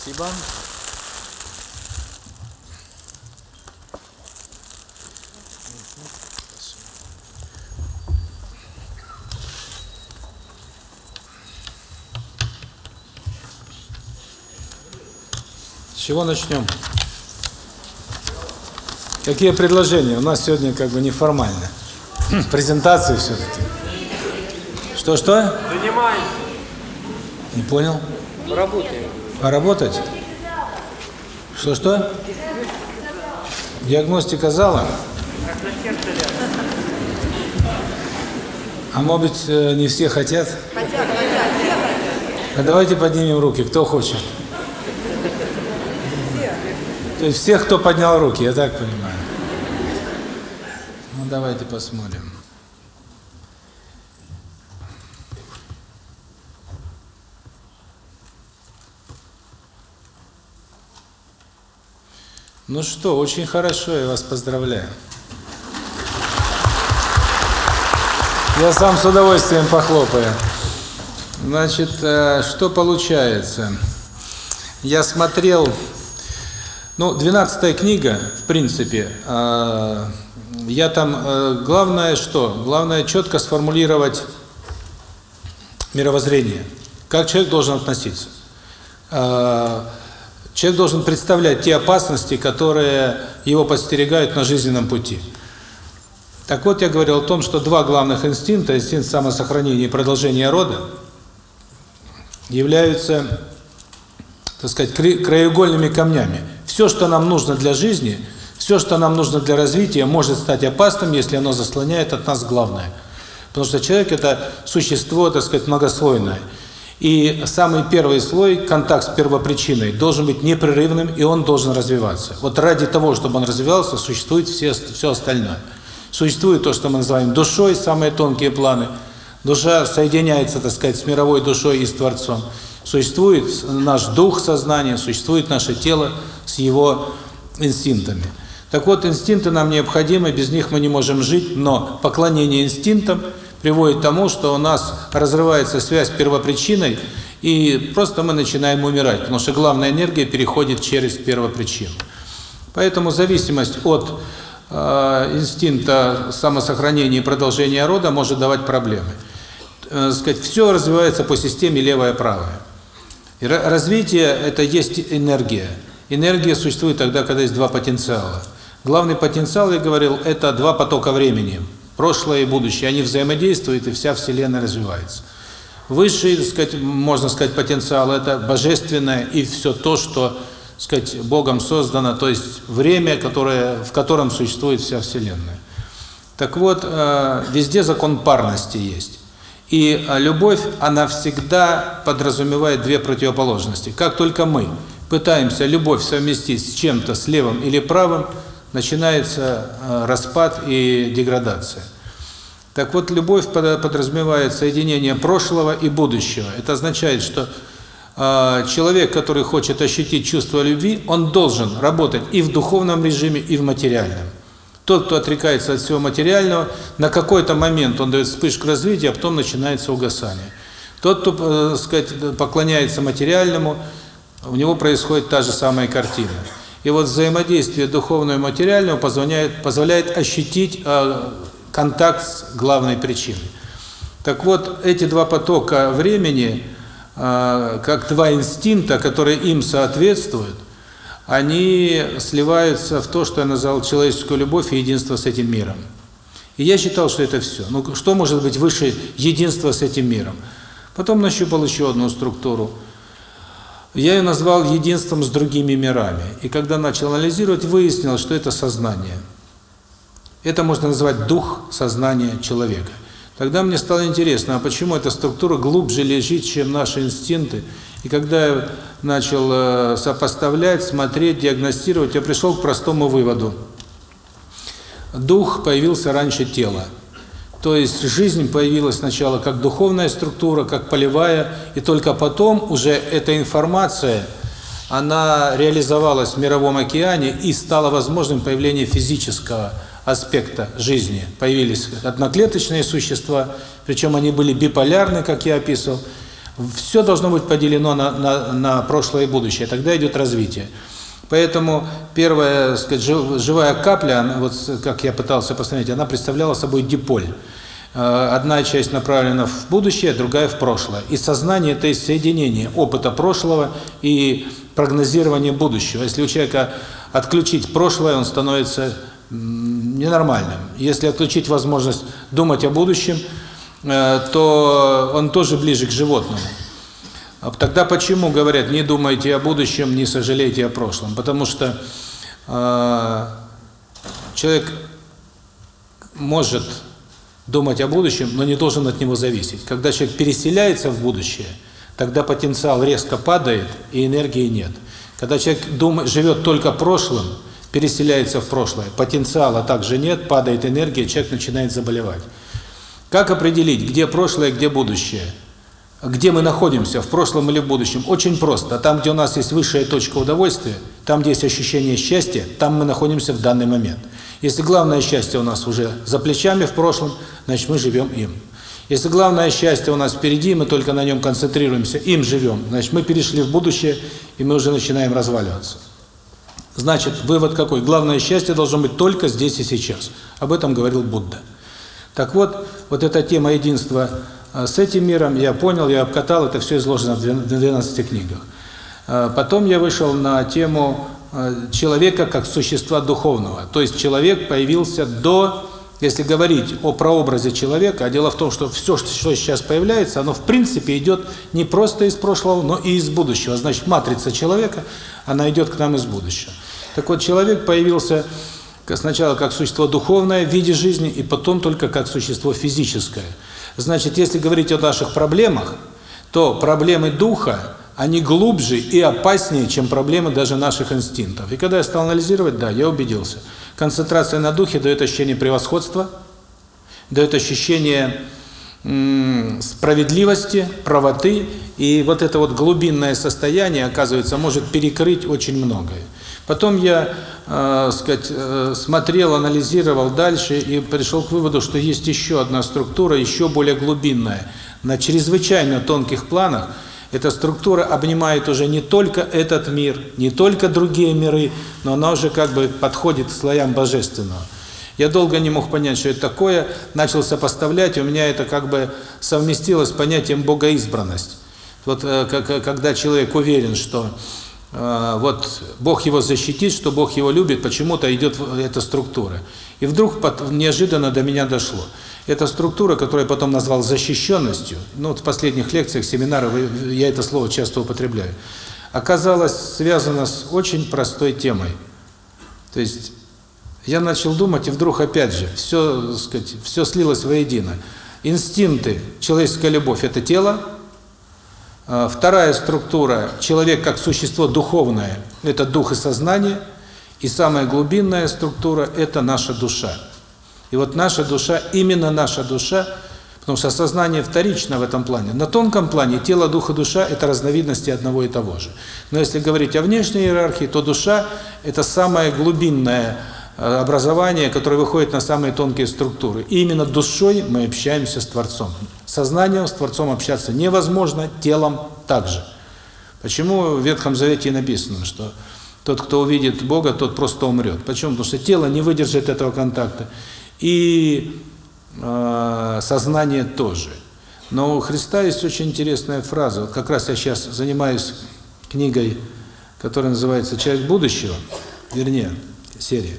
Спасибо. С чего начнем? Какие предложения? У нас сегодня как бы неформально. Презентации все-таки. Что-что? Занимаемся. Не понял? Работаем. Поработать? Что-что? Диагностика зала? А может быть, э, не все хотят? А давайте поднимем руки, кто хочет. То есть всех, кто поднял руки, я так понимаю. Ну, давайте посмотрим. Ну что, очень хорошо, я вас поздравляю. Я сам с удовольствием похлопаю. Значит, э, что получается? Я смотрел, ну, 12 книга, в принципе, э, я там, э, главное что? Главное четко сформулировать мировоззрение. Как человек должен относиться. Человек должен представлять те опасности, которые его подстерегают на жизненном пути. Так вот, я говорил о том, что два главных инстинкта, инстинкт самосохранения и продолжения рода, являются, так сказать, краеугольными камнями. Все, что нам нужно для жизни, все, что нам нужно для развития, может стать опасным, если оно заслоняет от нас главное. Потому что человек – это существо, так сказать, многослойное. И самый первый слой, контакт с первопричиной, должен быть непрерывным, и он должен развиваться. Вот ради того, чтобы он развивался, существует все, все остальное. Существует то, что мы называем душой, самые тонкие планы. Душа соединяется, так сказать, с мировой душой и с Творцом. Существует наш дух, сознание, существует наше тело с его инстинктами. Так вот, инстинкты нам необходимы, без них мы не можем жить, но поклонение инстинктам – приводит к тому, что у нас разрывается связь с первопричиной, и просто мы начинаем умирать, потому что главная энергия переходит через первопричину. Поэтому зависимость от э, инстинкта самосохранения и продолжения рода может давать проблемы. Э, сказать, все развивается по системе левое-правое. Развитие – это есть энергия. Энергия существует тогда, когда есть два потенциала. Главный потенциал, я говорил, это два потока времени – прошлое и будущее, они взаимодействуют, и вся Вселенная развивается. Высший, так сказать, можно сказать, потенциал – это божественное и все то, что, так сказать, Богом создано, то есть время, которое, в котором существует вся Вселенная. Так вот, э, везде закон парности есть. И э, любовь, она всегда подразумевает две противоположности. Как только мы пытаемся любовь совместить с чем-то, с левым или правым, начинается э, распад и деградация. Так вот, любовь подразумевает соединение прошлого и будущего. Это означает, что э, человек, который хочет ощутить чувство любви, он должен работать и в духовном режиме, и в материальном. Тот, кто отрекается от всего материального, на какой-то момент он дает вспышку развития, а потом начинается угасание. Тот, кто, э, сказать, поклоняется материальному, у него происходит та же самая картина. И вот взаимодействие духовного и материального позволяет, позволяет ощутить э, контакт с главной причиной. Так вот, эти два потока времени, э, как два инстинкта, которые им соответствуют, они сливаются в то, что я назвал человеческую любовь и единство с этим миром. И я считал, что это все. Ну, что может быть выше единства с этим миром? Потом нащупал еще одну структуру – я ее назвал единством с другими мирами. И когда начал анализировать, выяснил, что это сознание. Это можно назвать дух сознания человека. Тогда мне стало интересно, а почему эта структура глубже лежит, чем наши инстинкты? И когда я начал э, сопоставлять, смотреть, диагностировать, я пришел к простому выводу. Дух появился раньше тела. То есть жизнь появилась сначала как духовная структура, как полевая, и только потом уже эта информация, она реализовалась в мировом океане и стало возможным появление физического аспекта жизни. Появились одноклеточные существа, причем они были биполярны, как я описывал. Все должно быть поделено на, на, на прошлое и будущее, тогда идет развитие. Поэтому первая, сказать, живая капля, вот как я пытался посмотреть, она представляла собой диполь. Э, одна часть направлена в будущее, другая в прошлое. И сознание – это соединение опыта прошлого и прогнозирования будущего. Если у человека отключить прошлое, он становится ненормальным. Если отключить возможность думать о будущем, э, то он тоже ближе к животному. А тогда почему говорят, не думайте о будущем, не сожалейте о прошлом? Потому что э, человек может думать о будущем, но не должен от него зависеть. Когда человек переселяется в будущее, тогда потенциал резко падает и энергии нет. Когда человек думает, живет только прошлым, переселяется в прошлое, потенциала также нет, падает энергия, человек начинает заболевать. Как определить, где прошлое, где будущее? Где мы находимся, в прошлом или в будущем? Очень просто. Там, где у нас есть высшая точка удовольствия, там, где есть ощущение счастья, там мы находимся в данный момент. Если главное счастье у нас уже за плечами в прошлом, значит мы живем им. Если главное счастье у нас впереди, мы только на нем концентрируемся, им живем, значит мы перешли в будущее, и мы уже начинаем разваливаться. Значит, вывод какой? Главное счастье должно быть только здесь и сейчас. Об этом говорил Будда. Так вот, вот эта тема единства с этим миром я понял, я обкатал, это все изложено в 12 книгах. А потом я вышел на тему а, человека как существа духовного. То есть человек появился до, если говорить о прообразе человека, а дело в том, что все, что сейчас появляется, оно в принципе идет не просто из прошлого, но и из будущего. Значит, матрица человека, она идет к нам из будущего. Так вот, человек появился сначала как существо духовное в виде жизни, и потом только как существо физическое – Значит, если говорить о наших проблемах, то проблемы духа, они глубже и опаснее, чем проблемы даже наших инстинктов. И когда я стал анализировать, да, я убедился. Концентрация на духе дает ощущение превосходства, дает ощущение справедливости, правоты, и вот это вот глубинное состояние, оказывается, может перекрыть очень многое. Потом я, э, сказать, э, смотрел, анализировал дальше и пришел к выводу, что есть еще одна структура, еще более глубинная, на чрезвычайно тонких планах. Эта структура обнимает уже не только этот мир, не только другие миры, но она уже как бы подходит к слоям божественного. Я долго не мог понять, что это такое, начал сопоставлять, у меня это как бы совместилось с понятием богоизбранность. Вот э, когда человек уверен, что вот Бог его защитит, что Бог его любит, почему-то идет эта структура. И вдруг неожиданно до меня дошло. Эта структура, которую я потом назвал защищенностью, ну вот в последних лекциях, семинарах я это слово часто употребляю, оказалась связана с очень простой темой. То есть я начал думать, и вдруг опять же, все, сказать, все слилось воедино. Инстинкты, человеческая любовь – это тело, а, вторая структура – человек как существо духовное – это дух и сознание. И самая глубинная структура – это наша душа. И вот наша душа, именно наша душа, потому что сознание вторично в этом плане. На тонком плане тело, дух и душа – это разновидности одного и того же. Но если говорить о внешней иерархии, то душа – это самое глубинное Э, образование, которое выходит на самые тонкие структуры. И именно душой мы общаемся с Творцом. Сознанием с Творцом общаться невозможно, телом также. Почему в Ветхом Завете написано, что тот, кто увидит Бога, тот просто умрет? Почему? Потому что тело не выдержит этого контакта. И э, сознание тоже. Но у Христа есть очень интересная фраза. Вот как раз я сейчас занимаюсь книгой, которая называется «Человек будущего», вернее, серия.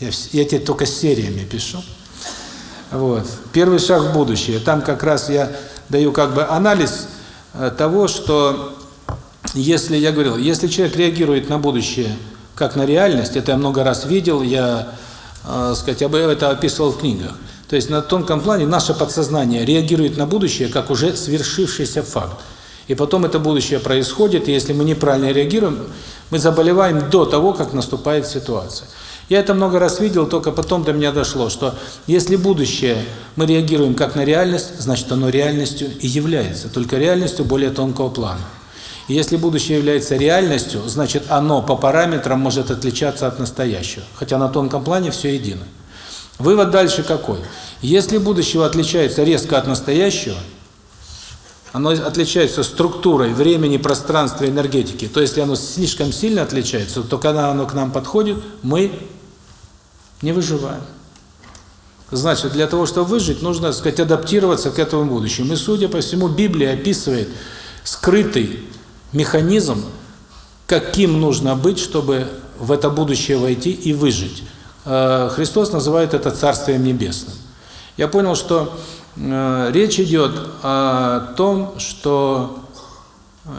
Я, я тебе только сериями пишу. Вот. Первый шаг в будущее. Там как раз я даю как бы анализ э, того, что если, я говорил, если человек реагирует на будущее как на реальность, это я много раз видел, я, э, сказать, об это описывал в книгах. То есть на тонком плане наше подсознание реагирует на будущее как уже свершившийся факт. И потом это будущее происходит, и если мы неправильно реагируем, мы заболеваем до того, как наступает ситуация. Я это много раз видел, только потом до меня дошло, что если будущее мы реагируем как на реальность, значит оно реальностью и является, только реальностью более тонкого плана. И если будущее является реальностью, значит оно по параметрам может отличаться от настоящего, хотя на тонком плане все едино. Вывод дальше какой? Если будущего отличается резко от настоящего, оно отличается структурой времени, пространства, энергетики. То если оно слишком сильно отличается, то когда оно к нам подходит, мы не выживаем. Значит, для того, чтобы выжить, нужно, так сказать, адаптироваться к этому будущему. И, судя по всему, Библия описывает скрытый механизм, каким нужно быть, чтобы в это будущее войти и выжить. Э, Христос называет это Царствием Небесным. Я понял, что э, речь идет о том, что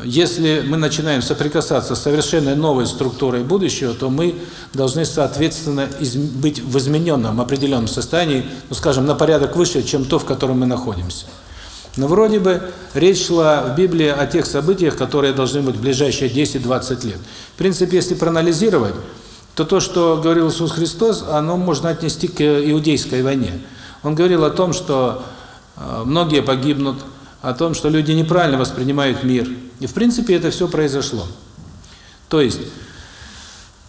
если мы начинаем соприкасаться с совершенно новой структурой будущего, то мы должны, соответственно, быть в измененном, определенном состоянии, ну, скажем, на порядок выше, чем то, в котором мы находимся. Но вроде бы речь шла в Библии о тех событиях, которые должны быть в ближайшие 10-20 лет. В принципе, если проанализировать, то то, что говорил Иисус Христос, оно можно отнести к иудейской войне. Он говорил о том, что э, многие погибнут, о том, что люди неправильно воспринимают мир. И в принципе это все произошло. То есть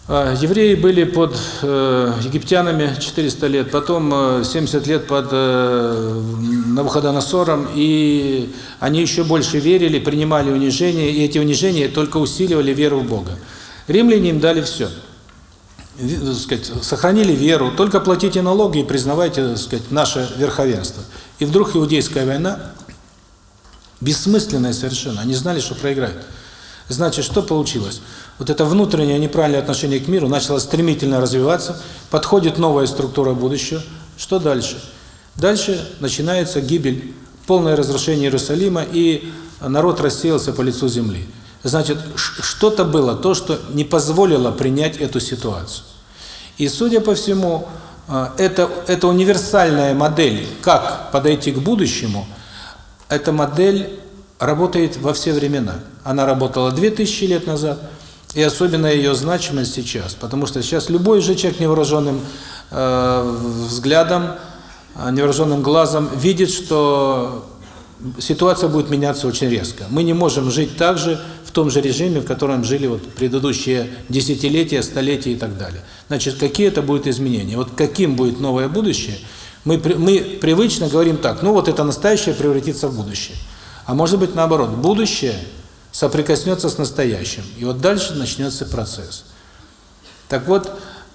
э, евреи были под э, египтянами 400 лет, потом 70 лет под Навуходоносором, и они еще больше верили, принимали унижения, и эти унижения только усиливали веру в Бога. Римляне им дали все – сказать, сохранили веру, только платите налоги и признавайте, сказать, наше верховенство. И вдруг иудейская война, бессмысленная совершенно, они знали, что проиграют. Значит, что получилось? Вот это внутреннее неправильное отношение к миру начало стремительно развиваться, подходит новая структура будущего. Что дальше? Дальше начинается гибель, полное разрушение Иерусалима, и народ рассеялся по лицу земли. Значит, что-то было, то, что не позволило принять эту ситуацию. И, судя по всему, э, это, это универсальная модель, как подойти к будущему, эта модель работает во все времена. Она работала 2000 лет назад, и особенно ее значимость сейчас, потому что сейчас любой же человек невооруженным э, взглядом, э, невооруженным глазом видит, что ситуация будет меняться очень резко. Мы не можем жить так же, том же режиме, в котором жили вот предыдущие десятилетия, столетия и так далее. Значит, какие это будут изменения? Вот каким будет новое будущее? Мы мы привычно говорим так: ну вот это настоящее превратится в будущее. А может быть наоборот, будущее соприкоснется с настоящим. И вот дальше начнется процесс. Так вот,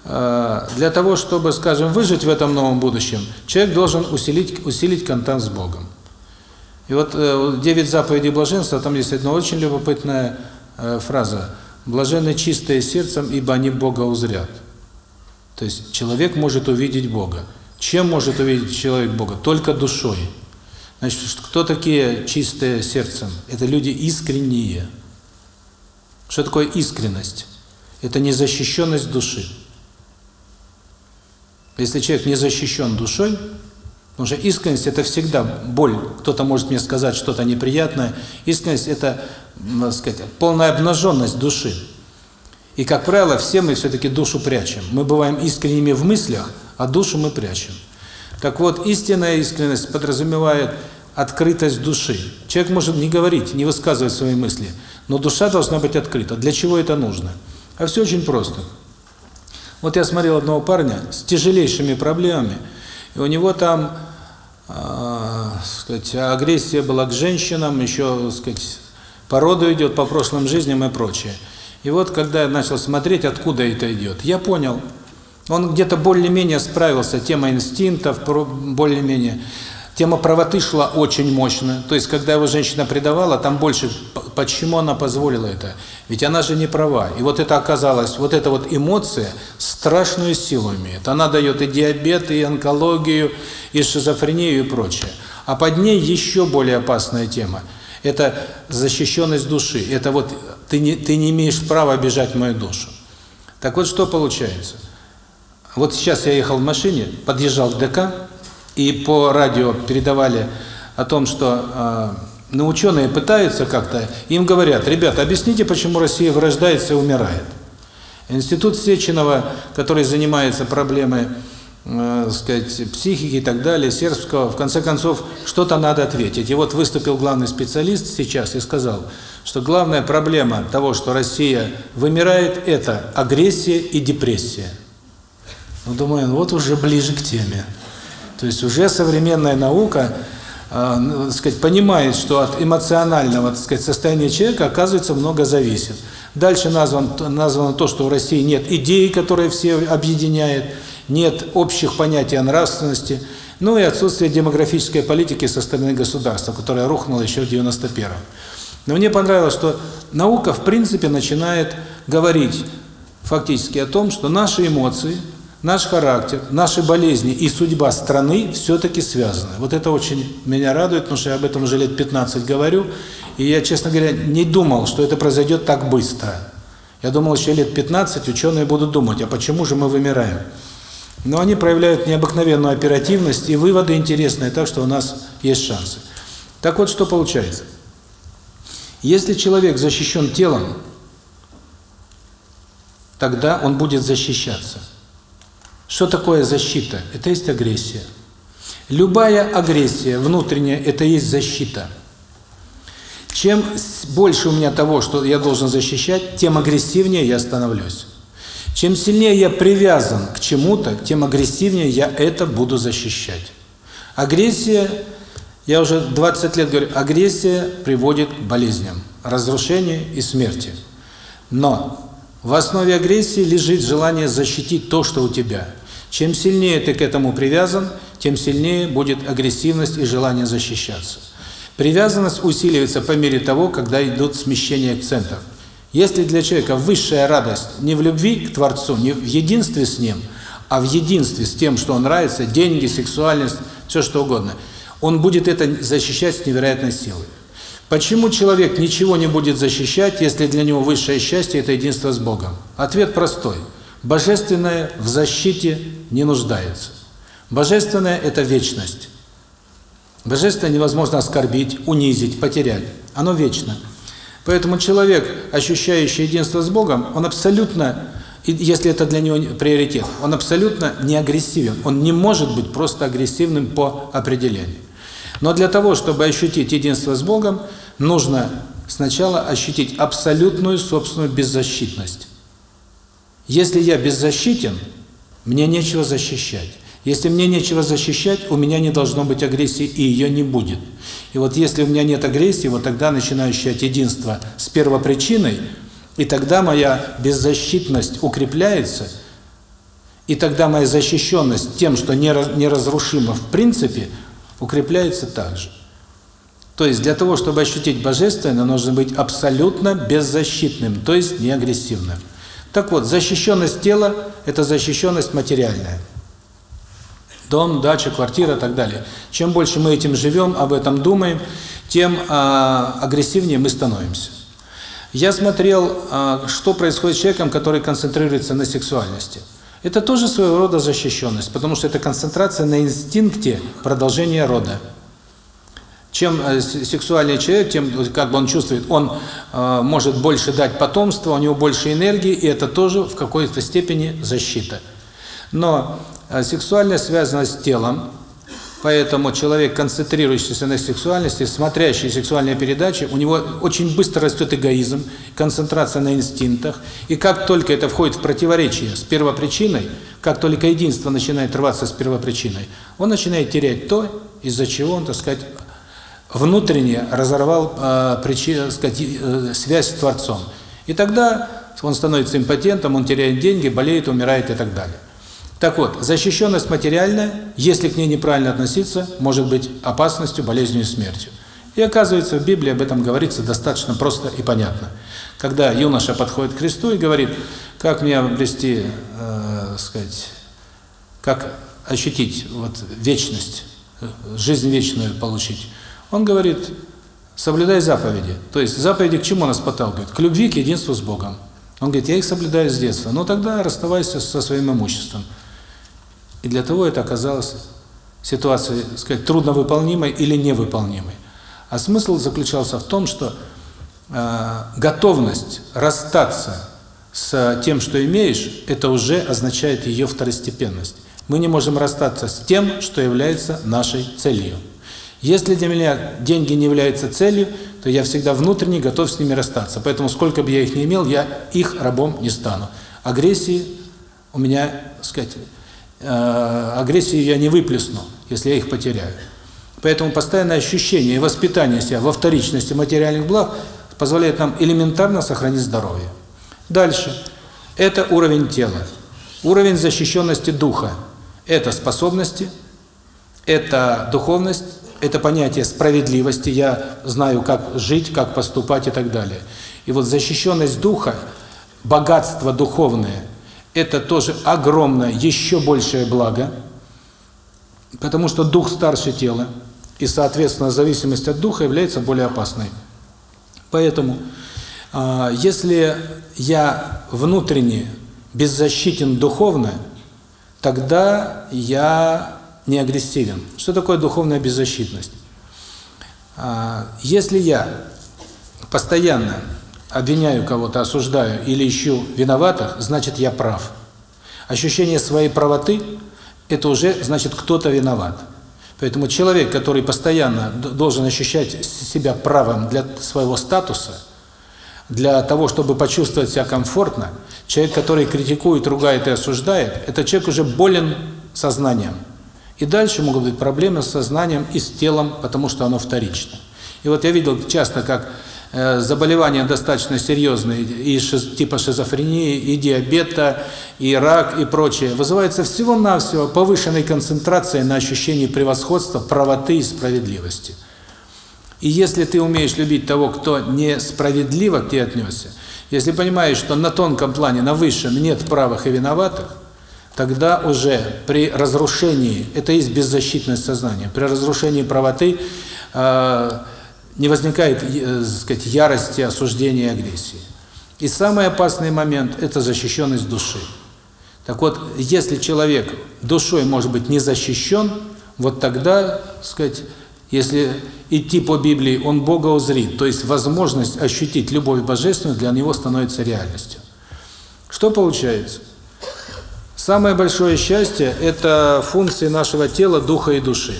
э, для того, чтобы, скажем, выжить в этом новом будущем, человек должен усилить усилить контакт с Богом. И вот э, девять заповедей блаженства, там есть одна очень любопытная э, фраза. «Блаженны чистые сердцем, ибо они Бога узрят». То есть человек может увидеть Бога. Чем может увидеть человек Бога? Только душой. Значит, кто такие чистые сердцем? Это люди искренние. Что такое искренность? Это незащищенность души. Если человек не защищен душой, Потому что искренность – это всегда боль. Кто-то может мне сказать что-то неприятное. Искренность – это, так сказать, полная обнаженность души. И, как правило, все мы все-таки душу прячем. Мы бываем искренними в мыслях, а душу мы прячем. Так вот, истинная искренность подразумевает открытость души. Человек может не говорить, не высказывать свои мысли, но душа должна быть открыта. Для чего это нужно? А все очень просто. Вот я смотрел одного парня с тяжелейшими проблемами – и у него там, э, сказать, агрессия была к женщинам, еще, сказать, по роду идет, по прошлым жизням и прочее. И вот, когда я начал смотреть, откуда это идет, я понял, он где-то более-менее справился, тема инстинктов, более-менее. Тема правоты шла очень мощно. То есть, когда его женщина предавала, там больше, почему она позволила это? Ведь она же не права. И вот это оказалось, вот эта вот эмоция страшную силу имеет. Она дает и диабет, и онкологию, и шизофрению, и прочее. А под ней еще более опасная тема. Это защищенность души. Это вот ты не, ты не имеешь права обижать мою душу. Так вот, что получается? Вот сейчас я ехал в машине, подъезжал к ДК, и по радио передавали о том, что э, ну, ученые пытаются как-то, им говорят, ребята, объясните, почему Россия вырождается и умирает. Институт Сеченова, который занимается проблемой, э, сказать, психики и так далее, сербского, в конце концов, что-то надо ответить. И вот выступил главный специалист сейчас и сказал, что главная проблема того, что Россия вымирает, это агрессия и депрессия. Ну, думаю, вот уже ближе к теме. То есть уже современная наука э, сказать, понимает, что от эмоционального, так сказать, состояния человека, оказывается, много зависит. Дальше назван, названо то, что в России нет идей, которые все объединяет, нет общих понятий о нравственности, ну и отсутствие демографической политики со стороны государства, которая рухнула еще в 91-м. Но мне понравилось, что наука, в принципе, начинает говорить фактически о том, что наши эмоции, наш характер, наши болезни и судьба страны все-таки связаны. Вот это очень меня радует, потому что я об этом уже лет 15 говорю, и я, честно говоря, не думал, что это произойдет так быстро. Я думал, еще лет 15 ученые будут думать, а почему же мы вымираем? Но они проявляют необыкновенную оперативность, и выводы интересные, так что у нас есть шансы. Так вот, что получается. Если человек защищен телом, тогда он будет защищаться. Что такое защита? Это есть агрессия. Любая агрессия внутренняя – это есть защита. Чем больше у меня того, что я должен защищать, тем агрессивнее я становлюсь. Чем сильнее я привязан к чему-то, тем агрессивнее я это буду защищать. Агрессия, я уже 20 лет говорю, агрессия приводит к болезням, разрушению и смерти. Но в основе агрессии лежит желание защитить то, что у тебя. Чем сильнее ты к этому привязан, тем сильнее будет агрессивность и желание защищаться. Привязанность усиливается по мере того, когда идут смещения центров. Если для человека высшая радость не в любви к Творцу, не в единстве с Ним, а в единстве с тем, что он нравится, деньги, сексуальность, все что угодно, он будет это защищать с невероятной силой. Почему человек ничего не будет защищать, если для него высшее счастье – это единство с Богом? Ответ простой. Божественное в защите не нуждается. Божественное – это вечность. Божественное невозможно оскорбить, унизить, потерять. Оно вечно. Поэтому человек, ощущающий единство с Богом, он абсолютно, если это для него приоритет, он абсолютно не агрессивен. Он не может быть просто агрессивным по определению. Но для того, чтобы ощутить единство с Богом, нужно сначала ощутить абсолютную собственную беззащитность. Если я беззащитен, мне нечего защищать. Если мне нечего защищать, у меня не должно быть агрессии, и ее не будет. И вот если у меня нет агрессии, вот тогда начинаю ощущать единство с первопричиной, и тогда моя беззащитность укрепляется, и тогда моя защищенность тем, что неразрушимо в принципе, укрепляется также. То есть для того, чтобы ощутить божественное, нужно быть абсолютно беззащитным, то есть не агрессивным. Так вот, защищенность тела – это защищенность материальная дом, дача, квартира и так далее. Чем больше мы этим живем, об этом думаем, тем а, агрессивнее мы становимся. Я смотрел, а, что происходит с человеком, который концентрируется на сексуальности. Это тоже своего рода защищенность, потому что это концентрация на инстинкте продолжения рода. Чем э, сексуальный человек, тем как бы он чувствует, он э, может больше дать потомство, у него больше энергии, и это тоже в какой-то степени защита. Но а сексуальная связана с телом, поэтому человек, концентрирующийся на сексуальности, смотрящий сексуальные передачи, у него очень быстро растет эгоизм, концентрация на инстинктах, и как только это входит в противоречие с первопричиной, как только единство начинает рваться с первопричиной, он начинает терять то, из-за чего он, так сказать, внутренне разорвал э, причину, сказать, э, связь с Творцом. И тогда он становится импотентом, он теряет деньги, болеет, умирает и так далее. Так вот, защищенность материальная, если к ней неправильно относиться, может быть опасностью, болезнью и смертью. И оказывается, в Библии об этом говорится достаточно просто и понятно. Когда юноша подходит к Христу и говорит, как мне обрести, э, сказать, как ощутить вот вечность, жизнь вечную получить, он говорит, соблюдай заповеди. То есть заповеди к чему нас подталкивают? К любви, к единству с Богом. Он говорит, я их соблюдаю с детства. Ну тогда расставайся со своим имуществом. И для того это оказалось ситуацией, сказать, трудновыполнимой или невыполнимой. А смысл заключался в том, что э, готовность расстаться с тем, что имеешь, это уже означает ее второстепенность. Мы не можем расстаться с тем, что является нашей целью. Если для меня деньги не являются целью, то я всегда внутренне готов с ними расстаться. Поэтому сколько бы я их ни имел, я их рабом не стану. Агрессии у меня, так сказать, Э, агрессии я не выплесну, если я их потеряю. Поэтому постоянное ощущение и воспитание себя во вторичности материальных благ позволяет нам элементарно сохранить здоровье. Дальше. Это уровень тела. Уровень защищенности духа. Это способности, это духовность, это понятие справедливости. Я знаю, как жить, как поступать и так далее. И вот защищенность духа, богатство духовное, это тоже огромное, еще большее благо, потому что дух старше тела, и, соответственно, зависимость от духа является более опасной. Поэтому, а, если я внутренне беззащитен духовно, тогда я не агрессивен. Что такое духовная беззащитность? А, если я постоянно обвиняю кого-то, осуждаю или ищу виноватых, значит я прав. Ощущение своей правоты – это уже значит кто-то виноват. Поэтому человек, который постоянно должен ощущать себя правым для своего статуса, для того, чтобы почувствовать себя комфортно, человек, который критикует, ругает и осуждает, этот человек уже болен сознанием. И дальше могут быть проблемы с сознанием и с телом, потому что оно вторично. И вот я видел часто, как Э, заболевания достаточно серьезные, и шиз, типа шизофрении, и диабета, и рак, и прочее, вызывается всего-навсего повышенной концентрацией на ощущении превосходства, правоты и справедливости. И если ты умеешь любить того, кто несправедливо к тебе отнесся, если понимаешь, что на тонком плане, на высшем нет правых и виноватых, тогда уже при разрушении, это есть беззащитность сознания, при разрушении правоты э, не возникает, э, сказать, ярости, осуждения и агрессии. И самый опасный момент – это защищенность души. Так вот, если человек душой может быть не защищен, вот тогда, сказать, если идти по Библии, он Бога узрит, то есть возможность ощутить любовь божественную для него становится реальностью. Что получается? Самое большое счастье – это функции нашего тела, духа и души.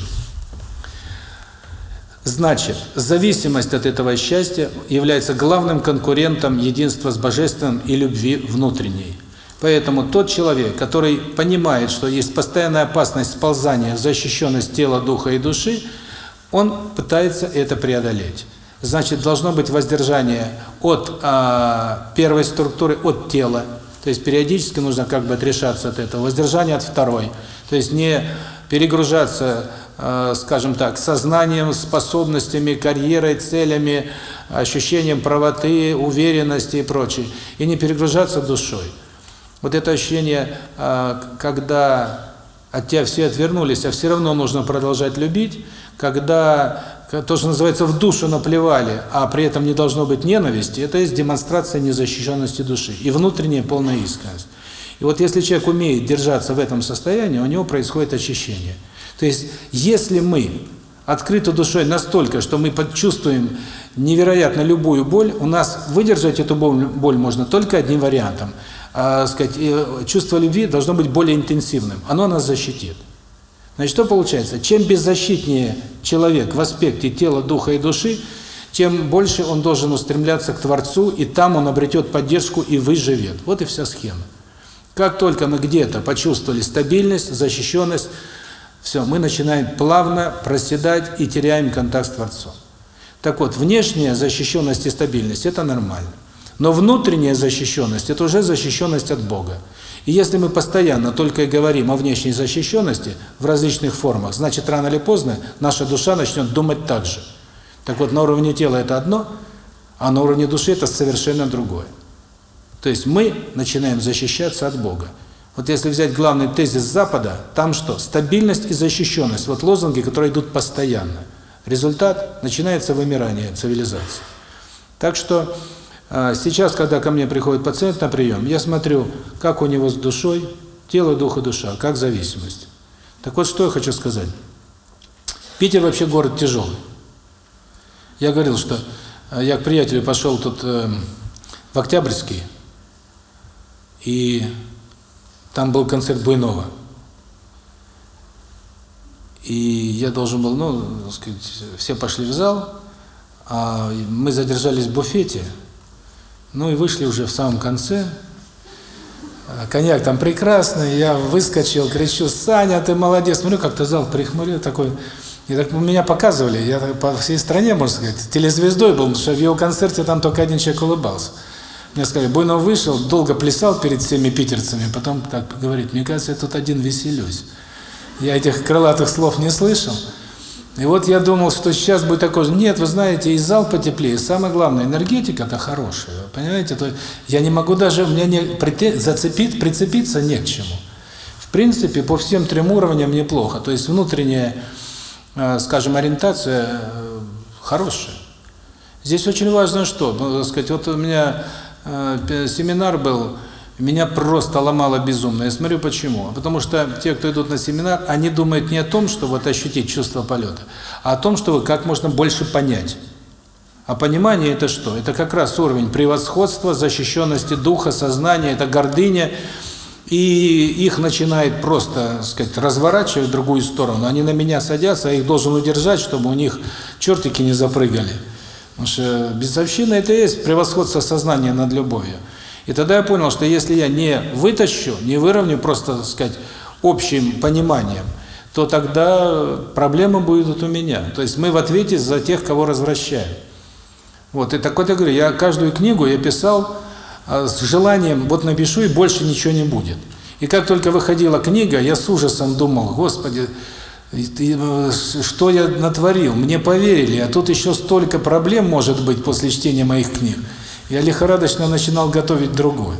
Значит, зависимость от этого счастья является главным конкурентом единства с Божественным и любви внутренней. Поэтому тот человек, который понимает, что есть постоянная опасность сползания в защищенность тела, духа и души, он пытается это преодолеть. Значит, должно быть воздержание от э, первой структуры, от тела. То есть периодически нужно как бы отрешаться от этого. Воздержание от второй. То есть не перегружаться Э, скажем так, сознанием, способностями, карьерой, целями, ощущением правоты, уверенности и прочее, и не перегружаться душой. Вот это ощущение, э, когда от тебя все отвернулись, а все равно нужно продолжать любить, когда то, что называется, в душу наплевали, а при этом не должно быть ненависти, это есть демонстрация незащищенности души и внутренняя полная искренность. И вот если человек умеет держаться в этом состоянии, у него происходит очищение – то есть, если мы открыты душой настолько, что мы почувствуем невероятно любую боль, у нас выдержать эту боль, можно только одним вариантом. А, сказать, чувство любви должно быть более интенсивным. Оно нас защитит. Значит, что получается? Чем беззащитнее человек в аспекте тела, духа и души, тем больше он должен устремляться к Творцу, и там он обретет поддержку и выживет. Вот и вся схема. Как только мы где-то почувствовали стабильность, защищенность, все, мы начинаем плавно проседать и теряем контакт с Творцом. Так вот, внешняя защищенность и стабильность – это нормально. Но внутренняя защищенность – это уже защищенность от Бога. И если мы постоянно только и говорим о внешней защищенности в различных формах, значит, рано или поздно наша душа начнет думать так же. Так вот, на уровне тела это одно, а на уровне души это совершенно другое. То есть мы начинаем защищаться от Бога. Вот если взять главный тезис Запада, там что? Стабильность и защищенность. Вот лозунги, которые идут постоянно. Результат – начинается вымирание цивилизации. Так что сейчас, когда ко мне приходит пациент на прием, я смотрю, как у него с душой, тело, дух и душа, как зависимость. Так вот, что я хочу сказать. Питер вообще город тяжелый. Я говорил, что э, я к приятелю пошел тут э, в Октябрьский, и там был концерт Буйнова. И я должен был, ну, сказать, все пошли в зал, а мы задержались в буфете, ну и вышли уже в самом конце. Коньяк там прекрасный, я выскочил, кричу, Саня, ты молодец. Смотрю, как-то зал прихмурил такой. И так меня показывали, я по всей стране, можно сказать, телезвездой был, потому что в его концерте там только один человек улыбался. Мне сказали, Буйнов вышел, долго плясал перед всеми питерцами, потом так говорит, мне кажется, я тут один веселюсь. Я этих крылатых слов не слышал. И вот я думал, что сейчас будет такое же. Нет, вы знаете, и зал потеплее. Самое главное, энергетика-то хорошая. Понимаете? То я не могу даже, меня не зацепить, прицепиться не к чему. В принципе, по всем трем уровням неплохо. То есть внутренняя, э, скажем, ориентация э, хорошая. Здесь очень важно что? Ну, сказать, вот у меня э, семинар был меня просто ломало безумно. Я смотрю, почему. Потому что те, кто идут на семинар, они думают не о том, что вот ощутить чувство полета, а о том, чтобы как можно больше понять. А понимание – это что? Это как раз уровень превосходства, защищенности духа, сознания, это гордыня. И их начинает просто, так сказать, разворачивать в другую сторону. Они на меня садятся, а их должен удержать, чтобы у них чертики не запрыгали. Потому что безовщина – это и есть превосходство сознания над любовью. И тогда я понял, что если я не вытащу, не выровню просто, так сказать, общим пониманием, то тогда проблемы будут у меня. То есть мы в ответе за тех, кого развращаем. Вот, и так вот я говорю, я каждую книгу я писал а, с желанием, вот напишу, и больше ничего не будет. И как только выходила книга, я с ужасом думал, Господи, э, что я натворил? Мне поверили, а тут еще столько проблем может быть после чтения моих книг я лихорадочно начинал готовить другую.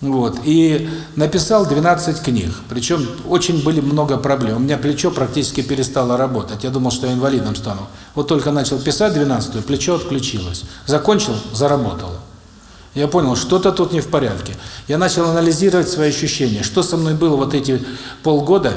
Вот. И написал 12 книг. Причем очень были много проблем. У меня плечо практически перестало работать. Я думал, что я инвалидом стану. Вот только начал писать 12-ю, плечо отключилось. Закончил, заработало. Я понял, что-то тут не в порядке. Я начал анализировать свои ощущения. Что со мной было вот эти полгода,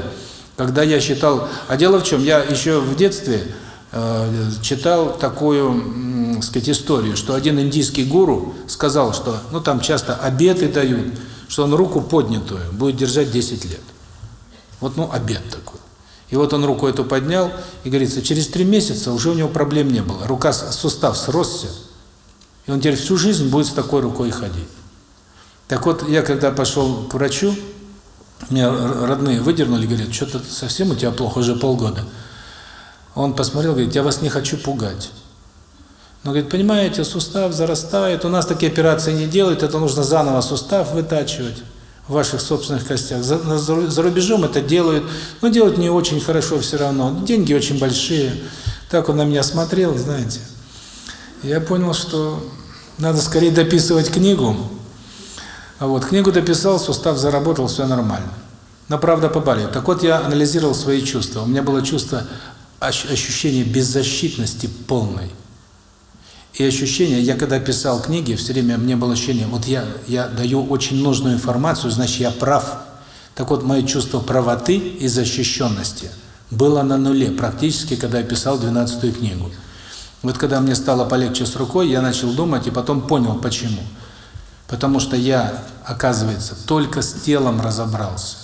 когда я считал... А дело в чем, я еще в детстве э, читал такую так сказать, историю, что один индийский гуру сказал, что, ну, там часто обеты дают, что он руку поднятую будет держать 10 лет. Вот, ну, обет такой. И вот он руку эту поднял, и говорится, через три месяца уже у него проблем не было. Рука, сустав сросся, и он теперь всю жизнь будет с такой рукой ходить. Так вот, я когда пошел к врачу, меня родные выдернули, говорят, что-то совсем у тебя плохо, уже полгода. Он посмотрел, говорит, я вас не хочу пугать. Он говорит, понимаете, сустав зарастает, у нас такие операции не делают, это нужно заново сустав вытачивать в ваших собственных костях. За, за рубежом это делают, но делают не очень хорошо все равно. Деньги очень большие. Так он на меня смотрел, знаете. Я понял, что надо скорее дописывать книгу. А вот книгу дописал, сустав заработал, все нормально. Но правда поболит. Так вот я анализировал свои чувства. У меня было чувство ощущение беззащитности полной. И ощущение, я когда писал книги, все время мне было ощущение, вот я, я даю очень нужную информацию, значит я прав. Так вот, мое чувство правоты и защищенности было на нуле, практически, когда я писал 12-ю книгу. Вот когда мне стало полегче с рукой, я начал думать и потом понял, почему. Потому что я, оказывается, только с телом разобрался.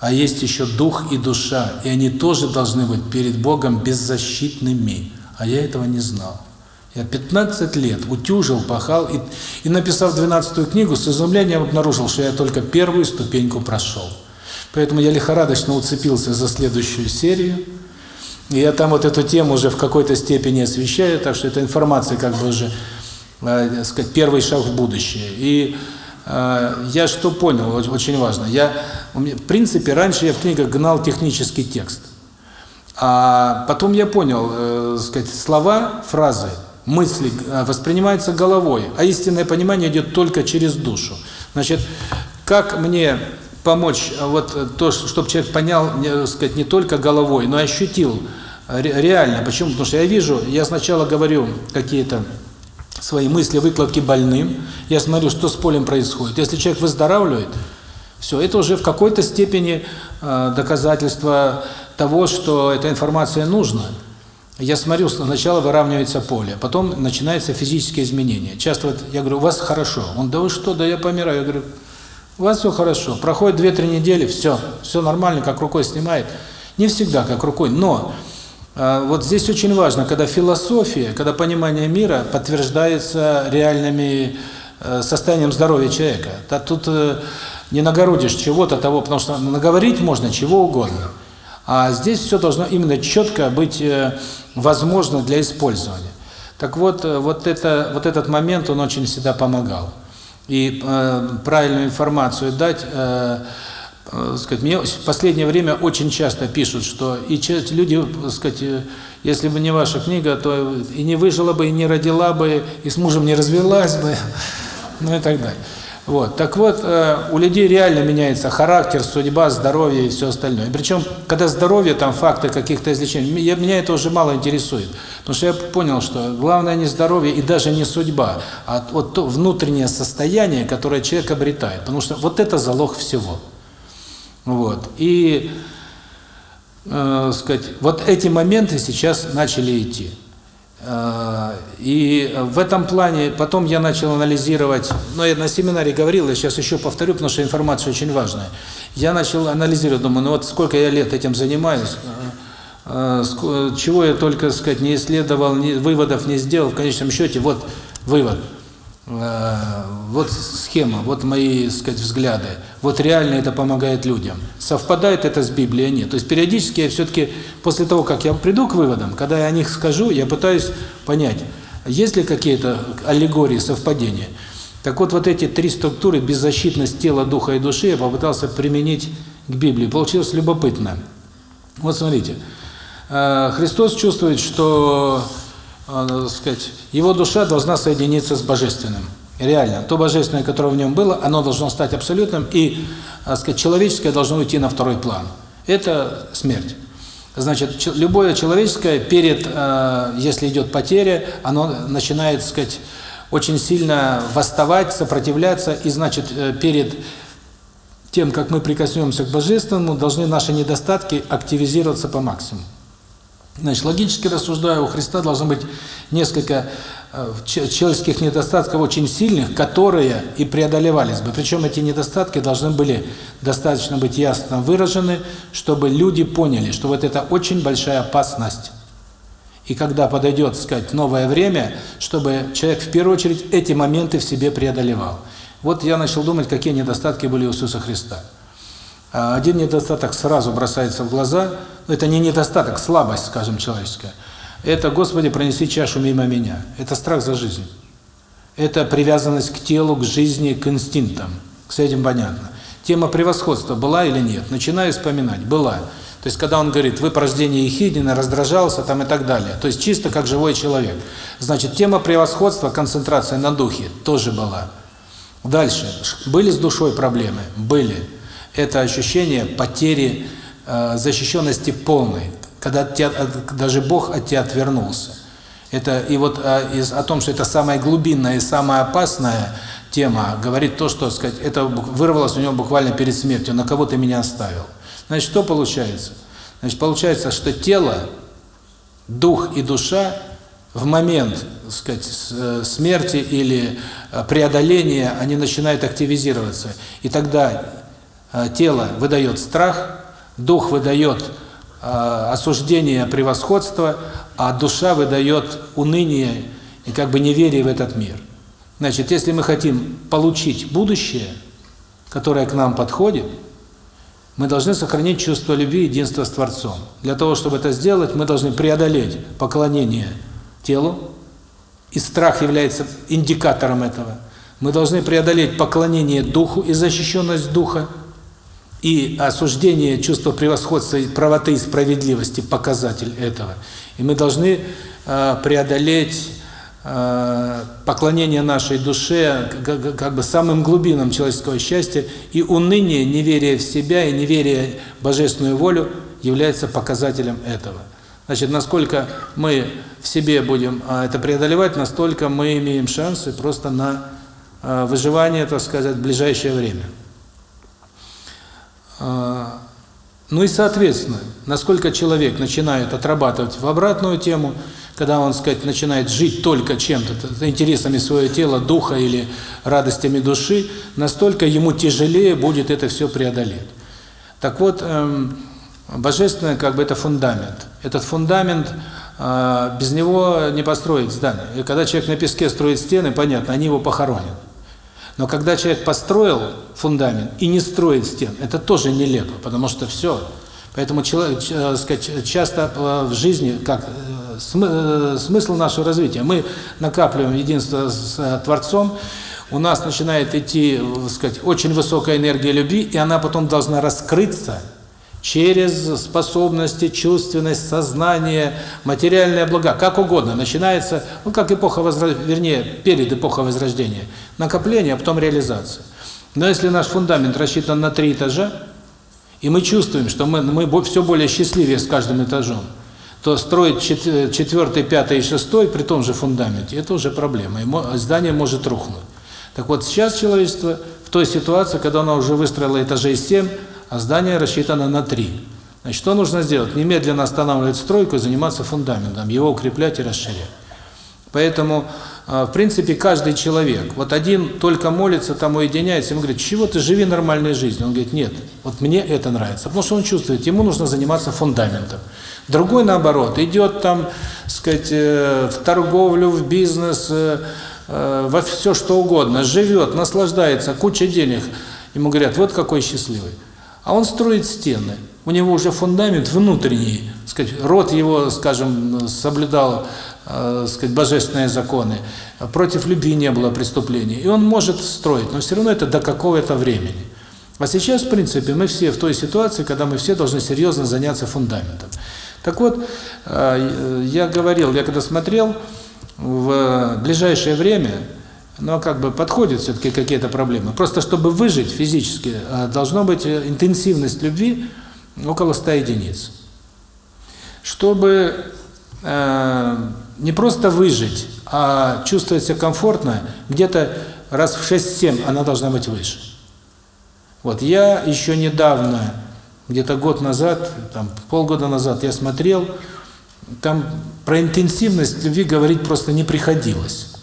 А есть еще дух и душа, и они тоже должны быть перед Богом беззащитными. А я этого не знал. Я 15 лет утюжил, пахал и, и написав 12-ю книгу, с изумлением обнаружил, что я только первую ступеньку прошел. Поэтому я лихорадочно уцепился за следующую серию. И я там вот эту тему уже в какой-то степени освещаю, так что эта информация как бы уже, э, сказать, первый шаг в будущее. И э, я что понял, очень важно. Я, в принципе, раньше я в книгах гнал технический текст. А потом я понял, э, сказать, слова, фразы – мысли э, воспринимаются головой, а истинное понимание идет только через душу. Значит, как мне помочь э, вот э, то, чтобы человек понял, не, сказать, не только головой, но ощутил реально. Почему? Потому что я вижу, я сначала говорю какие-то свои мысли, выкладки больным, я смотрю, что с полем происходит. Если человек выздоравливает, все, это уже в какой-то степени э, доказательство того, что эта информация нужна. Я смотрю, сначала выравнивается поле, потом начинаются физические изменения. Часто вот я говорю, у вас хорошо. Он, да вы что, да я помираю. Я говорю, у вас все хорошо. Проходит 2-3 недели, все, все нормально, как рукой снимает. Не всегда как рукой, но э, вот здесь очень важно, когда философия, когда понимание мира подтверждается реальными э, состоянием здоровья человека. Да тут э, не нагородишь чего-то того, потому что наговорить можно чего угодно. А здесь все должно именно четко быть э, возможно для использования. Так вот, э, вот, это, вот этот момент, он очень всегда помогал. И э, правильную информацию дать, э, э, сказать, мне в последнее время очень часто пишут, что и люди, сказать, если бы не ваша книга, то и не выжила бы, и не родила бы, и с мужем не развелась бы, ну и так далее. Вот. Так вот, э, у людей реально меняется характер, судьба, здоровье и все остальное. Причем, когда здоровье, там факты каких-то излечений, меня это уже мало интересует. Потому что я понял, что главное не здоровье и даже не судьба, а вот то внутреннее состояние, которое человек обретает. Потому что вот это залог всего. Вот. И, э, сказать, вот эти моменты сейчас начали идти. Э, и в этом плане потом я начал анализировать, но я на семинаре говорил, я сейчас еще повторю, потому что информация очень важная. Я начал анализировать, думаю, ну вот сколько я лет этим занимаюсь, э, э, чего я только, сказать, не исследовал, выводов не сделал, в конечном счете, вот вывод – вот схема, вот мои, сказать, взгляды. Вот реально это помогает людям. Совпадает это с Библией? Нет. То есть периодически я все-таки, после того, как я приду к выводам, когда я о них скажу, я пытаюсь понять, есть ли какие-то аллегории, совпадения. Так вот, вот эти три структуры, беззащитность тела, духа и души, я попытался применить к Библии. Получилось любопытно. Вот смотрите, э, Христос чувствует, что э, сказать, его душа должна соединиться с Божественным. Реально, то Божественное, которое в нем было, оно должно стать абсолютным, и, э, сказать, человеческое должно уйти на второй план. Это смерть. Значит, любое человеческое перед, э, если идет потеря, оно начинает, сказать, очень сильно восставать, сопротивляться, и, значит, э, перед тем, как мы прикоснемся к Божественному, должны наши недостатки активизироваться по максимуму. Значит, логически рассуждая, у Христа должно быть несколько э, человеческих недостатков очень сильных, которые и преодолевались бы. Причем эти недостатки должны были достаточно быть ясно выражены, чтобы люди поняли, что вот это очень большая опасность. И когда подойдет, сказать, новое время, чтобы человек в первую очередь эти моменты в себе преодолевал. Вот я начал думать, какие недостатки были у Иисуса Христа. А один недостаток сразу бросается в глаза, это не недостаток, слабость, скажем, человеческая. Это, Господи, пронеси чашу мимо меня. Это страх за жизнь. Это привязанность к телу, к жизни, к инстинктам. С этим понятно. Тема превосходства была или нет? Начинаю вспоминать. Была. То есть, когда он говорит, вы по рождению Ехиднина, раздражался там и так далее. То есть, чисто как живой человек. Значит, тема превосходства, концентрация на духе тоже была. Дальше. Были с душой проблемы? Были это ощущение потери э, защищенности полной, когда тебя, даже Бог от тебя отвернулся. Это и вот э, из, о том, что это самая глубинная и самая опасная тема, говорит то, что, сказать, это вырвалось у него буквально перед смертью, на кого ты меня оставил. Значит, что получается? Значит, получается, что тело, дух и душа в момент, сказать, э, смерти или преодоления, они начинают активизироваться. И тогда тело выдает страх, дух выдает э, осуждение превосходства, а душа выдает уныние и как бы неверие в этот мир. Значит, если мы хотим получить будущее, которое к нам подходит, мы должны сохранить чувство любви и единства с Творцом. Для того, чтобы это сделать, мы должны преодолеть поклонение телу, и страх является индикатором этого. Мы должны преодолеть поклонение духу и защищенность духа, и осуждение чувства превосходства, правоты и справедливости – показатель этого. И мы должны э, преодолеть э, поклонение нашей душе, как, как бы самым глубинам человеческого счастья, и уныние, неверие в себя и неверие в божественную волю является показателем этого. Значит, насколько мы в себе будем э, это преодолевать, настолько мы имеем шансы просто на э, выживание, так сказать, в ближайшее время. А, ну и, соответственно, насколько человек начинает отрабатывать в обратную тему, когда он, сказать, начинает жить только чем-то, интересами своего тела, духа или радостями души, настолько ему тяжелее будет это все преодолеть. Так вот, эм, божественное как бы это фундамент. Этот фундамент, э, без него не построить здание. И когда человек на песке строит стены, понятно, они его похоронят. Но когда человек построил фундамент и не строит стен, это тоже нелепо, потому что все. Поэтому человек, сказать, часто в жизни, как смысл нашего развития, мы накапливаем единство с Творцом, у нас начинает идти, сказать, очень высокая энергия любви, и она потом должна раскрыться через способности, чувственность, сознание, материальные блага, как угодно. Начинается, ну, как эпоха Возрождения, вернее, перед эпохой Возрождения, накопление, а потом реализация. Но если наш фундамент рассчитан на три этажа, и мы чувствуем, что мы, мы все более счастливее с каждым этажом, то строить четвертый, пятый и шестой при том же фундаменте – это уже проблема, и здание может рухнуть. Так вот, сейчас человечество в той ситуации, когда оно уже выстроило этажей 7, а здание рассчитано на 3. Значит, что нужно сделать? Немедленно останавливать стройку и заниматься фундаментом, его укреплять и расширять. Поэтому, в принципе, каждый человек, вот один только молится, там уединяется, ему говорит, чего ты живи нормальной жизнью? Он говорит, нет, вот мне это нравится, потому что он чувствует, ему нужно заниматься фундаментом. Другой, наоборот, идет там, сказать, в торговлю, в бизнес, Э, во все что угодно, живет, наслаждается, куча денег. Ему говорят, вот какой счастливый. А он строит стены. У него уже фундамент внутренний, сказать, род его, скажем, соблюдал, э, сказать, божественные законы. Против любви не было преступлений. И он может строить, но все равно это до какого-то времени. А сейчас, в принципе, мы все в той ситуации, когда мы все должны серьезно заняться фундаментом. Так вот, э, я говорил, я когда смотрел, в ближайшее время, но как бы подходят все-таки какие-то проблемы. Просто чтобы выжить физически, э, должно быть э, интенсивность любви около 100 единиц. Чтобы э, не просто выжить, а чувствовать себя комфортно, где-то раз в 6-7 она должна быть выше. Вот я еще недавно, где-то год назад, там полгода назад я смотрел, там про интенсивность любви говорить просто не приходилось.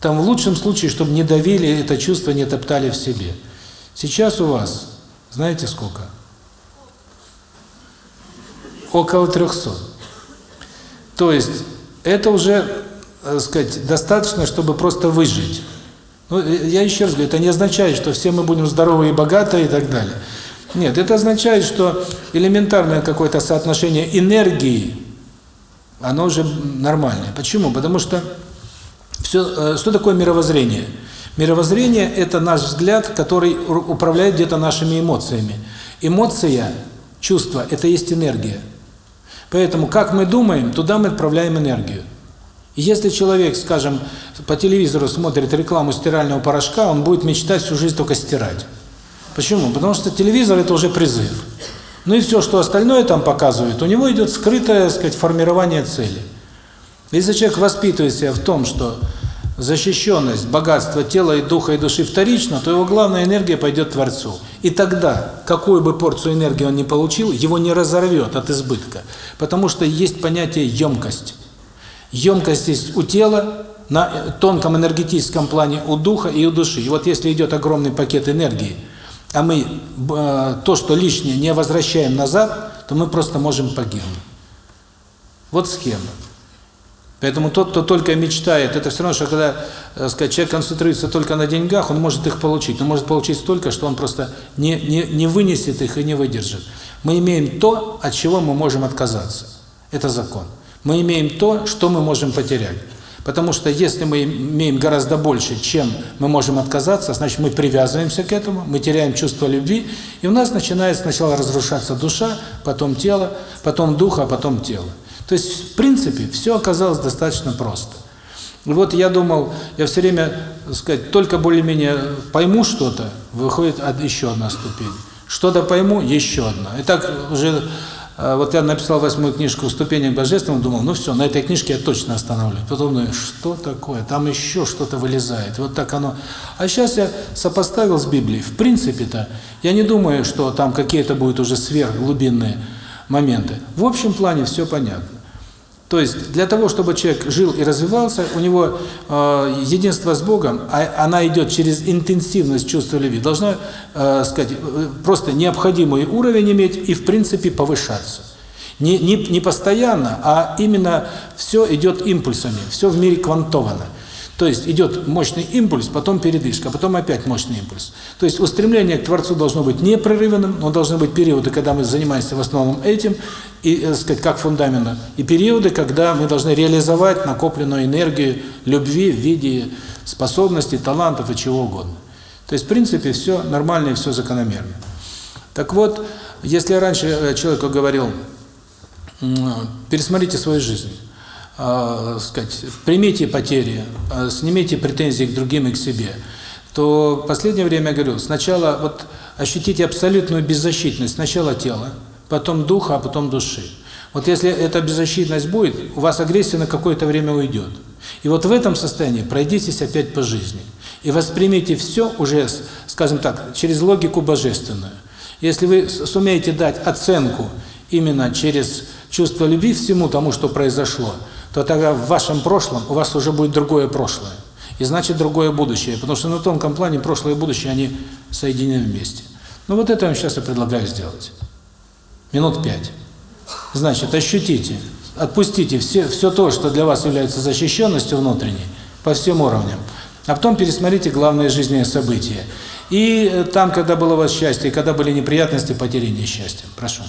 Там в лучшем случае, чтобы не давили это чувство, не топтали в себе. Сейчас у вас, знаете сколько? Около 300. То есть, это уже, так сказать, достаточно, чтобы просто выжить. Ну, я еще раз говорю, это не означает, что все мы будем здоровы и богаты и так далее. Нет, это означает, что элементарное какое-то соотношение энергии оно уже нормальное. Почему? Потому что все, э, что такое мировоззрение? Мировоззрение – это наш взгляд, который управляет где-то нашими эмоциями. Эмоция, чувство – это есть энергия. Поэтому, как мы думаем, туда мы отправляем энергию. И если человек, скажем, по телевизору смотрит рекламу стирального порошка, он будет мечтать всю жизнь только стирать. Почему? Потому что телевизор – это уже призыв. Ну и все, что остальное там показывает, у него идет скрытое, так сказать, формирование цели. Если человек воспитывает себя в том, что защищенность, богатство тела и духа и души вторично, то его главная энергия пойдет Творцу. И тогда, какую бы порцию энергии он ни получил, его не разорвет от избытка. Потому что есть понятие емкость. Емкость есть у тела, на тонком энергетическом плане у духа и у души. И вот если идет огромный пакет энергии, а мы э, то, что лишнее, не возвращаем назад, то мы просто можем погибнуть. Вот схема. Поэтому тот, кто только мечтает, это все равно, что когда э, сказать, человек концентрируется только на деньгах, он может их получить. Он может получить столько, что он просто не, не, не вынесет их и не выдержит. Мы имеем то, от чего мы можем отказаться. Это закон. Мы имеем то, что мы можем потерять. Потому что если мы имеем гораздо больше, чем мы можем отказаться, значит мы привязываемся к этому, мы теряем чувство любви, и у нас начинает сначала разрушаться душа, потом тело, потом дух, а потом тело. То есть, в принципе, все оказалось достаточно просто. И вот я думал, я все время, сказать, только более-менее пойму что-то, выходит еще одна ступень. Что-то пойму, еще одна. И так уже а вот я написал восьмую книжку «Ступени к божественному», думал, ну все, на этой книжке я точно остановлюсь. Потом думаю, что такое, там еще что-то вылезает. Вот так оно. А сейчас я сопоставил с Библией. В принципе-то, я не думаю, что там какие-то будут уже сверхглубинные моменты. В общем плане все понятно. То есть для того, чтобы человек жил и развивался, у него э, единство с Богом, а она идет через интенсивность чувства любви, должна, э, сказать, э, просто необходимый уровень иметь и в принципе повышаться. Не, не, не постоянно, а именно все идет импульсами, все в мире квантовано. То есть идет мощный импульс, потом передышка, потом опять мощный импульс. То есть устремление к Творцу должно быть непрерывным, но должны быть периоды, когда мы занимаемся в основном этим, и, так сказать, как фундаментом, и периоды, когда мы должны реализовать накопленную энергию любви в виде способностей, талантов и чего угодно. То есть, в принципе, все нормально и все закономерно. Так вот, если раньше э, человеку говорил, пересмотрите свою жизнь, э, сказать, примите потери, э, снимите претензии к другим и к себе, то в последнее время я говорю, сначала вот ощутите абсолютную беззащитность сначала тела, потом духа, а потом души. Вот если эта беззащитность будет, у вас агрессия на какое-то время уйдет. И вот в этом состоянии пройдитесь опять по жизни. И воспримите все уже, скажем так, через логику божественную. Если вы сумеете дать оценку именно через чувство любви всему тому, что произошло, то тогда в вашем прошлом у вас уже будет другое прошлое. И значит другое будущее. Потому что на тонком плане прошлое и будущее, они соединены вместе. Ну вот это я вам сейчас и предлагаю сделать. Минут пять. Значит, ощутите, отпустите все, все то, что для вас является защищенностью внутренней, по всем уровням. А потом пересмотрите главные жизненные события. И э, там, когда было у вас счастье, и когда были неприятности, потери несчастья. Прошу.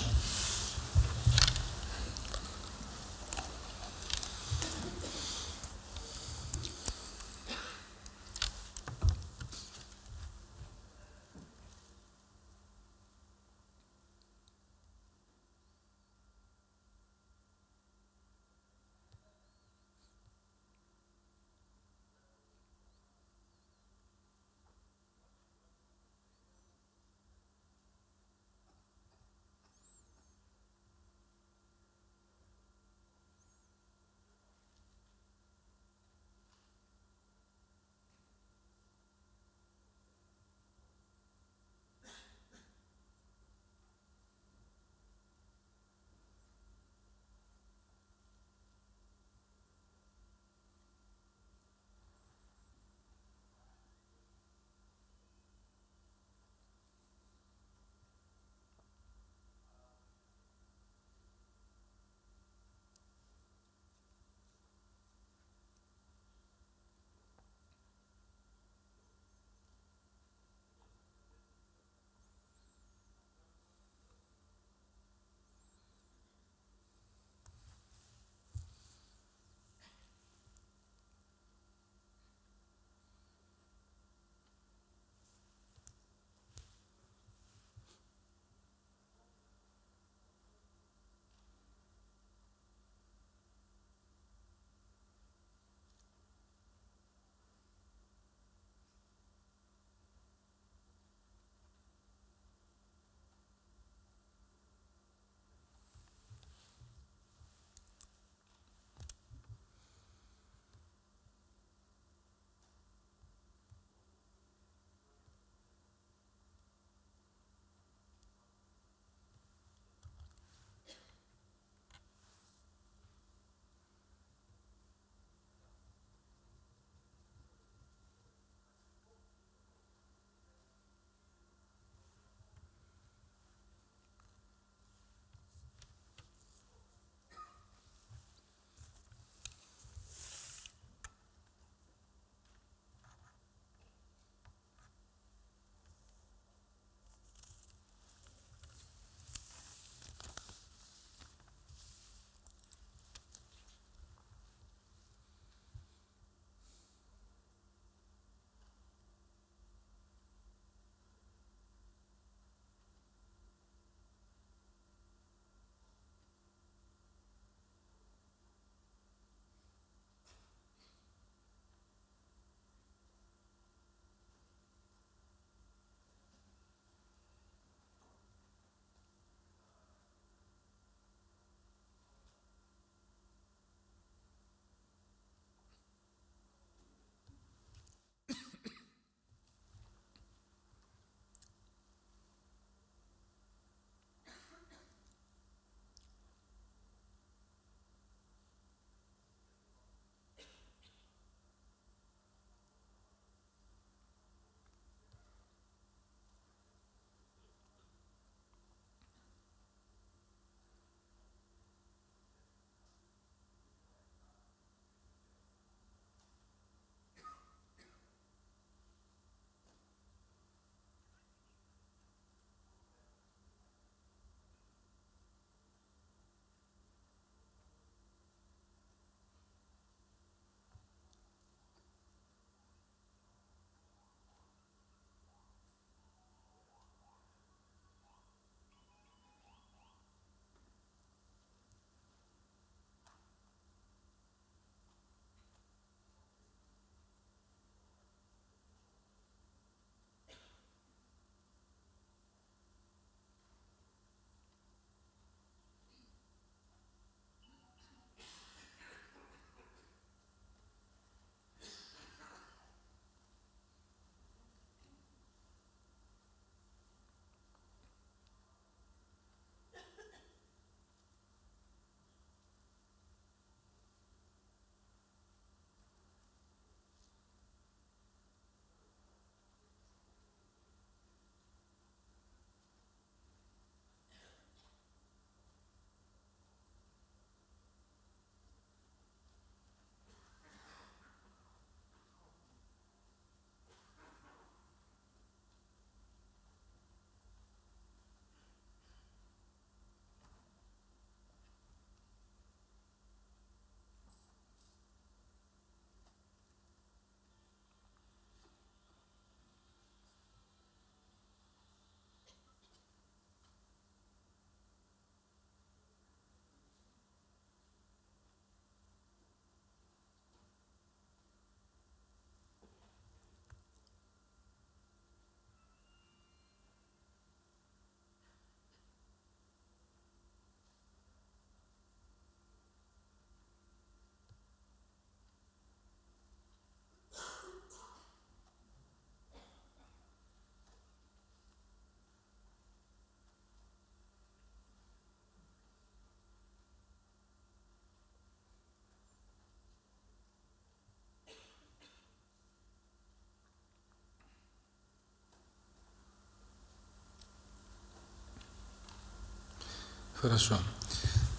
Хорошо.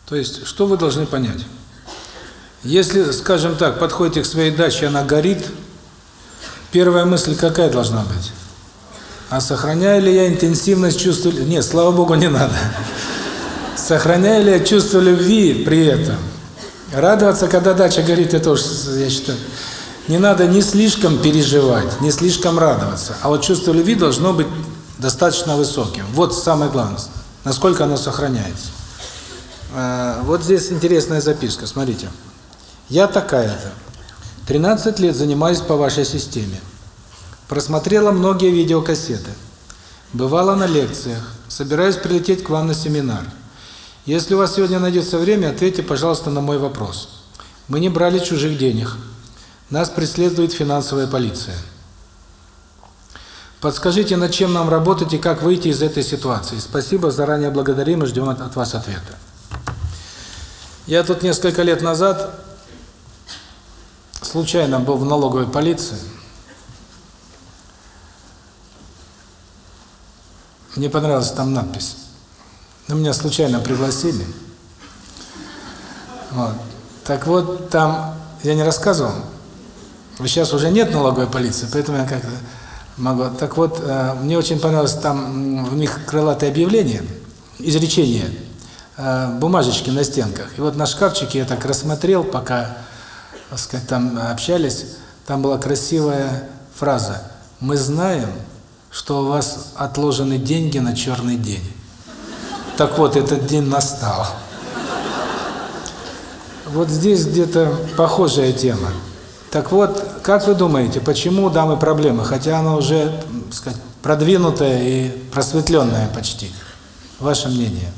То есть, что вы должны понять? Если, скажем так, подходите к своей даче, она горит, первая мысль какая должна быть? А сохраняю ли я интенсивность чувства... Нет, слава Богу, не надо. Сохраняю ли я чувство любви при этом? Радоваться, когда дача горит, это уж, я считаю, не надо не слишком переживать, не слишком радоваться. А вот чувство любви должно быть достаточно высоким. Вот самое главное, насколько оно сохраняется. А, вот здесь интересная записка, смотрите. Я такая-то. 13 лет занимаюсь по вашей системе. Просмотрела многие видеокассеты. Бывала на лекциях. Собираюсь прилететь к вам на семинар. Если у вас сегодня найдется время, ответьте, пожалуйста, на мой вопрос. Мы не брали чужих денег. Нас преследует финансовая полиция. Подскажите, над чем нам работать и как выйти из этой ситуации. Спасибо, заранее благодарим и ждем от вас ответа. Я тут несколько лет назад случайно был в налоговой полиции. Мне понравилась там надпись. На меня случайно пригласили. Вот. Так вот, там, я не рассказывал, сейчас уже нет налоговой полиции, поэтому я как-то могу. Так вот, э, мне очень понравилось там у них крылатое объявление, изречение, э, бумажечки на стенках. И вот на шкафчике я так рассмотрел, пока, так сказать, там общались, там была красивая фраза «Мы знаем, что у вас отложены деньги на черный день». Так вот, этот день настал. Вот здесь где-то похожая тема. Так вот, как вы думаете, почему у дамы проблемы, хотя она уже, так сказать, продвинутая и просветленная почти? Ваше мнение?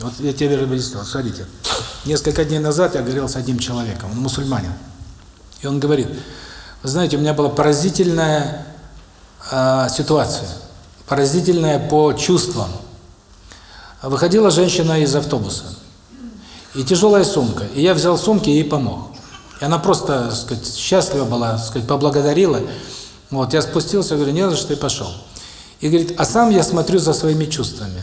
Вот я тебе объяснил, смотрите. Несколько дней назад я говорил с одним человеком, он мусульманин. И он говорит, вы знаете, у меня была поразительная э, ситуация, поразительная по чувствам. Выходила женщина из автобуса и тяжелая сумка. И я взял сумки и ей помог. И она просто, так сказать, счастлива была, так сказать, поблагодарила. Вот, я спустился, говорю, не за что, и пошел. И говорит, а сам я смотрю за своими чувствами.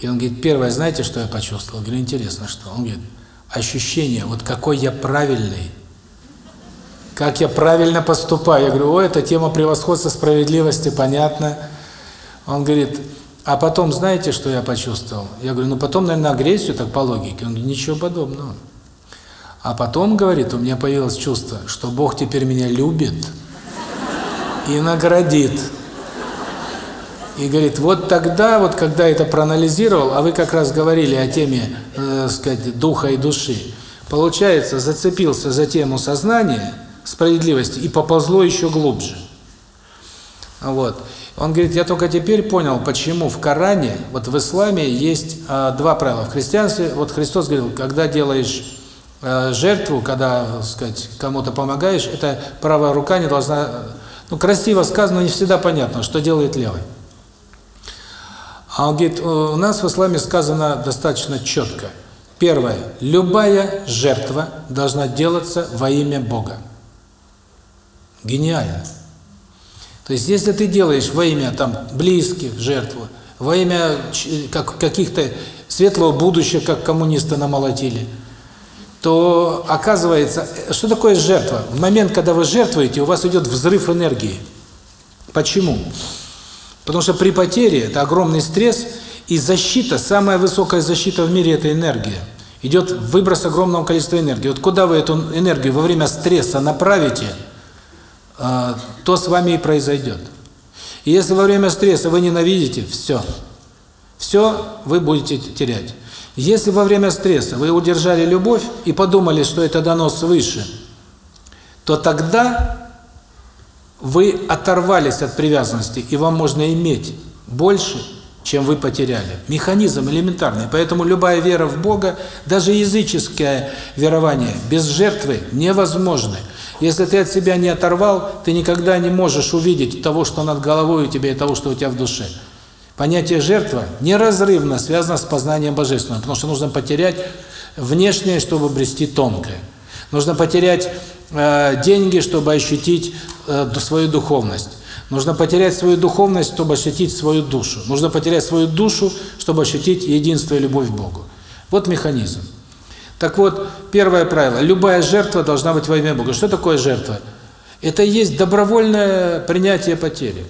И он говорит, первое, знаете, что я почувствовал? говорю, интересно, что? Он говорит, ощущение, вот какой я правильный, как я правильно поступаю. Я говорю, о, это тема превосходства справедливости, понятно. Он говорит, а потом, знаете, что я почувствовал? Я говорю, ну потом, наверное, агрессию, так по логике. Он говорит, ничего подобного. А потом, говорит, у меня появилось чувство, что Бог теперь меня любит и наградит. И говорит, вот тогда, вот когда это проанализировал, а вы как раз говорили о теме, э, сказать, духа и души, получается, зацепился за тему сознания, справедливости и поползло еще глубже. Вот. Он говорит, я только теперь понял, почему в Коране, вот в исламе есть э, два правила. В христианстве, вот Христос говорил, когда делаешь э, жертву, когда, сказать, кому-то помогаешь, это правая рука не должна, ну, красиво сказано, не всегда понятно, что делает левый. А он говорит, у нас в исламе сказано достаточно четко. Первое, любая жертва должна делаться во имя Бога. Гениально. То есть, если ты делаешь во имя там близких жертву, во имя как, каких-то светлого будущего, как коммунисты намолотили, то оказывается, что такое жертва? В момент, когда вы жертвуете, у вас идет взрыв энергии. Почему? Потому что при потере это огромный стресс, и защита, самая высокая защита в мире – это энергия. Идет выброс огромного количества энергии. Вот куда вы эту энергию во время стресса направите – то с вами и произойдет. И если во время стресса вы ненавидите, все. Все вы будете терять. Если во время стресса вы удержали любовь и подумали, что это дано свыше, то тогда вы оторвались от привязанности, и вам можно иметь больше, чем вы потеряли. Механизм элементарный. Поэтому любая вера в Бога, даже языческое верование без жертвы невозможно. Если ты от себя не оторвал, ты никогда не можешь увидеть того, что над головой у тебя и того, что у тебя в душе. Понятие жертва неразрывно связано с познанием божественного, потому что нужно потерять внешнее, чтобы обрести тонкое. Нужно потерять э, деньги, чтобы ощутить э, свою духовность. Нужно потерять свою духовность, чтобы ощутить свою душу. Нужно потерять свою душу, чтобы ощутить единство и любовь к Богу. Вот механизм. Так вот, первое правило. Любая жертва должна быть во имя Бога. Что такое жертва? Это и есть добровольное принятие потери.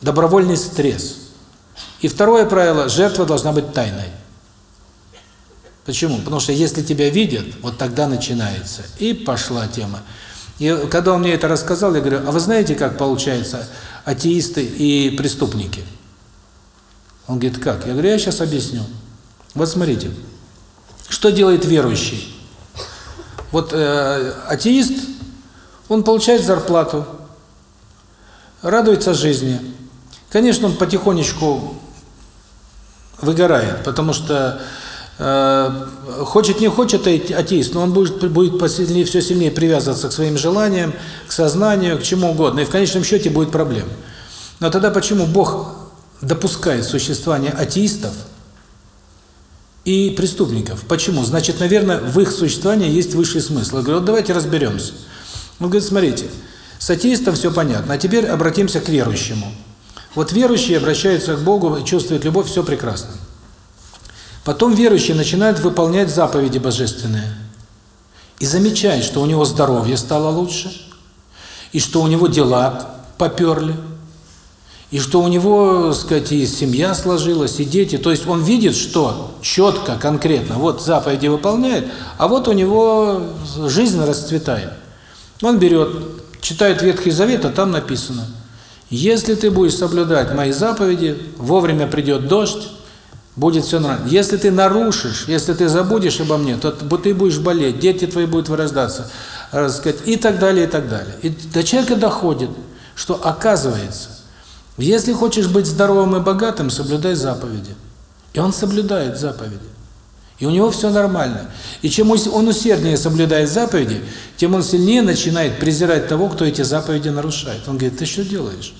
Добровольный стресс. И второе правило. Жертва должна быть тайной. Почему? Потому что если тебя видят, вот тогда начинается. И пошла тема. И когда он мне это рассказал, я говорю, а вы знаете, как получается атеисты и преступники? Он говорит, как? Я говорю, я сейчас объясню. Вот смотрите, что делает верующий? Вот э, атеист, он получает зарплату, радуется жизни. Конечно, он потихонечку выгорает, потому что Э, хочет не хочет атеист, но он будет будет посильнее, все сильнее привязываться к своим желаниям, к сознанию, к чему угодно, и в конечном счете будет проблема. Но тогда почему Бог допускает существование атеистов и преступников? Почему? Значит, наверное, в их существовании есть высший смысл. Я говорю, вот давайте разберемся. Он говорит, смотрите, с атеистом все понятно, а теперь обратимся к верующему. Вот верующие обращаются к Богу, чувствуют любовь, все прекрасно. Потом верующий начинает выполнять заповеди божественные. И замечает, что у него здоровье стало лучше, и что у него дела поперли, и что у него, так сказать, и семья сложилась, и дети. То есть он видит, что четко, конкретно, вот заповеди выполняет, а вот у него жизнь расцветает. Он берет, читает Ветхий Завет, а там написано, если ты будешь соблюдать мои заповеди, вовремя придет дождь, будет все нормально. Если ты нарушишь, если ты забудешь обо мне, то ты будешь болеть, дети твои будут вырождаться, сказать, и так далее, и так далее. И до человека доходит, что оказывается, если хочешь быть здоровым и богатым, соблюдай заповеди. И он соблюдает заповеди. И у него все нормально. И чем он усерднее соблюдает заповеди, тем он сильнее начинает презирать того, кто эти заповеди нарушает. Он говорит, ты что делаешь?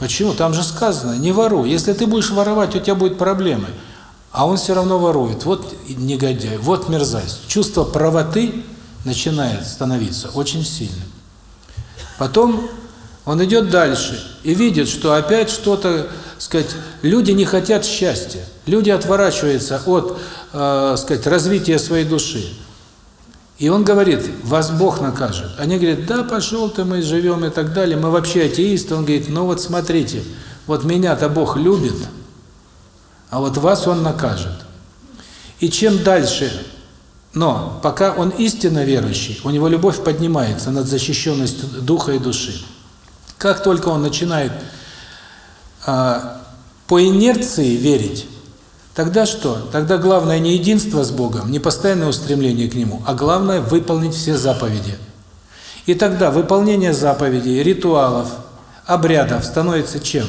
Почему? Там же сказано, не воруй. Если ты будешь воровать, у тебя будут проблемы. А он все равно ворует. Вот негодяй, вот мерзавец. Чувство правоты начинает становиться очень сильным. Потом он идет дальше и видит, что опять что-то, сказать, люди не хотят счастья. Люди отворачиваются от, э, сказать, развития своей души. И он говорит, вас Бог накажет. Они говорят, да, пошел ты, мы живем и так далее, мы вообще атеисты. Он говорит, ну вот смотрите, вот меня-то Бог любит, а вот вас Он накажет. И чем дальше, но пока он истинно верующий, у него любовь поднимается над защищенностью духа и души. Как только он начинает а, по инерции верить, Тогда что? Тогда главное не единство с Богом, не постоянное устремление к Нему, а главное выполнить все заповеди. И тогда выполнение заповедей, ритуалов, обрядов становится чем?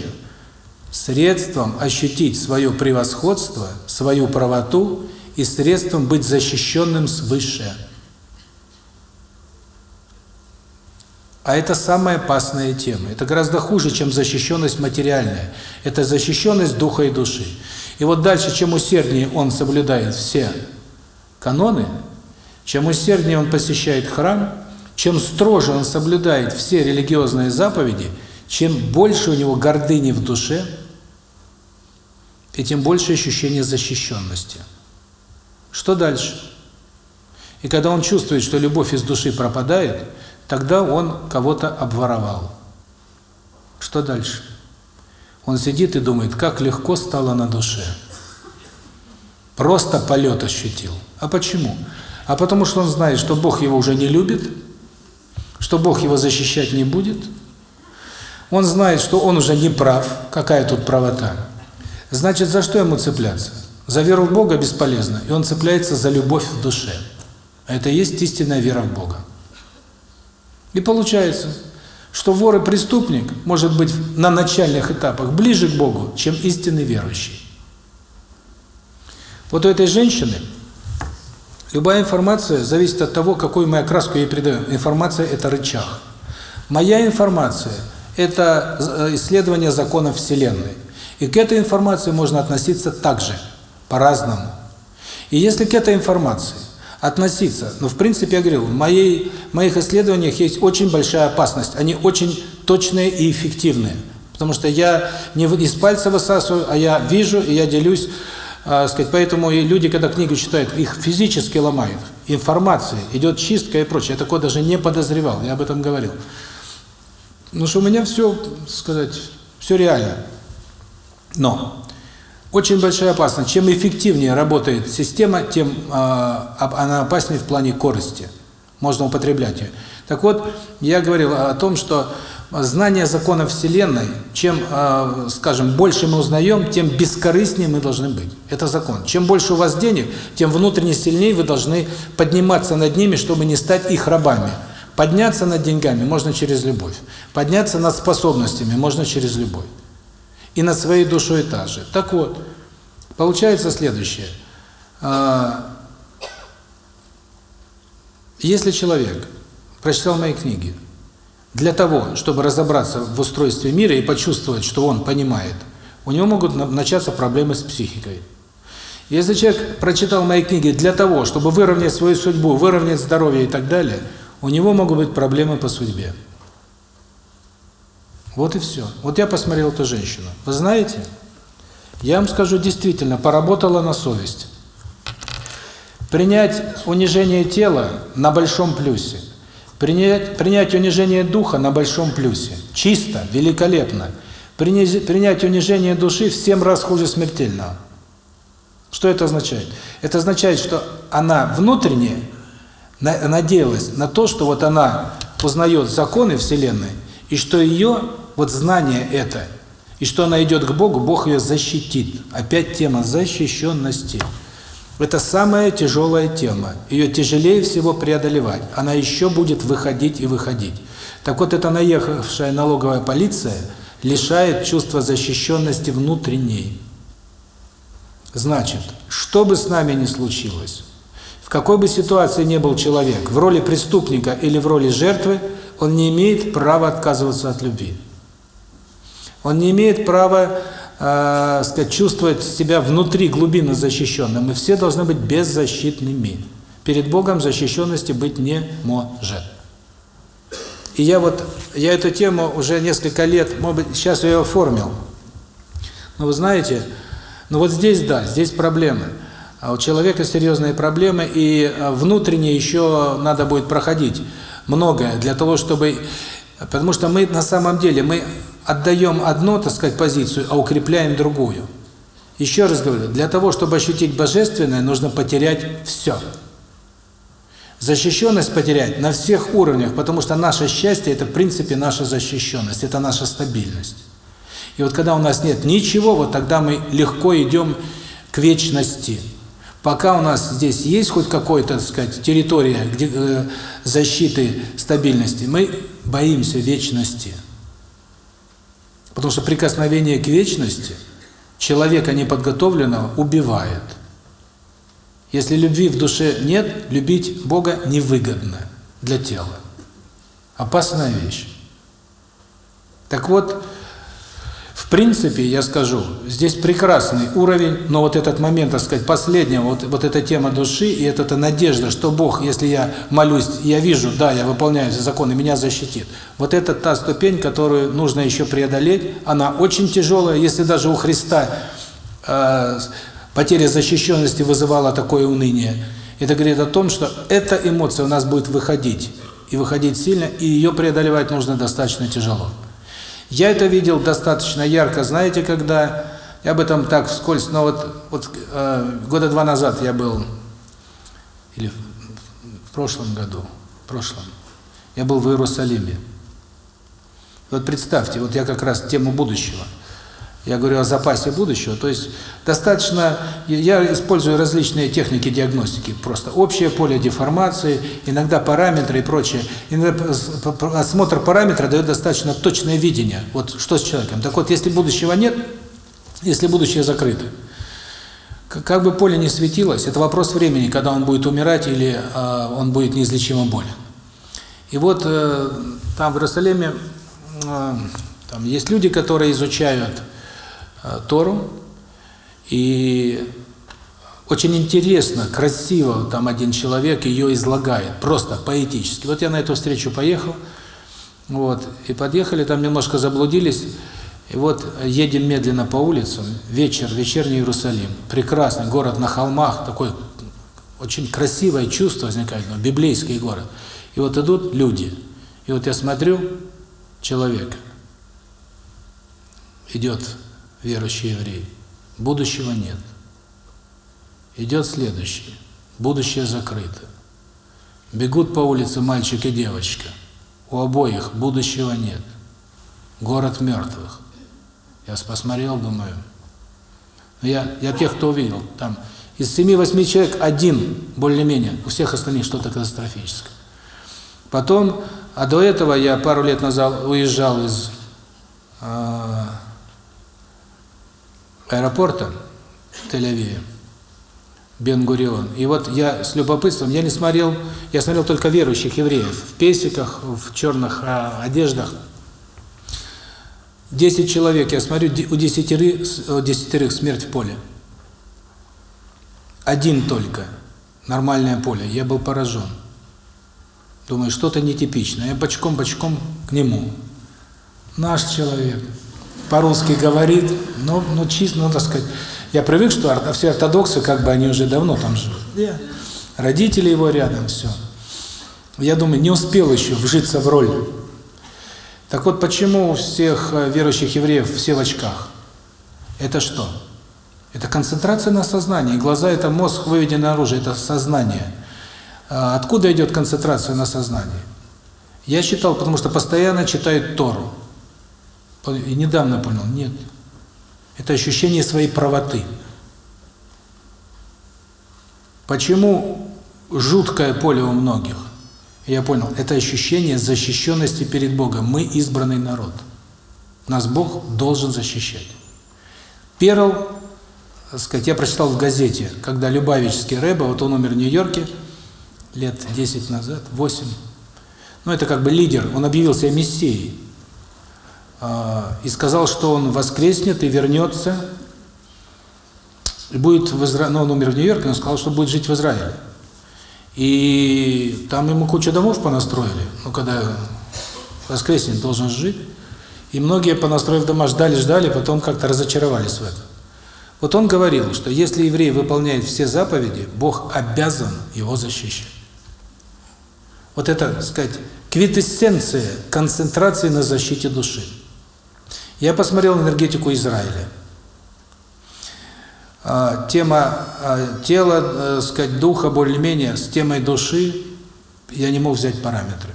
Средством ощутить свое превосходство, свою правоту и средством быть защищенным свыше. А это самая опасная тема. Это гораздо хуже, чем защищенность материальная. Это защищенность духа и души. И вот дальше, чем усерднее он соблюдает все каноны, чем усерднее он посещает храм, чем строже он соблюдает все религиозные заповеди, чем больше у него гордыни в душе, и тем больше ощущение защищенности. Что дальше? И когда он чувствует, что любовь из души пропадает, тогда он кого-то обворовал. Что дальше? Он сидит и думает, как легко стало на душе. Просто полет ощутил. А почему? А потому что он знает, что Бог его уже не любит, что Бог его защищать не будет. Он знает, что он уже не прав. Какая тут правота? Значит, за что ему цепляться? За веру в Бога бесполезно, и он цепляется за любовь в душе. Это и есть истинная вера в Бога. И получается, что вор и преступник может быть на начальных этапах ближе к Богу, чем истинный верующий. Вот у этой женщины любая информация зависит от того, какую мы окраску ей придаем. Информация – это рычаг. Моя информация – это э, исследование законов Вселенной. И к этой информации можно относиться также, по-разному. И если к этой информации относиться. Но в принципе, я говорил, в моей, в моих исследованиях есть очень большая опасность. Они очень точные и эффективные. Потому что я не из пальца высасываю, а я вижу и я делюсь. Э, сказать, поэтому и люди, когда книгу читают, их физически ломают. Информация, идет чистка и прочее. Я такое даже не подозревал, я об этом говорил. Ну что у меня все, сказать, все реально. Но очень большая опасность. Чем эффективнее работает система, тем э, она опаснее в плане корости. Можно употреблять ее. Так вот, я говорил о том, что знание законов Вселенной, чем, э, скажем, больше мы узнаем, тем бескорыстнее мы должны быть. Это закон. Чем больше у вас денег, тем внутренне сильнее вы должны подниматься над ними, чтобы не стать их рабами. Подняться над деньгами можно через любовь. Подняться над способностями можно через любовь и над своей душой также. Так вот, получается следующее. А, если человек прочитал мои книги, для того, чтобы разобраться в устройстве мира и почувствовать, что он понимает, у него могут начаться проблемы с психикой. Если человек прочитал мои книги для того, чтобы выровнять свою судьбу, выровнять здоровье и так далее, у него могут быть проблемы по судьбе. Вот и все. Вот я посмотрел эту женщину. Вы знаете, я вам скажу, действительно, поработала на совесть. Принять унижение тела на большом плюсе. Принять, принять унижение духа на большом плюсе. Чисто, великолепно. Принять, принять унижение души в семь раз хуже смертельного. Что это означает? Это означает, что она внутренне надеялась на то, что вот она узнает законы Вселенной, и что ее вот знание это, и что она идет к Богу, Бог ее защитит. Опять тема защищенности. Это самая тяжелая тема. Ее тяжелее всего преодолевать. Она еще будет выходить и выходить. Так вот, эта наехавшая налоговая полиция лишает чувства защищенности внутренней. Значит, что бы с нами ни случилось, в какой бы ситуации ни был человек, в роли преступника или в роли жертвы, он не имеет права отказываться от любви. Он не имеет права, э, сказать, чувствовать себя внутри глубинно защищенным. Мы все должны быть беззащитными. Перед Богом защищенности быть не может. И я вот, я эту тему уже несколько лет, может быть, сейчас я ее оформил. Но вы знаете, ну вот здесь да, здесь проблемы. А у человека серьезные проблемы, и э, внутренне еще надо будет проходить многое для того, чтобы... Потому что мы на самом деле, мы отдаем одну, так сказать, позицию, а укрепляем другую. Еще раз говорю, для того, чтобы ощутить Божественное, нужно потерять все. Защищенность потерять на всех уровнях, потому что наше счастье – это в принципе наша защищенность, это наша стабильность. И вот когда у нас нет ничего, вот тогда мы легко идем к вечности. Пока у нас здесь есть хоть какая-то, так сказать, территория где, э, защиты стабильности, мы боимся вечности. Потому что прикосновение к вечности человека неподготовленного убивает. Если любви в душе нет, любить Бога невыгодно для тела. Опасная вещь. Так вот, принципе, я скажу, здесь прекрасный уровень, но вот этот момент, так сказать, последнего, вот, вот эта тема души и эта, эта надежда, что Бог, если я молюсь, я вижу, да, я выполняю законы, меня защитит. Вот это та ступень, которую нужно еще преодолеть, она очень тяжелая, если даже у Христа э, потеря защищенности вызывала такое уныние. Это говорит о том, что эта эмоция у нас будет выходить, и выходить сильно, и ее преодолевать нужно достаточно тяжело. Я это видел достаточно ярко, знаете, когда я об этом так вскользь, но вот вот э, года два назад я был или в прошлом году, в прошлом. Я был в Иерусалиме. Вот представьте, вот я как раз тему будущего. Я говорю о запасе будущего, то есть достаточно, я использую различные техники диагностики, просто общее поле деформации, иногда параметры и прочее. Иногда осмотр параметра дает достаточно точное видение, вот что с человеком. Так вот, если будущего нет, если будущее закрыто, как бы поле не светилось, это вопрос времени, когда он будет умирать или э, он будет неизлечимо болен. И вот э, там в Иерусалиме э, там есть люди, которые изучают Тору, и очень интересно, красиво там один человек ее излагает, просто поэтически. Вот я на эту встречу поехал, вот, и подъехали, там немножко заблудились, и вот едем медленно по улицам, вечер, вечерний Иерусалим, прекрасный город на холмах, такой очень красивое чувство возникает, ну, библейский город. И вот идут люди, и вот я смотрю, человек, идет верующий еврей, будущего нет. Идет следующий, будущее закрыто. Бегут по улице мальчик и девочка, у обоих будущего нет. Город мертвых. Я посмотрел, думаю, ну, я, я тех, кто увидел, там из семи-восьми человек один более-менее, у всех остальных что-то катастрофическое. Потом, а до этого я пару лет назад уезжал из э, аэропорта Тель-Авива, Бен-Гурион. И вот я с любопытством, я не смотрел, я смотрел только верующих евреев в песиках, в черных э, одеждах. Десять человек, я смотрю, у десятерых, у десятерых смерть в поле. Один только, нормальное поле. Я был поражен. Думаю, что-то нетипичное. Я бочком-бочком к нему. Наш человек. По-русски говорит, но, ну, чисто, ну, так сказать. Я привык, что все ортодоксы, как бы, они уже давно там живут. Родители его рядом, все. Я думаю, не успел еще вжиться в роль. Так вот, почему у всех э, верующих евреев все в очках? Это что? Это концентрация на сознании. Глаза – это мозг, выведен наружу, это сознание. А откуда идет концентрация на сознании? Я читал, потому что постоянно читают Тору. И недавно понял, нет. Это ощущение своей правоты. Почему жуткое поле у многих? Я понял, это ощущение защищенности перед Богом. Мы избранный народ. Нас Бог должен защищать. Перл сказать, я прочитал в газете, когда Любавический Рэба, вот он умер в Нью-Йорке лет 10 назад, 8. Ну, это как бы лидер, он объявил себя мессией. Э, и сказал, что он воскреснет и вернется, и будет в Израиле, ну, он умер в Нью-Йорке, он сказал, что будет жить в Израиле. И там ему кучу домов понастроили, ну, когда воскреснет, должен жить. И многие, понастроив дома, ждали-ждали, потом как-то разочаровались в этом. Вот он говорил, что если еврей выполняет все заповеди, Бог обязан его защищать. Вот это, так сказать, квитэссенция концентрации на защите души. Я посмотрел энергетику Израиля. А, тема а, тела, э, сказать, духа более-менее с темой души я не мог взять параметры.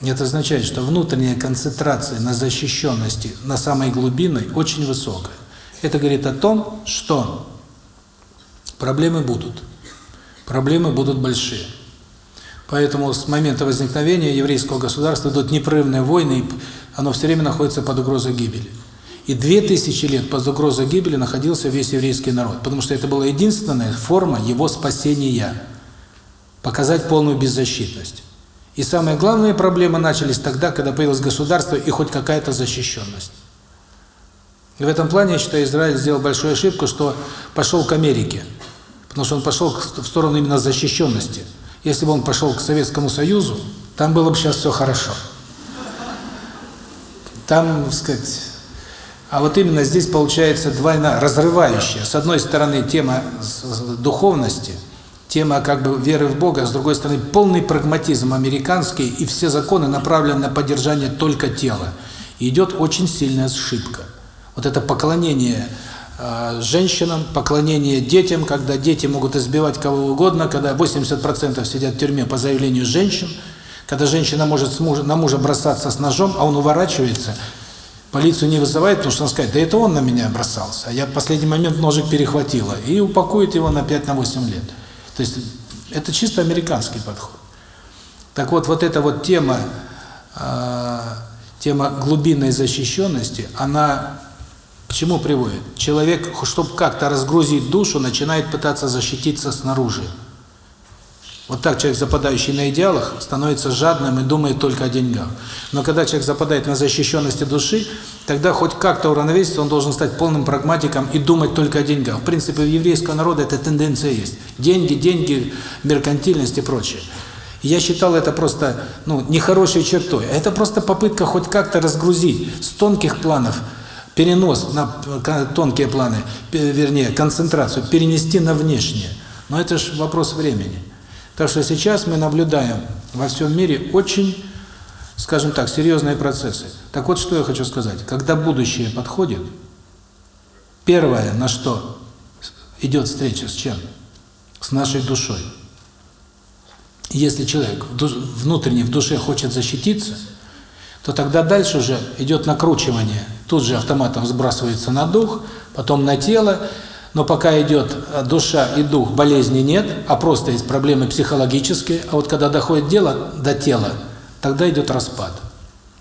Это означает, что внутренняя концентрация на защищенности, на самой глубинной, очень высокая. Это говорит о том, что проблемы будут. Проблемы будут большие. Поэтому с момента возникновения еврейского государства идут непрерывные войны, и оно все время находится под угрозой гибели. И две тысячи лет под угрозой гибели находился весь еврейский народ, потому что это была единственная форма его спасения – показать полную беззащитность. И самые главные проблемы начались тогда, когда появилось государство и хоть какая-то защищенность. И в этом плане, я считаю, Израиль сделал большую ошибку, что пошел к Америке. Потому что он пошел в сторону именно защищенности. Если бы он пошел к Советскому Союзу, там было бы сейчас все хорошо. Там, так сказать... А вот именно здесь получается двойно разрывающая. С одной стороны, тема духовности, тема как бы веры в Бога, с другой стороны, полный прагматизм американский, и все законы направлены на поддержание только тела. И идет очень сильная ошибка. Вот это поклонение женщинам, поклонение детям, когда дети могут избивать кого угодно, когда 80% сидят в тюрьме по заявлению женщин, когда женщина может с мужа, на мужа бросаться с ножом, а он уворачивается, полицию не вызывает, потому что он скажет, да это он на меня бросался, а я в последний момент ножик перехватила, и упакует его на 5-8 лет. То есть это чисто американский подход. Так вот, вот эта вот тема, э, тема глубинной защищенности, она к чему приводит? Человек, чтобы как-то разгрузить душу, начинает пытаться защититься снаружи. Вот так человек, западающий на идеалах, становится жадным и думает только о деньгах. Но когда человек западает на защищенности души, тогда хоть как-то уравновеситься, он должен стать полным прагматиком и думать только о деньгах. В принципе, у еврейского народа эта тенденция есть. Деньги, деньги, меркантильность и прочее. Я считал это просто, ну, нехорошей чертой. Это просто попытка хоть как-то разгрузить с тонких планов, перенос на тонкие планы, вернее, концентрацию, перенести на внешнее. Но это же вопрос времени. Так что сейчас мы наблюдаем во всем мире очень, скажем так, серьезные процессы. Так вот, что я хочу сказать. Когда будущее подходит, первое, на что идет встреча с чем? С нашей душой. Если человек внутренне в душе хочет защититься, то тогда дальше уже идет накручивание. Тут же автоматом сбрасывается на дух, потом на тело, но пока идет э, душа и дух, болезни нет, а просто есть проблемы психологические. А вот когда доходит дело до тела, тогда идет распад.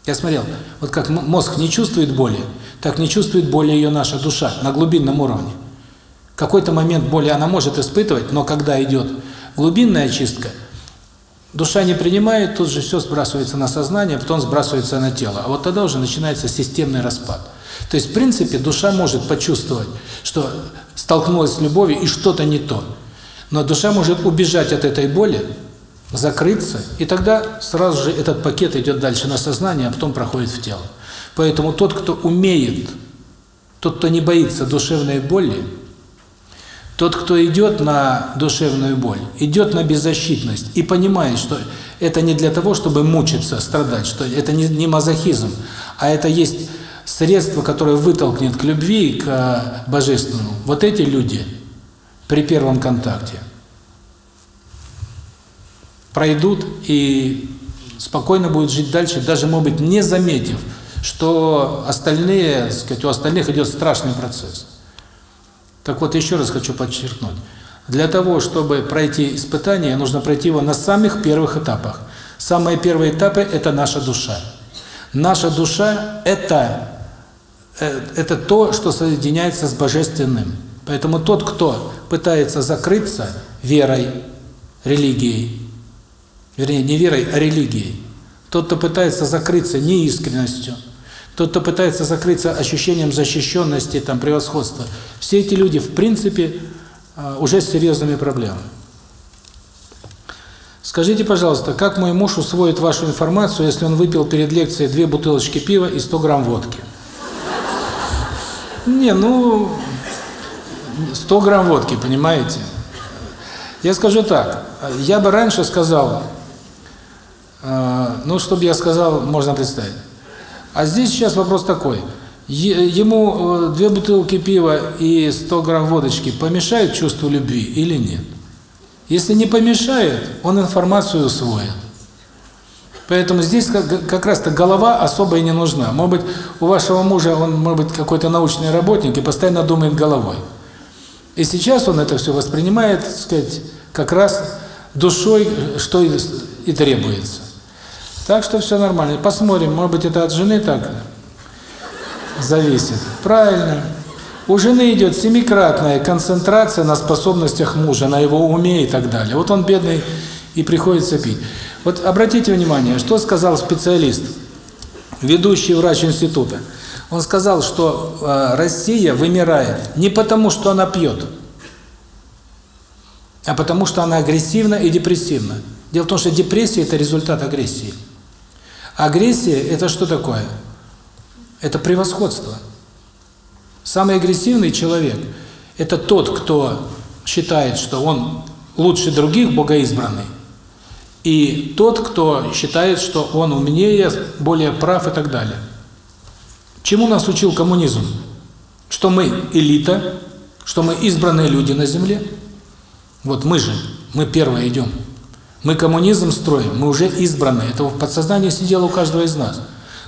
Я смотрел, вот как мозг не чувствует боли, так не чувствует боли ее наша душа на глубинном уровне. Какой-то момент боли она может испытывать, но когда идет глубинная чистка, душа не принимает, тут же все сбрасывается на сознание, потом сбрасывается на тело. А вот тогда уже начинается системный распад. То есть, в принципе, душа может почувствовать, что столкнулась с любовью и что-то не то. Но душа может убежать от этой боли, закрыться, и тогда сразу же этот пакет идет дальше на сознание, а потом проходит в тело. Поэтому тот, кто умеет, тот, кто не боится душевной боли, тот, кто идет на душевную боль, идет на беззащитность и понимает, что это не для того, чтобы мучиться, страдать, что это не, не мазохизм, а это есть средство, которое вытолкнет к любви, к божественному, вот эти люди при первом контакте пройдут и спокойно будут жить дальше, даже, может быть, не заметив, что остальные, сказать, у остальных идет страшный процесс. Так вот, еще раз хочу подчеркнуть. Для того, чтобы пройти испытание, нужно пройти его на самых первых этапах. Самые первые этапы – это наша душа. Наша душа – это Э, это то, что соединяется с Божественным. Поэтому тот, кто пытается закрыться верой, религией, вернее, не верой, а религией, тот, кто пытается закрыться неискренностью, тот, кто пытается закрыться ощущением защищенности, там, превосходства, все эти люди, в принципе, э, уже с серьезными проблемами. Скажите, пожалуйста, как мой муж усвоит вашу информацию, если он выпил перед лекцией две бутылочки пива и 100 грамм водки? Не, ну, 100 грамм водки, понимаете? Я скажу так, я бы раньше сказал, э, ну, чтобы я сказал, можно представить. А здесь сейчас вопрос такой. Ему э, две бутылки пива и 100 грамм водочки помешают чувству любви или нет? Если не помешает, он информацию усвоит. Поэтому здесь как, как раз-то голова особо и не нужна. Может быть, у вашего мужа он, может быть, какой-то научный работник и постоянно думает головой. И сейчас он это все воспринимает, так сказать, как раз душой, что и, и требуется. Так что все нормально. Посмотрим, может быть, это от жены так зависит. Правильно. У жены идет семикратная концентрация на способностях мужа, на его уме и так далее. Вот он бедный и приходится пить. Вот обратите внимание, что сказал специалист, ведущий врач института. Он сказал, что э, Россия вымирает не потому, что она пьет, а потому, что она агрессивна и депрессивна. Дело в том, что депрессия – это результат агрессии. Агрессия – это что такое? Это превосходство. Самый агрессивный человек – это тот, кто считает, что он лучше других, богоизбранный, и тот, кто считает, что он умнее, более прав и так далее. Чему нас учил коммунизм? Что мы элита, что мы избранные люди на земле. Вот мы же, мы первые идем. Мы коммунизм строим, мы уже избранные. Это в подсознании сидело у каждого из нас.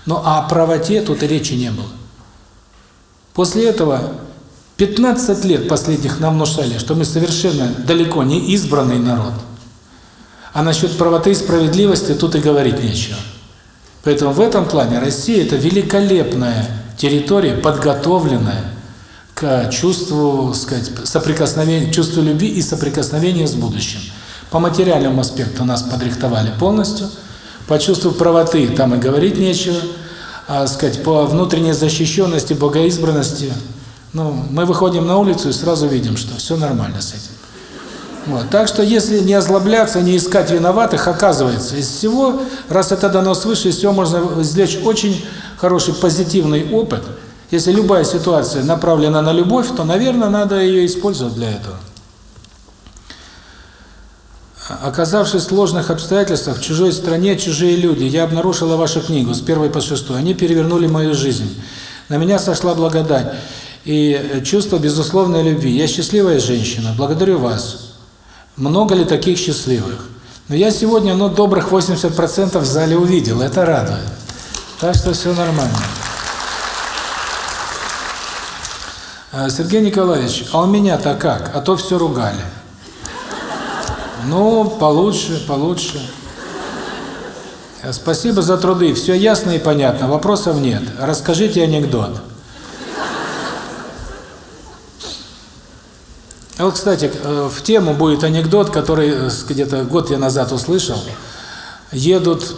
Но о правоте тут и речи не было. После этого 15 лет последних нам внушали, что мы совершенно далеко не избранный народ – а насчет правоты и справедливости тут и говорить нечего. Поэтому в этом плане Россия – это великолепная территория, подготовленная к чувству, сказать, соприкосновения, чувству любви и соприкосновения с будущим. По материальному аспекту нас подрихтовали полностью. По чувству правоты там и говорить нечего. А сказать, по внутренней защищенности, богоизбранности, ну, мы выходим на улицу и сразу видим, что все нормально с этим. Вот. Так что если не озлобляться, не искать виноватых, оказывается, из всего, раз это дано свыше, из всего можно извлечь очень хороший позитивный опыт. Если любая ситуация направлена на любовь, то, наверное, надо ее использовать для этого. Оказавшись в сложных обстоятельствах, в чужой стране, чужие люди, я обнаружила вашу книгу с первой по шестой. Они перевернули мою жизнь. На меня сошла благодать и чувство безусловной любви. Я счастливая женщина. Благодарю вас. Много ли таких счастливых? Но я сегодня, ну, добрых 80% в зале увидел. Это радует. Так что все нормально. Сергей Николаевич, а у меня-то как? А то все ругали. Ну, получше, получше. Спасибо за труды. Все ясно и понятно. Вопросов нет. Расскажите анекдот. Вот, кстати, в тему будет анекдот, который где-то год я назад услышал. Едут...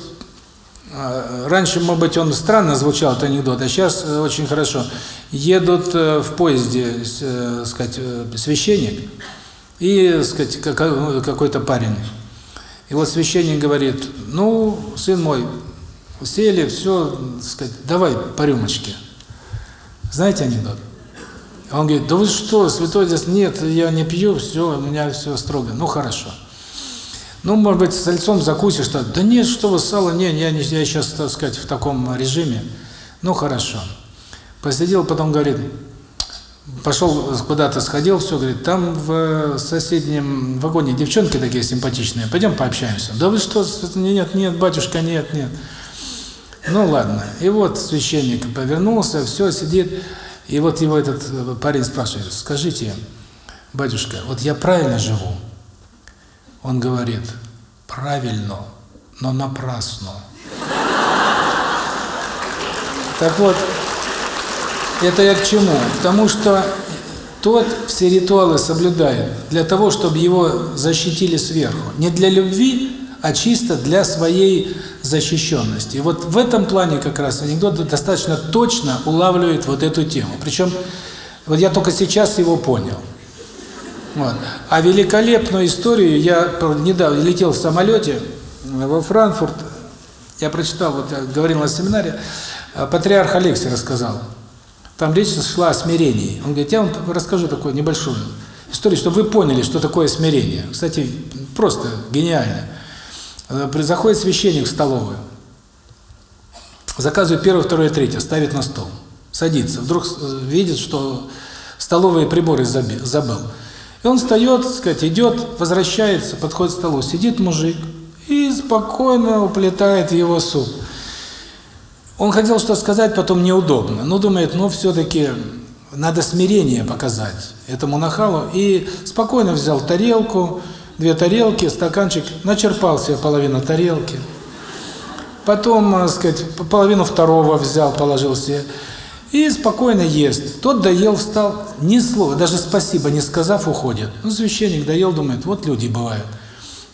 Раньше, может быть, он странно звучал, этот анекдот, а сейчас очень хорошо. Едут в поезде, сказать, священник, и, сказать, какой-то парень. И вот священник говорит, ну, сын мой, сели, все, сказать, давай по рюмочке. Знаете анекдот? Он говорит, да вы что, святой здесь, нет, я не пью, все, у меня все строго. Ну, хорошо. Ну, может быть, сальцом закусишь, что да нет, что вы, сало, не, я, не, я сейчас, так сказать, в таком режиме. Ну, хорошо. Посидел, потом говорит, пошел куда-то сходил, все, говорит, там в соседнем вагоне девчонки такие симпатичные, пойдем пообщаемся. Да вы что, нет, нет, батюшка, нет, нет. Ну ладно. И вот священник повернулся, все, сидит, и вот его этот парень спрашивает, скажите, батюшка, вот я правильно живу? Он говорит, правильно, но напрасно. Так вот, это я к чему? К тому, что тот все ритуалы соблюдает для того, чтобы его защитили сверху. Не для любви, а чисто для своей защищенности. И вот в этом плане как раз анекдот достаточно точно улавливает вот эту тему. Причем, вот я только сейчас его понял. Вот. А великолепную историю я недавно летел в самолете во Франкфурт, я прочитал, вот я говорил на семинаре, патриарх Алексий рассказал. Там речь шла о смирении. Он говорит, я вам расскажу такую небольшую историю, чтобы вы поняли, что такое смирение. Кстати, просто гениально. Заходит священник в столовую, заказывает первое, второе, третье, ставит на стол, садится. Вдруг видит, что столовые приборы забыл. И он встает, сказать, идет, возвращается, подходит к столу, сидит мужик и спокойно уплетает его суп. Он хотел что сказать, потом неудобно. Но думает, ну все-таки надо смирение показать этому нахалу. И спокойно взял тарелку, две тарелки, стаканчик, начерпал себе половину тарелки. Потом, так сказать, половину второго взял, положил себе. И спокойно ест. Тот доел, встал, ни слова, даже спасибо не сказав, уходит. Ну, священник доел, думает, вот люди бывают.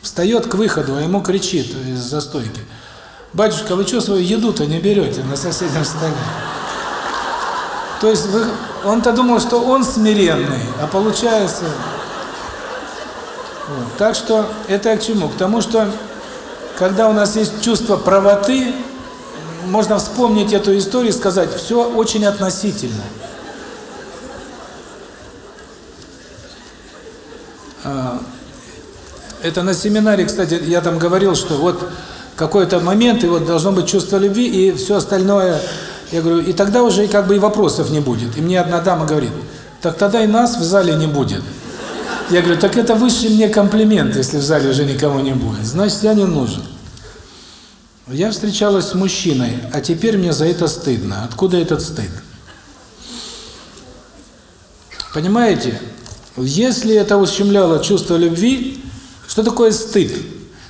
Встает к выходу, а ему кричит из застойки – Батюшка, вы что свою еду-то не берете на соседнем столе? То есть он-то думал, что он смиренный, а получается... Вот. Так что это к чему? К тому, что когда у нас есть чувство правоты, можно вспомнить эту историю и сказать, все очень относительно. А, это на семинаре, кстати, я там говорил, что вот какой-то момент, и вот должно быть чувство любви, и все остальное, я говорю, и тогда уже как бы и вопросов не будет. И мне одна дама говорит, так тогда и нас в зале не будет. Я говорю, так это высший мне комплимент, если в зале уже никого не будет. Значит, я не нужен. Я встречалась с мужчиной, а теперь мне за это стыдно. Откуда этот стыд? Понимаете? Если это ущемляло чувство любви, что такое стыд?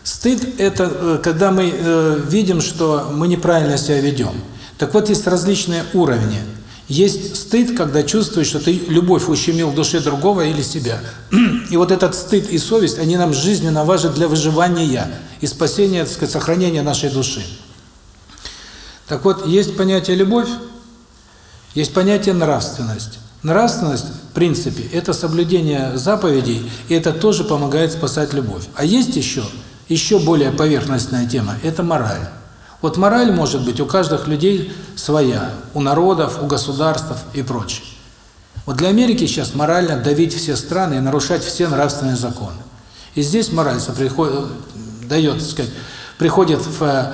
Стыд – это э, когда мы э, видим, что мы неправильно себя ведем. Так вот, есть различные уровни. Есть стыд, когда чувствуешь, что ты любовь ущемил в душе другого или себя. И вот этот стыд и совесть, они нам жизненно важны для выживания и спасения, так сказать, сохранения нашей души. Так вот, есть понятие любовь, есть понятие нравственность. Нравственность, в принципе, это соблюдение заповедей, и это тоже помогает спасать любовь. А есть еще, еще более поверхностная тема – это мораль. Вот мораль может быть у каждых людей своя, у народов, у государств и прочее. Вот для Америки сейчас морально давить все страны и нарушать все нравственные законы. И здесь мораль приходит, дает, так сказать, приходит в,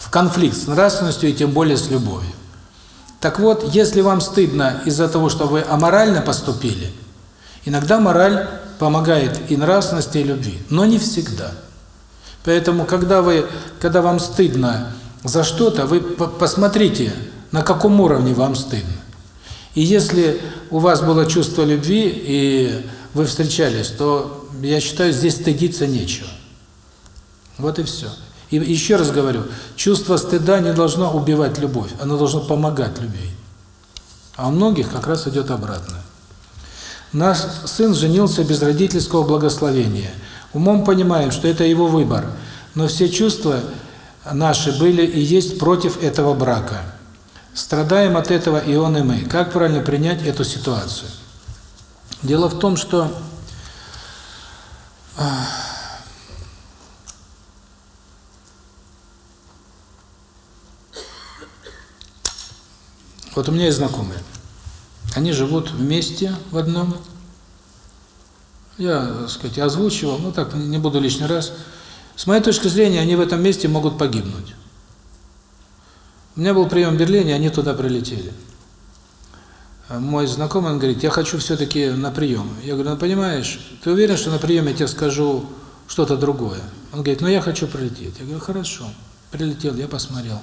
в конфликт с нравственностью и тем более с любовью. Так вот, если вам стыдно из-за того, что вы аморально поступили, иногда мораль помогает и нравственности, и любви, но не всегда. Поэтому, когда вы, когда вам стыдно за что-то, вы посмотрите, на каком уровне вам стыдно. И если у вас было чувство любви, и вы встречались, то, я считаю, здесь стыдиться нечего. Вот и все. И еще раз говорю, чувство стыда не должно убивать любовь, оно должно помогать любви. А у многих как раз идет обратно. Наш сын женился без родительского благословения – Умом понимаем, что это его выбор, но все чувства наши были и есть против этого брака. Страдаем от этого и он, и мы. Как правильно принять эту ситуацию? Дело в том, что вот у меня есть знакомые. Они живут вместе в одном я, так сказать, озвучивал, ну так, не буду лишний раз. С моей точки зрения, они в этом месте могут погибнуть. У меня был прием в Берлине, они туда прилетели. Мой знакомый, он говорит, я хочу все-таки на прием. Я говорю, ну понимаешь, ты уверен, что на приеме я тебе скажу что-то другое? Он говорит, ну я хочу прилететь. Я говорю, хорошо. Прилетел, я посмотрел.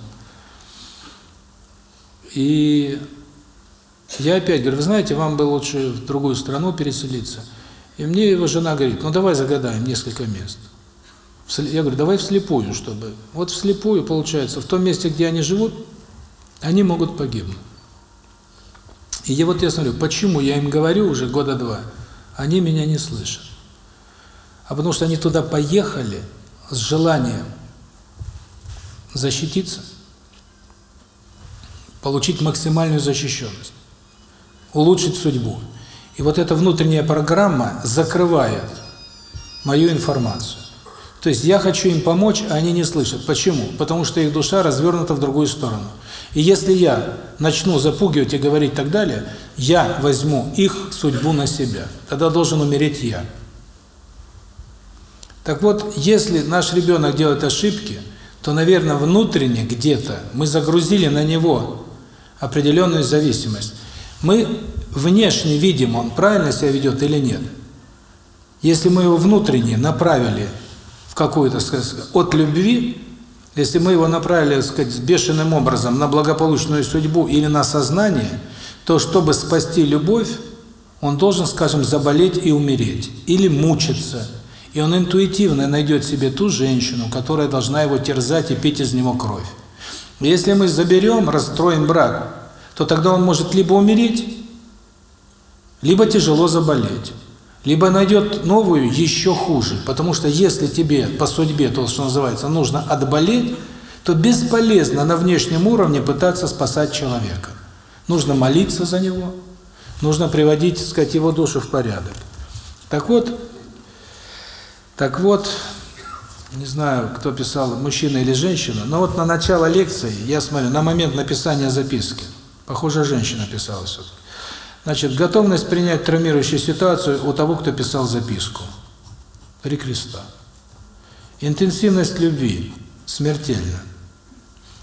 И я опять говорю, вы знаете, вам бы лучше в другую страну переселиться. И мне его жена говорит, ну давай загадаем несколько мест. Я говорю, давай вслепую, чтобы... Вот вслепую, получается, в том месте, где они живут, они могут погибнуть. И я вот я смотрю, почему я им говорю уже года два, они меня не слышат. А потому что они туда поехали с желанием защититься, получить максимальную защищенность, улучшить судьбу. И вот эта внутренняя программа закрывает мою информацию. То есть я хочу им помочь, а они не слышат. Почему? Потому что их душа развернута в другую сторону. И если я начну запугивать и говорить так далее, я возьму их судьбу на себя. Тогда должен умереть я. Так вот, если наш ребенок делает ошибки, то, наверное, внутренне где-то мы загрузили на него определенную зависимость. Мы внешне видим, он правильно себя ведет или нет. Если мы его внутренне направили в какую-то, от любви, если мы его направили, так сказать, бешеным образом на благополучную судьбу или на сознание, то чтобы спасти любовь, он должен, скажем, заболеть и умереть, или мучиться. И он интуитивно найдет себе ту женщину, которая должна его терзать и пить из него кровь. Если мы заберем, расстроим брак, то тогда он может либо умереть, либо тяжело заболеть, либо найдет новую еще хуже. Потому что если тебе по судьбе, то, что называется, нужно отболеть, то бесполезно на внешнем уровне пытаться спасать человека. Нужно молиться за него, нужно приводить, так сказать, его душу в порядок. Так вот, так вот, не знаю, кто писал, мужчина или женщина, но вот на начало лекции, я смотрю, на момент написания записки, похоже, женщина писала все-таки. Значит, готовность принять травмирующую ситуацию у того, кто писал записку. Три креста. Интенсивность любви смертельна.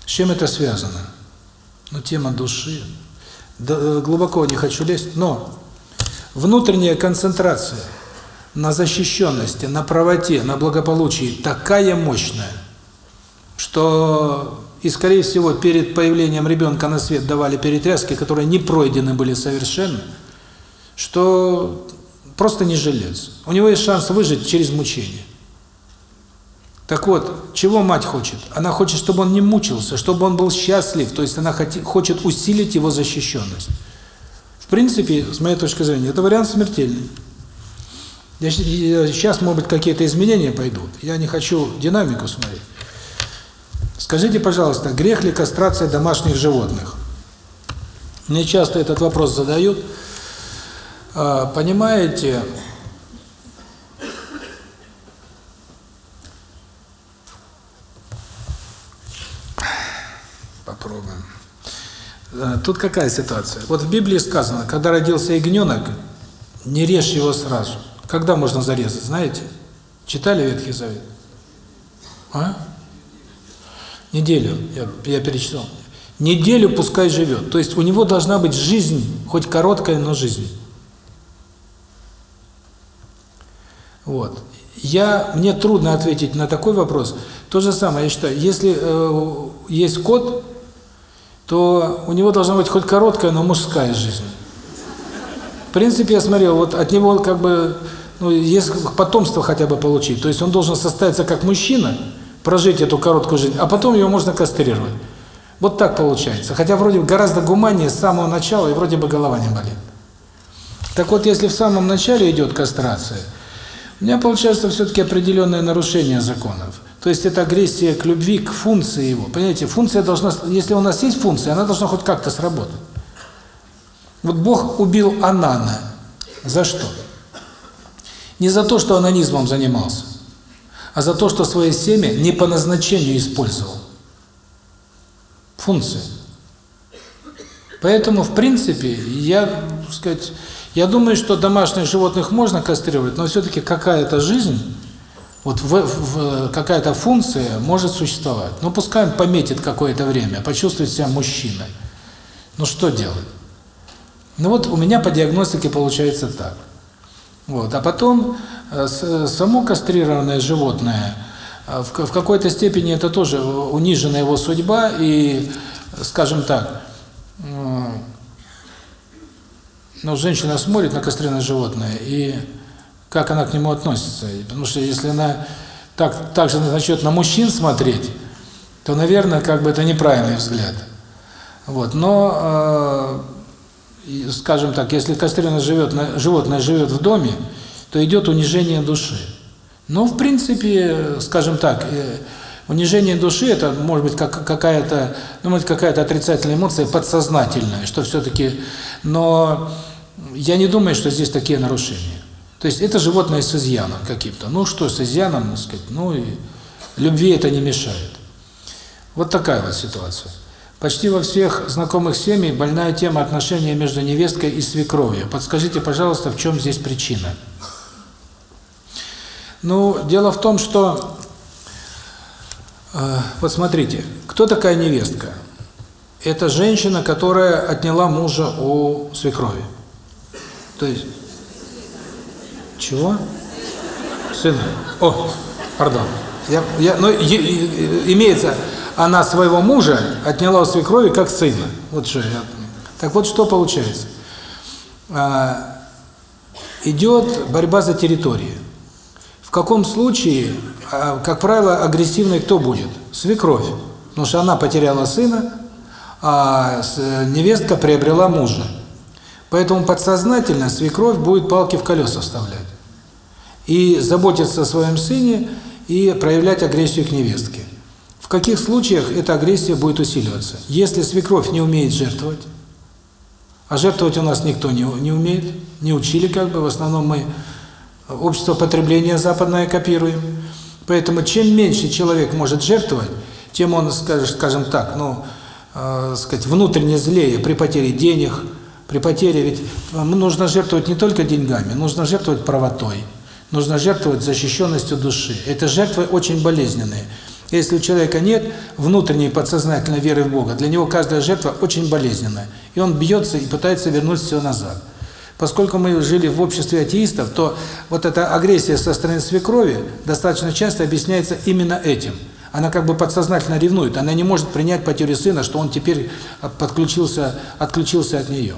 С чем это связано? Ну, тема души. Да, э, глубоко не хочу лезть, но внутренняя концентрация на защищенности, на правоте, на благополучии такая мощная, что и, скорее всего, перед появлением ребенка на свет давали перетряски, которые не пройдены были совершенно, что просто не жилец. У него есть шанс выжить через мучение. Так вот, чего мать хочет? Она хочет, чтобы он не мучился, чтобы он был счастлив, то есть она хочет усилить его защищенность. В принципе, с моей точки зрения, это вариант смертельный. Сейчас, может быть, какие-то изменения пойдут. Я не хочу динамику смотреть. Скажите, пожалуйста, грех ли кастрация домашних животных? Мне часто этот вопрос задают. А, понимаете, попробуем. А, тут какая ситуация? Вот в Библии сказано, когда родился ягненок, не режь его сразу. Когда можно зарезать, знаете? Читали Ветхий Завет? А? Неделю, я, я перечитал. Неделю пускай живет. То есть у него должна быть жизнь, хоть короткая, но жизнь. Вот. Я, мне трудно ответить на такой вопрос. То же самое, я считаю, если э, есть кот, то у него должна быть хоть короткая, но мужская жизнь. В принципе, я смотрел, вот от него как бы, ну, есть потомство хотя бы получить. То есть он должен состояться как мужчина, прожить эту короткую жизнь, а потом его можно кастрировать. Вот так получается. Хотя вроде гораздо гуманнее с самого начала, и вроде бы голова не болит. Так вот, если в самом начале идет кастрация, у меня получается все-таки определенное нарушение законов. То есть это агрессия к любви, к функции его. Понимаете, функция должна, если у нас есть функция, она должна хоть как-то сработать. Вот Бог убил Анана. За что? Не за то, что анонизмом занимался, а за то, что свое семя не по назначению использовал. Функция. Поэтому, в принципе, я, сказать, я думаю, что домашних животных можно кастрировать, но все-таки какая-то жизнь, вот в, в, какая-то функция может существовать. Ну, пускай он пометит какое-то время, почувствует себя мужчиной. Ну, что делать? Ну, вот у меня по диагностике получается так. Вот. А потом само кастрированное животное, э, в, какой-то степени это тоже униженная его судьба, и, скажем так, ну, женщина смотрит на кастрированное животное, и как она к нему относится. Потому что если она так, так же начнет на мужчин смотреть, то, наверное, как бы это неправильный взгляд. Вот. Но, э, скажем так, если кастрированное животное живет в доме, то идет унижение души. Но, в принципе, скажем так, э, унижение души – это, может быть, как какая-то, ну, какая-то отрицательная эмоция, подсознательная, что все-таки, но я не думаю, что здесь такие нарушения. То есть это животное с изъяном каким-то. Ну что с изъяном, так сказать, ну и любви это не мешает. Вот такая вот ситуация. Почти во всех знакомых семьях больная тема отношения между невесткой и свекровью. Подскажите, пожалуйста, в чем здесь причина? Ну, дело в том, что, э, вот смотрите, кто такая невестка? Это женщина, которая отняла мужа у свекрови. То есть... Чего? Сын. О, пардон. Я, я, ну, е, имеется, она своего мужа отняла у свекрови как сына. Вот что я... Так вот, что получается? А, идет борьба за территорию. В каком случае, а, как правило, агрессивной кто будет? Свекровь. Потому что она потеряла сына, а невестка приобрела мужа. Поэтому подсознательно свекровь будет палки в колеса вставлять. И заботиться о своем сыне, и проявлять агрессию к невестке. В каких случаях эта агрессия будет усиливаться? Если свекровь не умеет жертвовать, а жертвовать у нас никто не, не умеет, не учили как бы, в основном мы общество потребления западное копируем. Поэтому чем меньше человек может жертвовать, тем он, скажем так, ну, э, сказать, внутренне злее при потере денег, при потере, ведь нужно жертвовать не только деньгами, нужно жертвовать правотой, нужно жертвовать защищенностью души. Это жертвы очень болезненные. Если у человека нет внутренней подсознательной веры в Бога, для него каждая жертва очень болезненная. И он бьется и пытается вернуть все назад. Поскольку мы жили в обществе атеистов, то вот эта агрессия со стороны свекрови достаточно часто объясняется именно этим. Она как бы подсознательно ревнует, она не может принять потерю сына, что он теперь подключился, отключился от нее.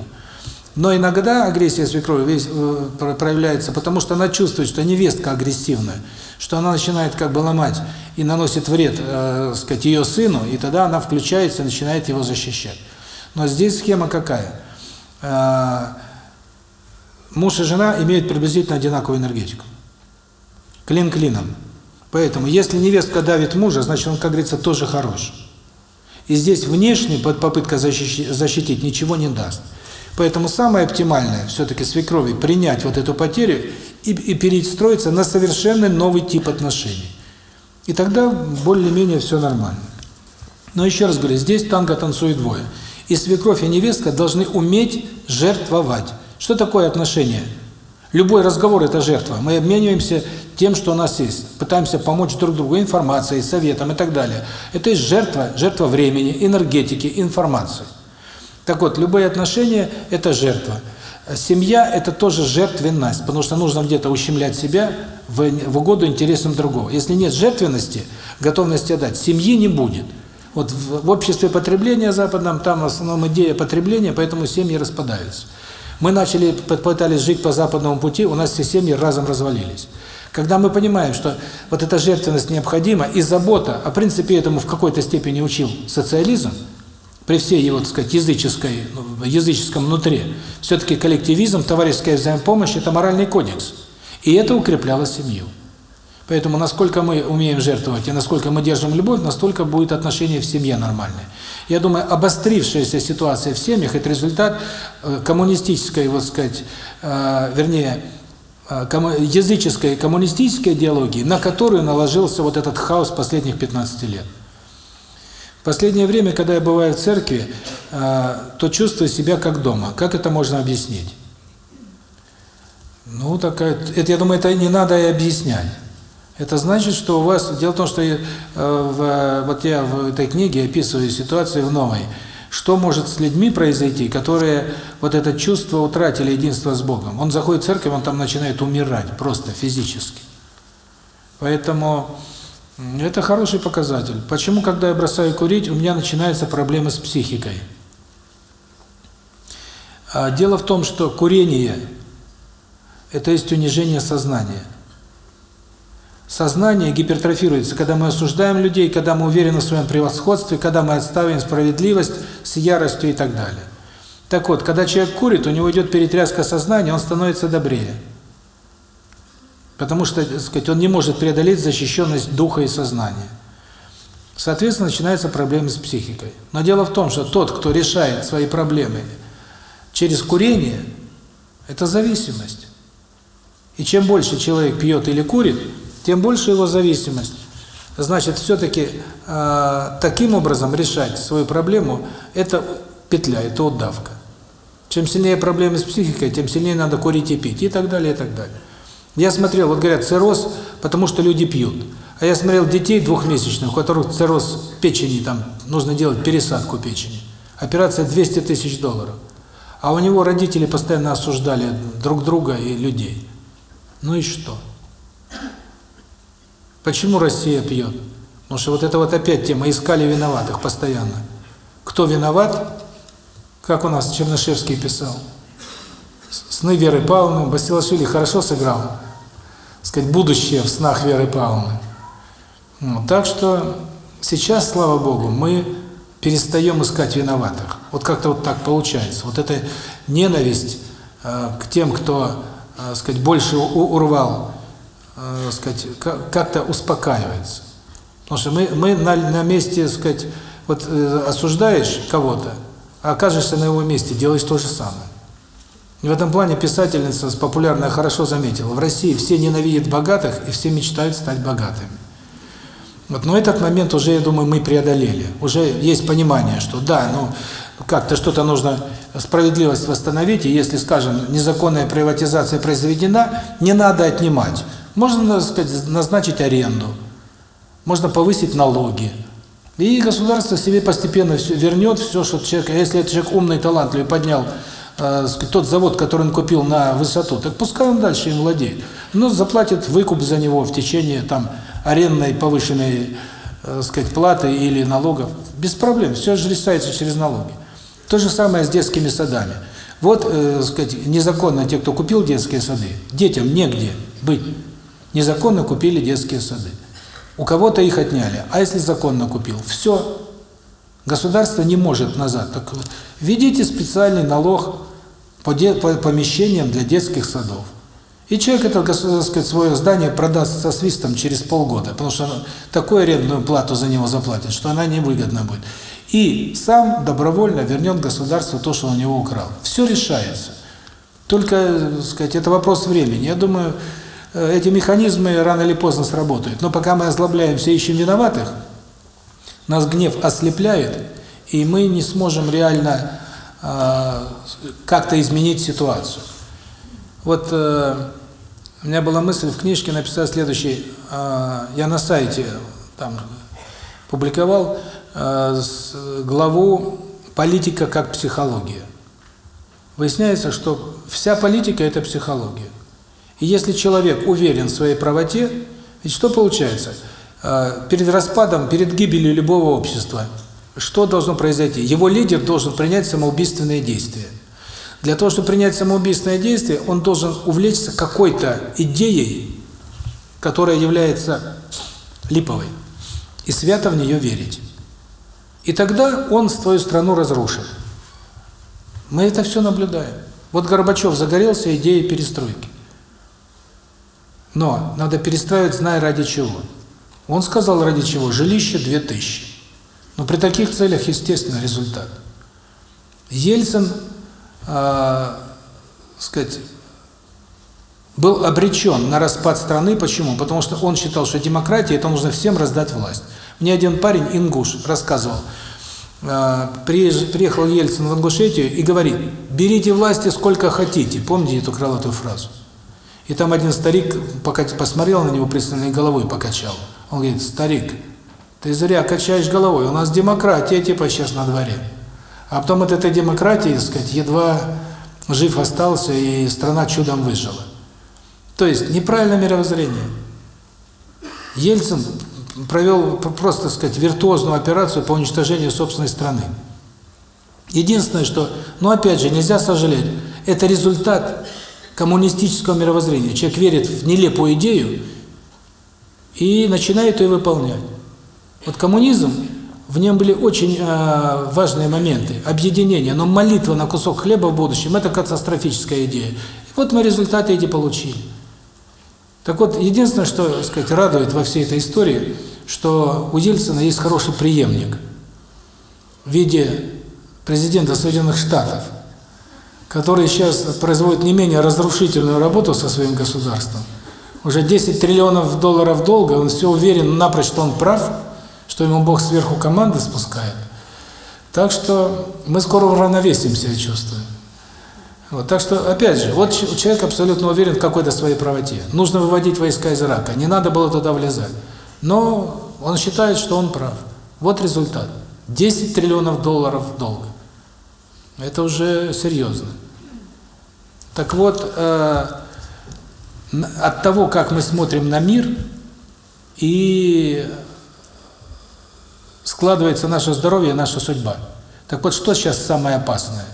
Но иногда агрессия свекрови э, проявляется, потому что она чувствует, что невестка агрессивная, что она начинает как бы ломать и наносит вред, э, сказать, ее сыну, и тогда она включается и начинает его защищать. Но здесь схема какая? Муж и жена имеют приблизительно одинаковую энергетику. Клин клином. Поэтому, если невестка давит мужа, значит, он, как говорится, тоже хорош. И здесь внешне попытка защитить ничего не даст. Поэтому самое оптимальное все-таки свекрови принять вот эту потерю и, и перестроиться на совершенно новый тип отношений. И тогда более-менее все нормально. Но еще раз говорю, здесь танго танцует двое. И свекровь, и невестка должны уметь жертвовать. Что такое отношения? Любой разговор – это жертва. Мы обмениваемся тем, что у нас есть. Пытаемся помочь друг другу информацией, советом и так далее. Это есть жертва, жертва времени, энергетики, информации. Так вот, любые отношения – это жертва. Семья – это тоже жертвенность, потому что нужно где-то ущемлять себя в, в угоду интересам другого. Если нет жертвенности, готовности отдать, семьи не будет. Вот в, в обществе потребления западном, там в основном идея потребления, поэтому семьи распадаются. Мы начали, пытались жить по западному пути, у нас все семьи разом развалились. Когда мы понимаем, что вот эта жертвенность необходима, и забота, а в принципе этому в какой-то степени учил социализм, при всей его, так сказать, языческой, ну, языческом внутри, все-таки коллективизм, товарищеская взаимопомощь – это моральный кодекс. И это укрепляло семью. Поэтому насколько мы умеем жертвовать и насколько мы держим любовь, настолько будет отношение в семье нормальное. Я думаю, обострившаяся ситуация в семьях – это результат э, коммунистической, вот сказать, э, вернее, э, языческой коммунистической идеологии, на которую наложился вот этот хаос последних 15 лет. В последнее время, когда я бываю в церкви, то чувствую себя как дома. Как это можно объяснить? Ну, такая, это, я думаю, это не надо и объяснять. Это значит, что у вас... Дело в том, что я, в, вот я в этой книге описываю ситуацию в новой. Что может с людьми произойти, которые вот это чувство утратили единство с Богом? Он заходит в церковь, он там начинает умирать, просто физически. Поэтому это хороший показатель. Почему, когда я бросаю курить, у меня начинаются проблемы с психикой? А дело в том, что курение – это есть унижение сознания. Сознание гипертрофируется, когда мы осуждаем людей, когда мы уверены в своем превосходстве, когда мы отставим справедливость с яростью и так далее. Так вот, когда человек курит, у него идет перетряска сознания, он становится добрее. Потому что, так сказать, он не может преодолеть защищенность духа и сознания. Соответственно, начинаются проблемы с психикой. Но дело в том, что тот, кто решает свои проблемы через курение, это зависимость. И чем больше человек пьет или курит, тем больше его зависимость. Значит, все-таки э, таким образом решать свою проблему – это петля, это удавка. Чем сильнее проблемы с психикой, тем сильнее надо курить и пить, и так далее, и так далее. Я смотрел, вот говорят, цирроз, потому что люди пьют. А я смотрел детей двухмесячных, у которых цирроз печени, там нужно делать пересадку печени. Операция 200 тысяч долларов. А у него родители постоянно осуждали друг друга и людей. Ну и что? Почему Россия пьет? Потому что вот это вот опять тема, искали виноватых постоянно. Кто виноват? Как у нас Чернышевский писал сны Веры Павловны, Басилашвили хорошо сыграл, сказать, будущее в снах Веры Павловны. Ну, так что сейчас, слава Богу, мы перестаем искать виноватых. Вот как-то вот так получается. Вот эта ненависть э, к тем, кто, э, сказать, больше урвал, э, сказать, как-то успокаивается. Потому что мы, мы на, на месте, сказать, вот э, осуждаешь кого-то, а окажешься на его месте, делаешь то же самое. И в этом плане писательница популярная хорошо заметила. В России все ненавидят богатых и все мечтают стать богатыми. Вот, но этот момент уже, я думаю, мы преодолели. Уже есть понимание, что да, ну как-то что-то нужно справедливость восстановить, и если, скажем, незаконная приватизация произведена, не надо отнимать. Можно, так сказать, назначить аренду, можно повысить налоги. И государство себе постепенно все вернет все, что человек, а если этот человек умный, талантливый, поднял э, тот завод, который он купил на высоту, так пускай он дальше им владеет. Но заплатит выкуп за него в течение там арендной повышенной, э, сказать, платы или налогов. Без проблем, все же решается через налоги. То же самое с детскими садами. Вот, э, сказать, незаконно те, кто купил детские сады, детям негде быть. Незаконно купили детские сады. У кого-то их отняли. А если законно купил? Все. Государство не может назад. Так введите специальный налог по, де, по помещениям для детских садов. И человек это, так сказать, свое здание продаст со свистом через полгода, потому что такую арендную плату за него заплатит, что она невыгодна будет. И сам добровольно вернет государству то, что он у него украл. Все решается. Только, сказать, это вопрос времени. Я думаю, эти механизмы рано или поздно сработают. Но пока мы озлобляемся и ищем виноватых, нас гнев ослепляет, и мы не сможем реально э, как-то изменить ситуацию. Вот э, у меня была мысль в книжке написать следующий. Э, я на сайте там публиковал э, главу «Политика как психология». Выясняется, что вся политика – это психология. И если человек уверен в своей правоте, ведь что получается? Э, перед распадом, перед гибелью любого общества, что должно произойти? Его лидер должен принять самоубийственные действия. Для того, чтобы принять самоубийственное действие, он должен увлечься какой-то идеей, которая является липовой, и свято в нее верить. И тогда он свою страну разрушит. Мы это все наблюдаем. Вот Горбачев загорелся идеей перестройки. Но надо перестраивать, зная ради чего. Он сказал, ради чего? Жилище 2000. Но при таких целях, естественно, результат. Ельцин э, сказать, был обречен на распад страны. Почему? Потому что он считал, что демократия – это нужно всем раздать власть. Мне один парень, ингуш, рассказывал, э, приехал Ельцин в Ингушетию и говорит, берите власти сколько хотите. Помните эту крылатую фразу? И там один старик посмотрел на него пристальной головой покачал. Он говорит, старик, ты зря качаешь головой, у нас демократия типа сейчас на дворе. А потом от этой демократии, так сказать, едва жив остался, и страна чудом выжила. То есть неправильное мировоззрение. Ельцин провел просто, так сказать, виртуозную операцию по уничтожению собственной страны. Единственное, что, ну опять же, нельзя сожалеть, это результат коммунистического мировоззрения. Человек верит в нелепую идею и начинает ее выполнять. Вот коммунизм в нем были очень э, важные моменты. Объединение, но молитва на кусок хлеба в будущем – это катастрофическая идея. И вот мы результаты эти получили. Так вот, единственное, что, сказать, радует во всей этой истории, что у Ельцина есть хороший преемник в виде президента Соединенных Штатов, который сейчас производит не менее разрушительную работу со своим государством. Уже 10 триллионов долларов долга, он все уверен напрочь, что он прав – что ему Бог сверху команды спускает. Так что мы скоро уравновесимся, я чувствую. Вот, так что, опять же, вот человек абсолютно уверен в какой-то своей правоте. Нужно выводить войска из Ирака, не надо было туда влезать. Но он считает, что он прав. Вот результат. 10 триллионов долларов долга. Это уже серьезно. Так вот, э, от того, как мы смотрим на мир и складывается наше здоровье, наша судьба. Так вот, что сейчас самое опасное?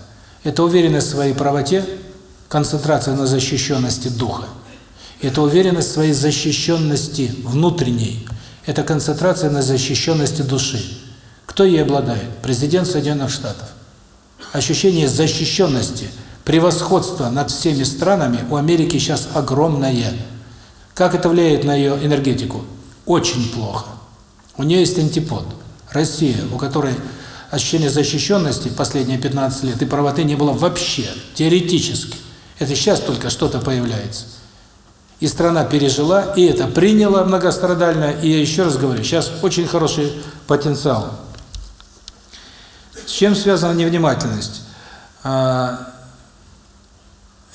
Это уверенность в своей правоте, концентрация на защищенности духа. Это уверенность в своей защищенности внутренней. Это концентрация на защищенности души. Кто ей обладает? Президент Соединенных Штатов. Ощущение защищенности, превосходства над всеми странами у Америки сейчас огромное. Как это влияет на ее энергетику? Очень плохо. У нее есть антипод – Россия, у которой ощущение защищенности последние 15 лет и правоты не было вообще, теоретически. Это сейчас только что-то появляется. И страна пережила, и это приняла многострадально, и я еще раз говорю, сейчас очень хороший потенциал. С чем связана невнимательность?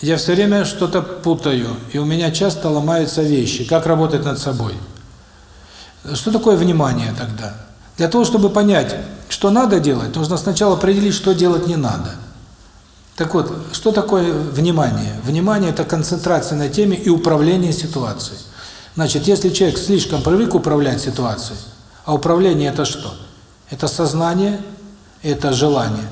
Я все время что-то путаю, и у меня часто ломаются вещи. Как работать над собой? Что такое внимание тогда? Для того, чтобы понять, что надо делать, нужно сначала определить, что делать не надо. Так вот, что такое внимание? Внимание – это концентрация на теме и управление ситуацией. Значит, если человек слишком привык управлять ситуацией, а управление – это что? Это сознание, это желание.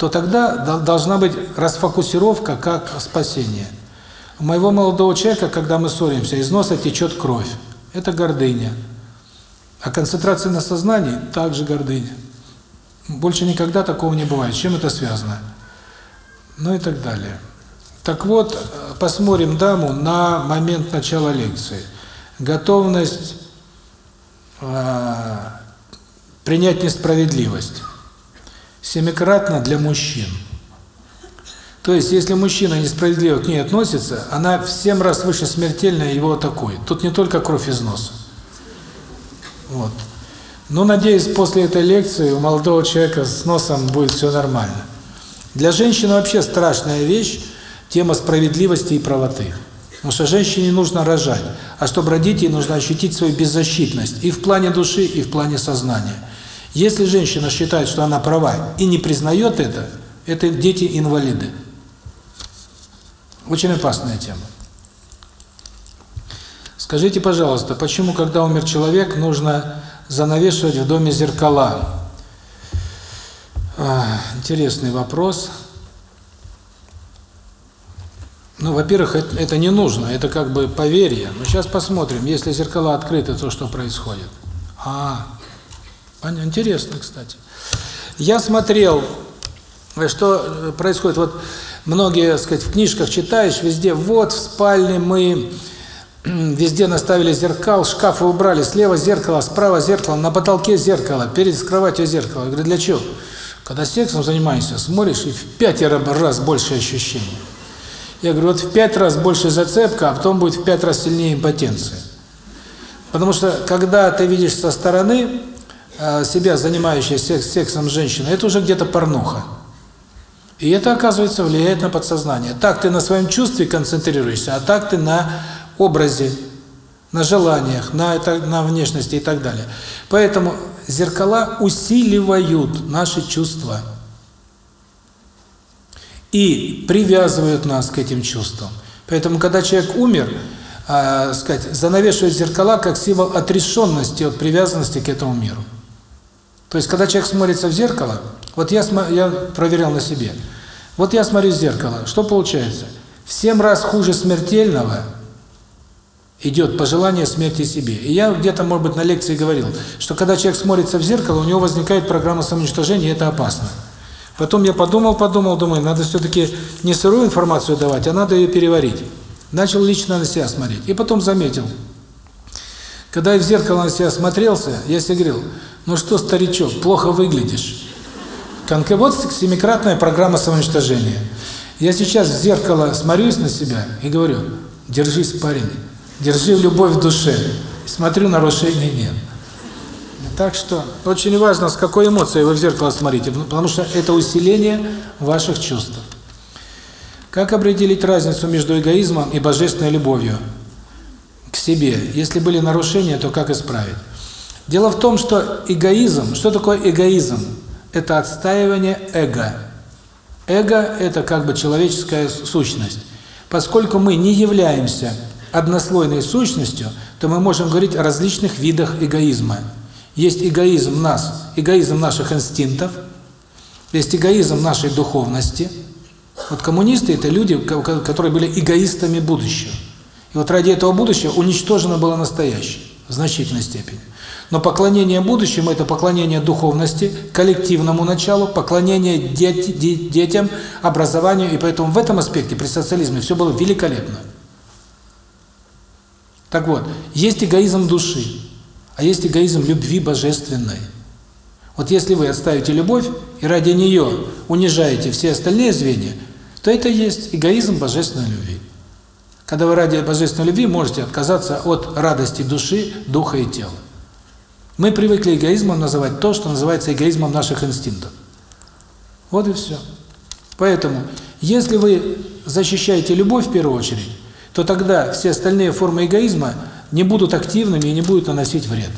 То тогда должна быть расфокусировка как спасение. У моего молодого человека, когда мы ссоримся, из носа течет кровь. Это гордыня. А концентрация на сознании – также гордыня. Больше никогда такого не бывает. Чем это связано? Ну и так далее. Так вот, посмотрим даму на момент начала лекции. Готовность э, принять несправедливость. Семикратно для мужчин. То есть, если мужчина несправедливо к ней относится, она в семь раз выше смертельно его атакует. Тут не только кровь из носа. Вот. Но, надеюсь, после этой лекции у молодого человека с носом будет все нормально. Для женщины вообще страшная вещь – тема справедливости и правоты. Потому что женщине нужно рожать, а чтобы родить, ей нужно ощутить свою беззащитность и в плане души, и в плане сознания. Если женщина считает, что она права и не признает это, это дети-инвалиды. Очень опасная тема. Скажите, пожалуйста, почему, когда умер человек, нужно занавешивать в доме зеркала? Интересный вопрос. Ну, во-первых, это, не нужно, это как бы поверье. Но сейчас посмотрим, если зеркала открыты, то что происходит. А, интересно, кстати. Я смотрел, что происходит. Вот многие, так сказать, в книжках читаешь, везде, вот в спальне мы везде наставили зеркал, шкафы убрали, слева зеркало, справа зеркало, на потолке зеркало, перед кроватью зеркало. Я говорю, для чего? Когда сексом занимаешься, смотришь, и в пять раз больше ощущений. Я говорю, вот в пять раз больше зацепка, а потом будет в пять раз сильнее импотенция. Потому что, когда ты видишь со стороны э, себя, занимающейся сексом с женщиной, это уже где-то порнуха. И это, оказывается, влияет на подсознание. Так ты на своем чувстве концентрируешься, а так ты на образе, на желаниях, на, это, на внешности и так далее. Поэтому зеркала усиливают наши чувства и привязывают нас к этим чувствам. Поэтому, когда человек умер, э, сказать, занавешивают зеркала как символ отрешенности от привязанности к этому миру. То есть, когда человек смотрится в зеркало, вот я, я проверял на себе, вот я смотрю в зеркало, что получается? В семь раз хуже смертельного идет пожелание смерти себе. И я где-то, может быть, на лекции говорил, что когда человек смотрится в зеркало, у него возникает программа самоуничтожения, и это опасно. Потом я подумал, подумал, думаю, надо все-таки не сырую информацию давать, а надо ее переварить. Начал лично на себя смотреть. И потом заметил. Когда я в зеркало на себя смотрелся, я себе говорил, ну что, старичок, плохо выглядишь. Вот семикратная программа самоуничтожения. Я сейчас в зеркало смотрюсь на себя и говорю, держись, парень, держи любовь в душе. Смотрю, нарушений нет. Так что очень важно, с какой эмоцией вы в зеркало смотрите, потому что это усиление ваших чувств. Как определить разницу между эгоизмом и божественной любовью к себе? Если были нарушения, то как исправить? Дело в том, что эгоизм, что такое эгоизм? Это отстаивание эго. Эго – это как бы человеческая сущность. Поскольку мы не являемся однослойной сущностью, то мы можем говорить о различных видах эгоизма – есть эгоизм нас, эгоизм наших инстинктов, есть эгоизм нашей духовности. Вот коммунисты – это люди, которые были эгоистами будущего. И вот ради этого будущего уничтожено было настоящее в значительной степени. Но поклонение будущему – это поклонение духовности, коллективному началу, поклонение дет, детям, образованию. И поэтому в этом аспекте при социализме все было великолепно. Так вот, есть эгоизм души а есть эгоизм любви божественной. Вот если вы отставите любовь и ради нее унижаете все остальные звенья, то это есть эгоизм божественной любви. Когда вы ради божественной любви можете отказаться от радости души, духа и тела. Мы привыкли эгоизмом называть то, что называется эгоизмом наших инстинктов. Вот и все. Поэтому, если вы защищаете любовь в первую очередь, то тогда все остальные формы эгоизма – не будут активными и не будут наносить вред.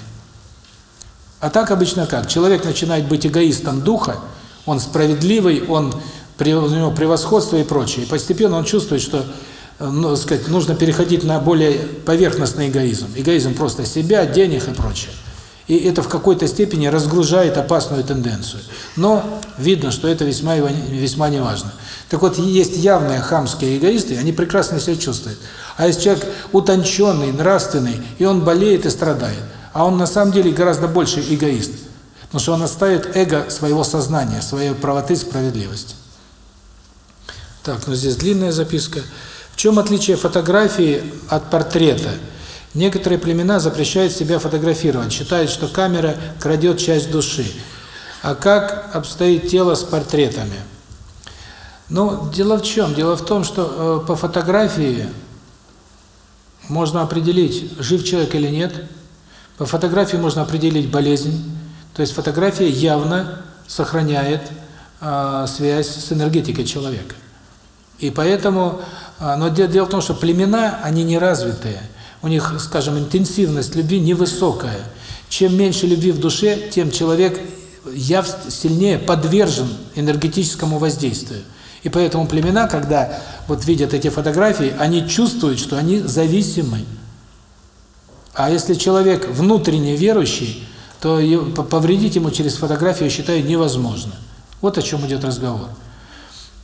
А так обычно как? Человек начинает быть эгоистом духа, он справедливый, он у него превосходство и прочее. И постепенно он чувствует, что ну, сказать, нужно переходить на более поверхностный эгоизм. Эгоизм просто себя, денег и прочее. И это в какой-то степени разгружает опасную тенденцию. Но видно, что это весьма весьма неважно. Так вот, есть явные хамские эгоисты, они прекрасно себя чувствуют. А если человек утонченный, нравственный, и он болеет и страдает, а он на самом деле гораздо больше эгоист, потому что он оставит эго своего сознания, своей правоты, справедливости. Так, ну здесь длинная записка. В чем отличие фотографии от портрета? Некоторые племена запрещают себя фотографировать, считают, что камера крадет часть души. А как обстоит тело с портретами? Ну, дело в чем? Дело в том, что э, по фотографии можно определить, жив человек или нет. По фотографии можно определить болезнь. То есть фотография явно сохраняет э, связь с энергетикой человека. И поэтому, э, но дело в том, что племена, они не развитые у них, скажем, интенсивность любви невысокая. Чем меньше любви в душе, тем человек яв сильнее подвержен энергетическому воздействию. И поэтому племена, когда вот видят эти фотографии, они чувствуют, что они зависимы. А если человек внутренне верующий, то повредить ему через фотографию, я считаю, невозможно. Вот о чем идет разговор.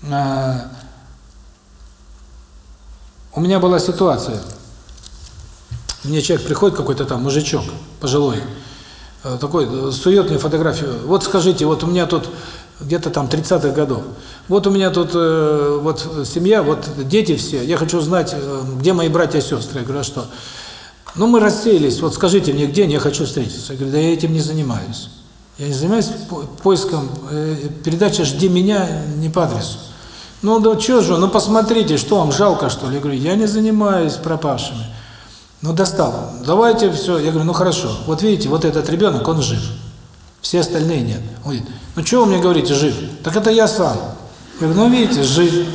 А, у меня была ситуация – мне человек приходит какой-то там мужичок, пожилой, э, такой, э, сует мне фотографию. Вот скажите, вот у меня тут где-то там 30-х годов. Вот у меня тут э, вот семья, вот дети все. Я хочу знать, где мои братья и сестры. Я говорю, а что? Ну, мы рассеялись. Вот скажите мне, где я хочу встретиться. Я говорю, да я этим не занимаюсь. Я не занимаюсь поиском. Передача «Жди меня» не по адресу. Ну, да что же, ну посмотрите, что вам жалко, что ли? Я говорю, я не занимаюсь пропавшими. Ну, достал. Давайте все. Я говорю, ну хорошо. Вот видите, вот этот ребенок, он жив. Все остальные нет. Он говорит, ну что вы мне говорите, жив? Так это я сам. Я говорю, ну видите, жив.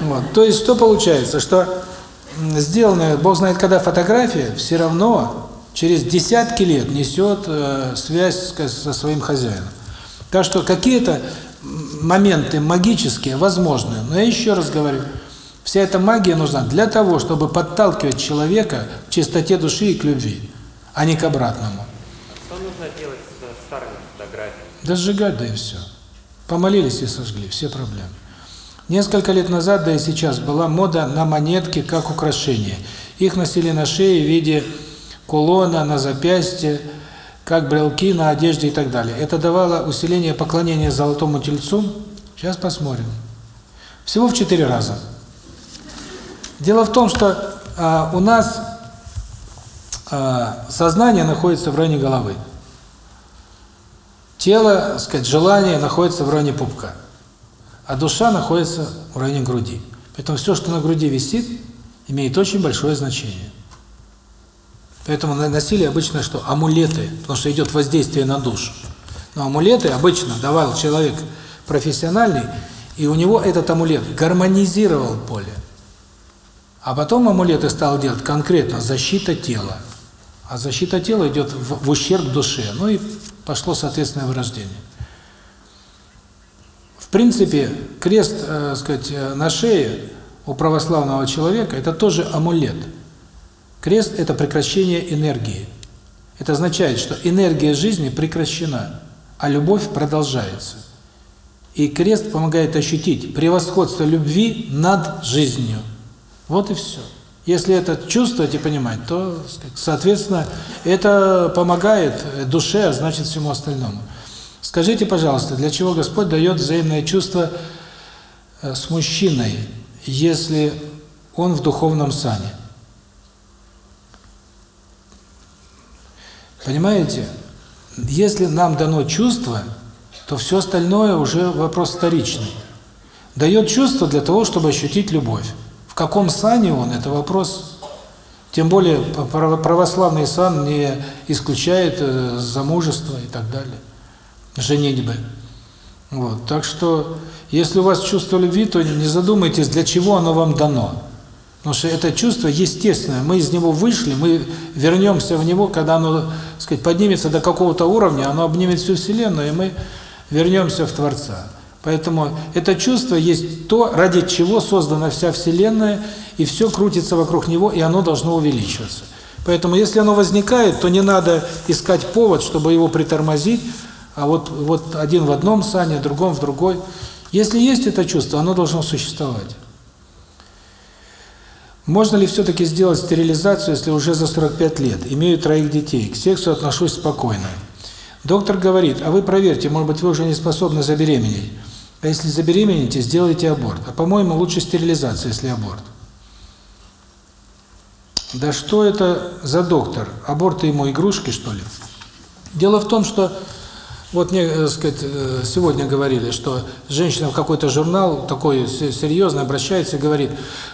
Вот. То есть, что получается? Что сделанная, Бог знает когда, фотография все равно через десятки лет несет э, связь со своим хозяином. Так что какие-то моменты магические возможны. Но я еще раз говорю, Вся эта магия нужна для того, чтобы подталкивать человека к чистоте души и к любви, а не к обратному. Что нужно делать с старыми фотографиями? Да сжигать, да и все. Помолились и сожгли, все проблемы. Несколько лет назад, да и сейчас, была мода на монетки как украшение. Их носили на шее в виде кулона, на запястье, как брелки на одежде и так далее. Это давало усиление поклонения золотому тельцу. Сейчас посмотрим. Всего в четыре раза. Дело в том, что э, у нас э, сознание находится в районе головы. Тело, сказать, желание находится в районе пупка. А душа находится в районе груди. Поэтому все, что на груди висит, имеет очень большое значение. Поэтому носили обычно что? Амулеты, потому что идет воздействие на душу. Но амулеты обычно давал человек профессиональный, и у него этот амулет гармонизировал поле. А потом амулеты стал делать конкретно защита тела. А защита тела идет в, в ущерб душе. Ну и пошло соответственное вырождение. В принципе, крест, э, сказать, э, на шее у православного человека это тоже амулет. Крест это прекращение энергии. Это означает, что энергия жизни прекращена, а любовь продолжается. И крест помогает ощутить превосходство любви над жизнью. Вот и все. Если это чувствовать и понимать, то, соответственно, это помогает душе, а значит всему остальному. Скажите, пожалуйста, для чего Господь дает взаимное чувство э, с мужчиной, если он в духовном сане? Понимаете? Если нам дано чувство, то все остальное уже вопрос вторичный. Дает чувство для того, чтобы ощутить любовь. В каком сане он, это вопрос. Тем более православный сан не исключает э, замужество и так далее, женитьбы. Вот. Так что, если у вас чувство любви, то не задумайтесь, для чего оно вам дано. Потому что это чувство естественное, мы из него вышли, мы вернемся в него, когда оно, сказать, поднимется до какого-то уровня, оно обнимет всю Вселенную, и мы вернемся в Творца. Поэтому это чувство есть то, ради чего создана вся Вселенная, и все крутится вокруг него, и оно должно увеличиваться. Поэтому если оно возникает, то не надо искать повод, чтобы его притормозить, а вот, вот один в одном сане, другом в другой. Если есть это чувство, оно должно существовать. Можно ли все-таки сделать стерилизацию, если уже за 45 лет, имею троих детей, к сексу отношусь спокойно? Доктор говорит, а вы проверьте, может быть, вы уже не способны забеременеть. А если забеременеете, сделайте аборт. А по-моему, лучше стерилизация, если аборт. Да что это за доктор? Аборты ему игрушки, что ли? Дело в том, что вот мне, так сказать, сегодня говорили, что женщина в какой-то журнал такой серьезно обращается и говорит,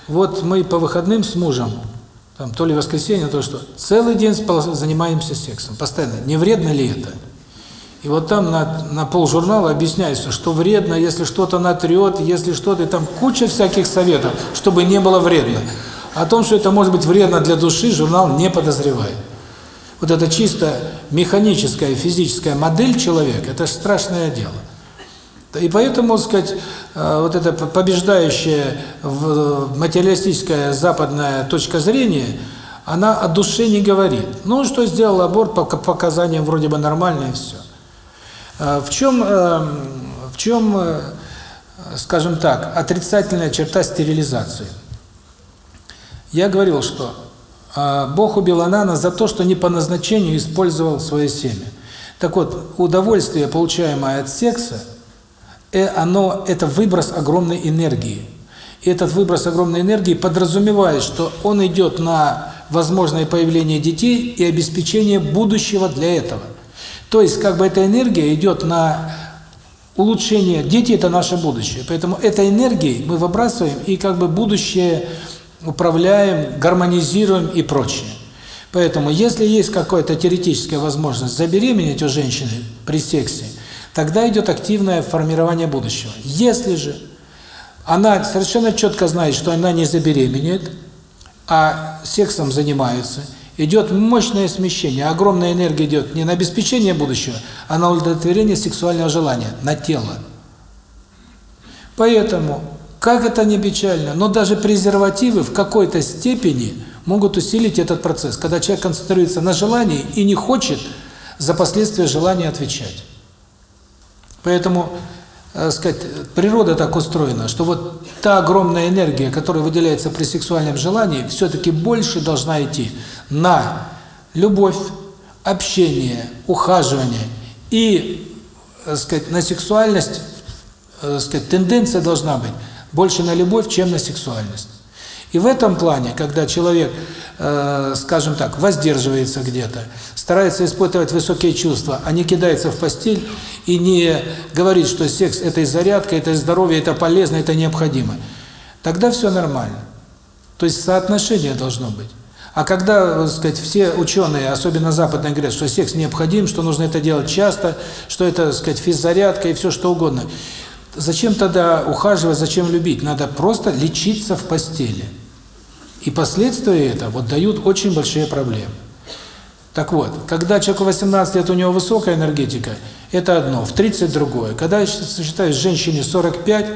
вот мы по выходным с мужем, там то ли воскресенье, то что, целый день занимаемся сексом, постоянно. Не вредно ли это? И вот там на, на полжурнала объясняется, что вредно, если что-то натрет, если что-то, там куча всяких советов, чтобы не было вредно. О том, что это может быть вредно для души, журнал не подозревает. Вот это чисто механическая, физическая модель человека – это страшное дело. И поэтому, сказать, вот эта побеждающая материалистическая западная точка зрения, она о душе не говорит. Ну, что сделал аборт, по показаниям вроде бы нормально и все. В чем, в чем, скажем так, отрицательная черта стерилизации? Я говорил, что Бог убил Анана за то, что не по назначению использовал свое семя. Так вот, удовольствие, получаемое от секса, оно это выброс огромной энергии. И этот выброс огромной энергии подразумевает, что он идет на возможное появление детей и обеспечение будущего для этого. То есть, как бы эта энергия идет на улучшение. Дети – это наше будущее. Поэтому этой энергией мы выбрасываем и как бы будущее управляем, гармонизируем и прочее. Поэтому, если есть какая-то теоретическая возможность забеременеть у женщины при сексе, тогда идет активное формирование будущего. Если же она совершенно четко знает, что она не забеременеет, а сексом занимается, идет мощное смещение, огромная энергия идет не на обеспечение будущего, а на удовлетворение сексуального желания, на тело. Поэтому как это не печально, но даже презервативы в какой-то степени могут усилить этот процесс, когда человек концентрируется на желании и не хочет за последствия желания отвечать. Поэтому, э, сказать, природа так устроена, что вот та огромная энергия, которая выделяется при сексуальном желании, все-таки больше должна идти на любовь, общение, ухаживание и, э, сказать, на сексуальность, э, сказать, тенденция должна быть больше на любовь, чем на сексуальность. И в этом плане, когда человек, э, скажем так, воздерживается где-то, старается испытывать высокие чувства, а не кидается в постель и не говорит, что секс – это и зарядка, это и здоровье, это полезно, это необходимо, тогда все нормально. То есть соотношение должно быть. А когда, так сказать, все ученые, особенно западные, говорят, что секс необходим, что нужно это делать часто, что это, так сказать, физзарядка и все что угодно – Зачем тогда ухаживать, зачем любить? Надо просто лечиться в постели. И последствия это вот дают очень большие проблемы. Так вот, когда человеку 18 лет, у него высокая энергетика, это одно, в 30 другое. Когда я считаю, женщине 45,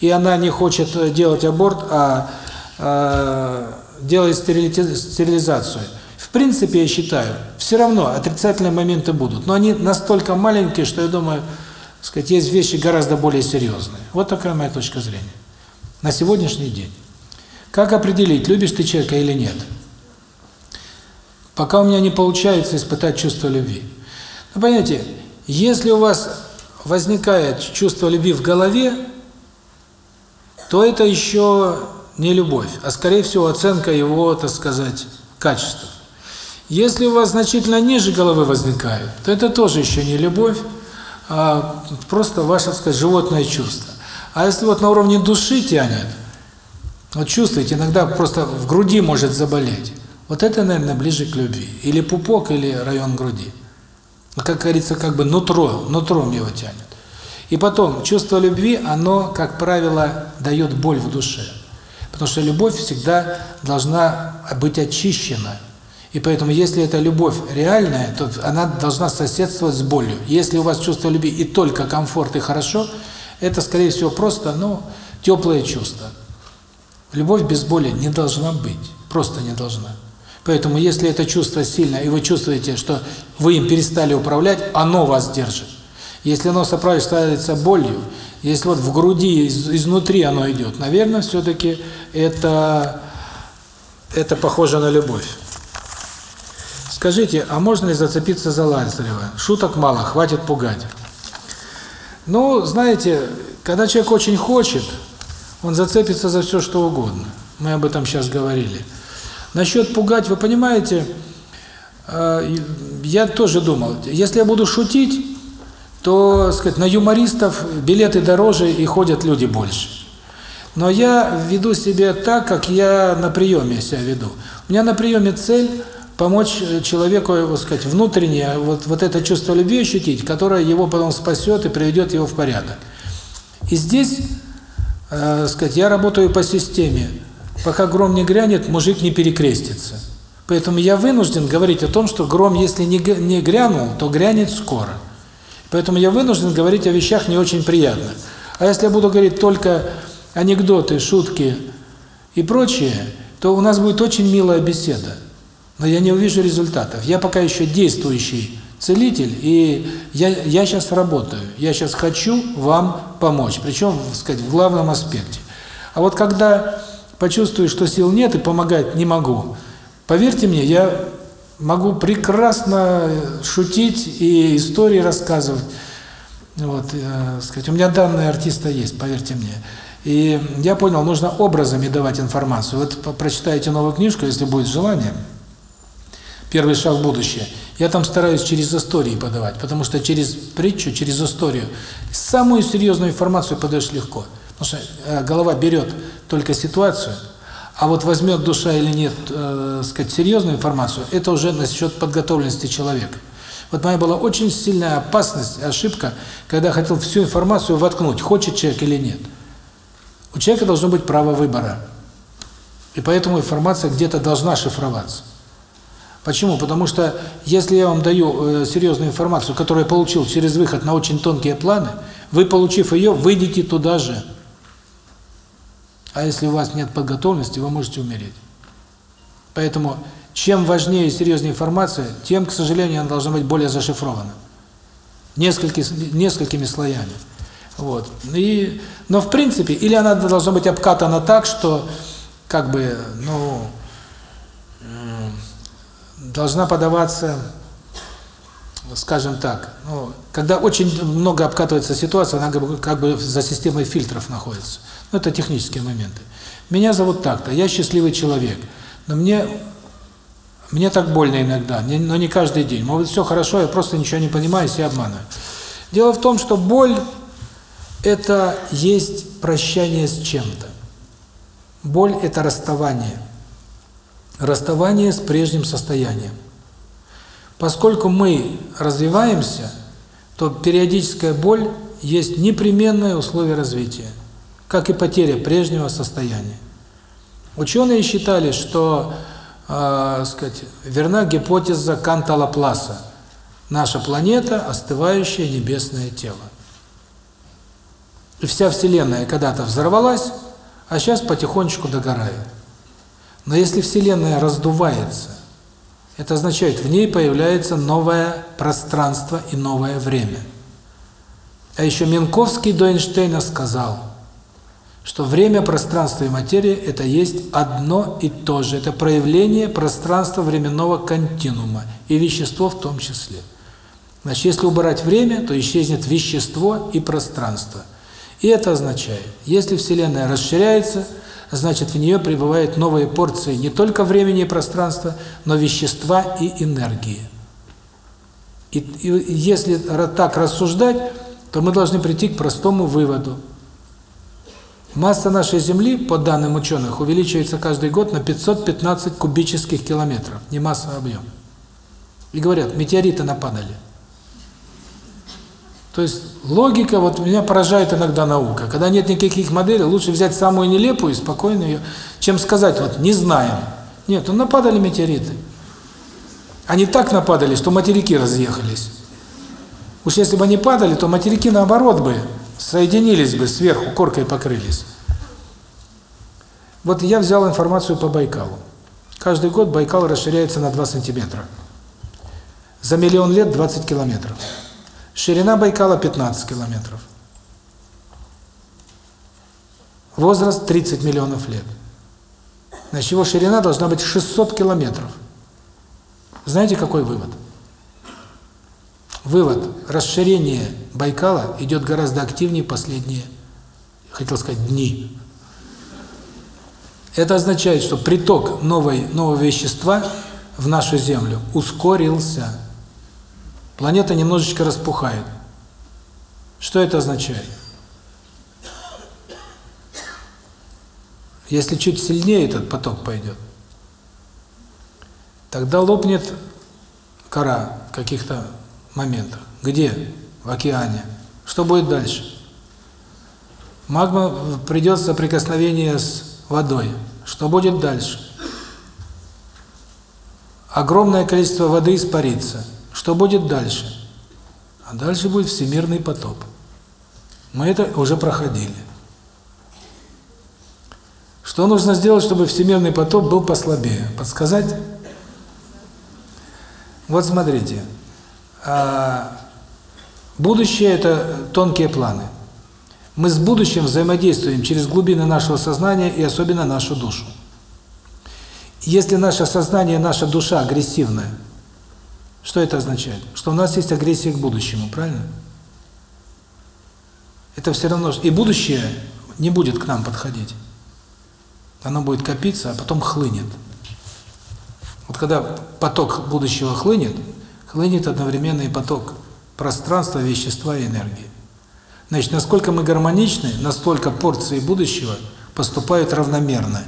и она не хочет э, делать аборт, а, а делает стерилизацию, в принципе, я считаю, все равно отрицательные моменты будут. Но они настолько маленькие, что я думаю, сказать, есть вещи гораздо более серьезные. Вот такая моя точка зрения. На сегодняшний день. Как определить, любишь ты человека или нет? Пока у меня не получается испытать чувство любви. Ну, понимаете, если у вас возникает чувство любви в голове, то это еще не любовь, а скорее всего оценка его, так сказать, качества. Если у вас значительно ниже головы возникает, то это тоже еще не любовь, а просто ваше, так сказать, животное чувство. А если вот на уровне души тянет, вот чувствуете, иногда просто в груди может заболеть. Вот это, наверное, ближе к любви. Или пупок, или район груди. Как говорится, как бы нутро, нутром его тянет. И потом, чувство любви, оно, как правило, дает боль в душе. Потому что любовь всегда должна быть очищена. И поэтому, если эта любовь реальная, то она должна соседствовать с болью. Если у вас чувство любви и только комфорт и хорошо, это, скорее всего, просто, ну, теплое чувство. Любовь без боли не должна быть, просто не должна. Поэтому, если это чувство сильно, и вы чувствуете, что вы им перестали управлять, оно вас держит. Если оно сопровождается болью, если вот в груди, из, изнутри оно идет, наверное, все-таки это, это похоже на любовь. Скажите, а можно ли зацепиться за Лазарева? Шуток мало, хватит пугать. Ну, знаете, когда человек очень хочет, он зацепится за все, что угодно. Мы об этом сейчас говорили. Насчет пугать, вы понимаете, э, я тоже думал, если я буду шутить, то, сказать, на юмористов билеты дороже и ходят люди больше. Но я веду себя так, как я на приеме себя веду. У меня на приеме цель помочь человеку, вот сказать, внутреннее вот вот это чувство любви ощутить, которое его потом спасет и приведет его в порядок. И здесь, э, сказать, я работаю по системе. Пока гром не грянет, мужик не перекрестится. Поэтому я вынужден говорить о том, что гром, если не не грянул, то грянет скоро. Поэтому я вынужден говорить о вещах не очень приятных. А если я буду говорить только анекдоты, шутки и прочее, то у нас будет очень милая беседа. Но я не увижу результатов. Я пока еще действующий целитель, и я я сейчас работаю. Я сейчас хочу вам помочь, причем, так сказать, в главном аспекте. А вот когда почувствую, что сил нет и помогать не могу, поверьте мне, я могу прекрасно шутить и истории рассказывать. Вот, э, сказать, у меня данные артиста есть, поверьте мне. И я понял, нужно образами давать информацию. Вот прочитайте новую книжку, если будет желание. Первый шаг в будущее. Я там стараюсь через истории подавать, потому что через притчу, через историю самую серьезную информацию подаешь легко. Потому что э, голова берет только ситуацию, а вот возьмет душа или нет, э, сказать, серьезную информацию, это уже насчет подготовленности человека. Вот моя была очень сильная опасность, ошибка, когда хотел всю информацию воткнуть, хочет человек или нет. У человека должно быть право выбора. И поэтому информация где-то должна шифроваться. Почему? Потому что если я вам даю э, серьезную информацию, которую я получил через выход на очень тонкие планы, вы, получив ее, выйдете туда же. А если у вас нет подготовленности, вы можете умереть. Поэтому чем важнее и серьезнее информация, тем, к сожалению, она должна быть более зашифрована. Несколькими, несколькими слоями. Вот. И, но в принципе, или она должна быть обкатана так, что как бы, ну, должна подаваться, скажем так, ну, когда очень много обкатывается ситуация, она как бы, за системой фильтров находится. Ну, это технические моменты. Меня зовут так-то, я счастливый человек, но мне мне так больно иногда, но не каждый день. Может, все хорошо, я просто ничего не понимаю, себя обманываю. Дело в том, что боль – это есть прощание с чем-то. Боль – это расставание. Расставание с прежним состоянием. Поскольку мы развиваемся, то периодическая боль есть непременное условие развития как и потеря прежнего состояния. Ученые считали, что, э, сказать, верна гипотеза Канта-Лапласа. Наша планета – остывающее небесное тело. И вся Вселенная когда-то взорвалась, а сейчас потихонечку догорает. Но если Вселенная раздувается, это означает, в ней появляется новое пространство и новое время. А еще Минковский до Эйнштейна сказал – что время, пространство и материя – это есть одно и то же. Это проявление пространства-временного континуума, и вещество в том числе. Значит, если убрать время, то исчезнет вещество и пространство. И это означает, если Вселенная расширяется, значит, в нее прибывают новые порции не только времени и пространства, но вещества и энергии. И, и если так рассуждать, то мы должны прийти к простому выводу – Масса нашей Земли, по данным ученых, увеличивается каждый год на 515 кубических километров, не масса, а объем. И говорят, метеориты нападали. То есть логика, вот меня поражает иногда наука. Когда нет никаких моделей, лучше взять самую нелепую и спокойно ее, чем сказать, вот, не знаем. Нет, ну нападали метеориты. Они так нападали, что материки разъехались. Уж если бы они падали, то материки наоборот бы соединились бы сверху, коркой покрылись. Вот я взял информацию по Байкалу. Каждый год Байкал расширяется на 2 сантиметра. За миллион лет 20 километров. Ширина Байкала 15 километров. Возраст 30 миллионов лет. Значит, его ширина должна быть 600 километров. Знаете, какой вывод? Вывод. Расширение Байкала идет гораздо активнее последние, хотел сказать, дни. Это означает, что приток новой, нового вещества в нашу Землю ускорился. Планета немножечко распухает. Что это означает? Если чуть сильнее этот поток пойдет, тогда лопнет кора в каких-то моментах. Где? В океане. Что будет дальше? Магма придет в соприкосновение с водой. Что будет дальше? Огромное количество воды испарится. Что будет дальше? А дальше будет всемирный потоп. Мы это уже проходили. Что нужно сделать, чтобы всемирный потоп был послабее? Подсказать? Вот смотрите. А, будущее – это тонкие планы. Мы с будущим взаимодействуем через глубины нашего сознания и особенно нашу душу. Если наше сознание, наша душа агрессивная, что это означает? Что у нас есть агрессия к будущему, правильно? Это все равно... И будущее не будет к нам подходить. Оно будет копиться, а потом хлынет. Вот когда поток будущего хлынет, хлынет одновременно и поток пространства, вещества и энергии. Значит, насколько мы гармоничны, настолько порции будущего поступают равномерно.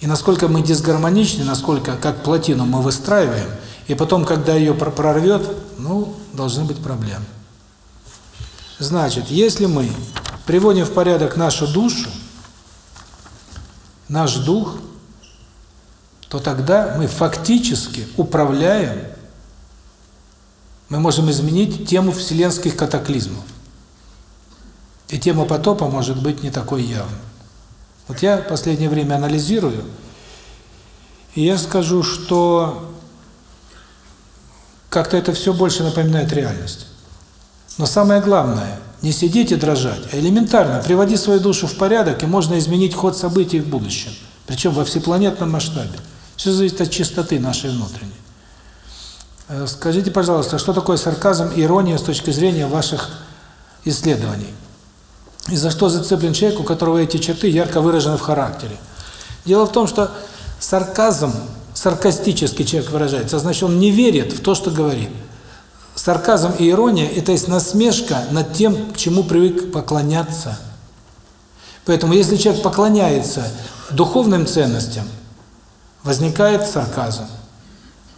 И насколько мы дисгармоничны, насколько, как плотину мы выстраиваем, и потом, когда ее прорвет, ну, должны быть проблемы. Значит, если мы приводим в порядок нашу душу, наш дух, то тогда мы фактически управляем, мы можем изменить тему вселенских катаклизмов. И тема потопа может быть не такой явной. Вот я в последнее время анализирую, и я скажу, что как-то это все больше напоминает реальность. Но самое главное, не сидеть и дрожать, а элементарно приводи свою душу в порядок, и можно изменить ход событий в будущем. Причем во всепланетном масштабе. Все зависит от чистоты нашей внутренней. Э, скажите, пожалуйста, что такое сарказм и ирония с точки зрения ваших исследований? И за что зацеплен человек, у которого эти черты ярко выражены в характере? Дело в том, что сарказм, саркастический человек выражается, значит, он не верит в то, что говорит. Сарказм и ирония – это есть насмешка над тем, чему привык поклоняться. Поэтому, если человек поклоняется духовным ценностям, возникает сарказм.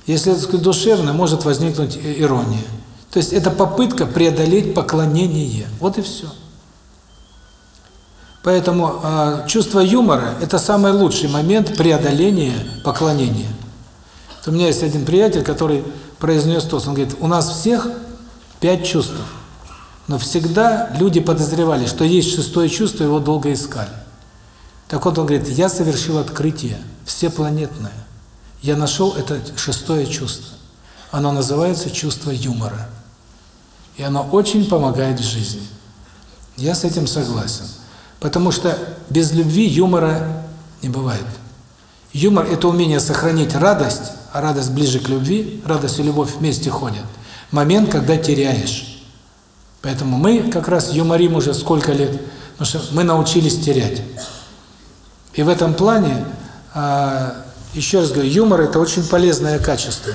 Если это душевно, может возникнуть ирония. То есть это попытка преодолеть поклонение. Вот и все. Поэтому э, чувство юмора – это самый лучший момент преодоления поклонения. Вот у меня есть один приятель, который произнес тост. Он говорит, у нас всех пять чувств. Но всегда люди подозревали, что есть шестое чувство, его долго искали. Так вот он говорит, я совершил открытие, всепланетное. Я нашел это шестое чувство. Оно называется чувство юмора. И оно очень помогает в жизни. Я с этим согласен. Потому что без любви юмора не бывает. Юмор – это умение сохранить радость, а радость ближе к любви, радость и любовь вместе ходят. Момент, когда теряешь. Поэтому мы как раз юморим уже сколько лет, потому что мы научились терять. И в этом плане, а, еще раз говорю, юмор – это очень полезное качество.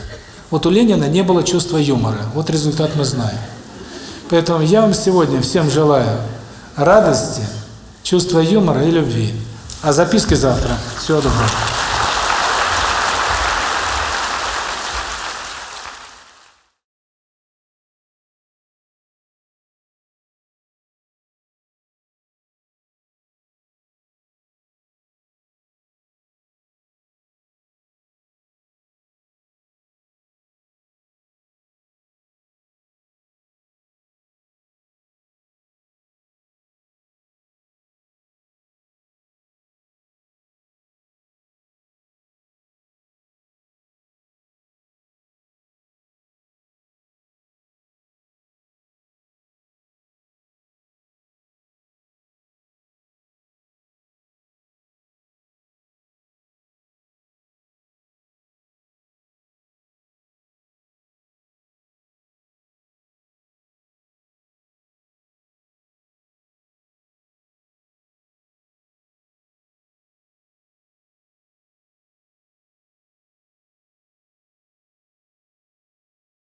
Вот у Ленина не было чувства юмора. Вот результат мы знаем. Поэтому я вам сегодня всем желаю радости, чувства юмора и любви. А записки завтра. Всего доброго.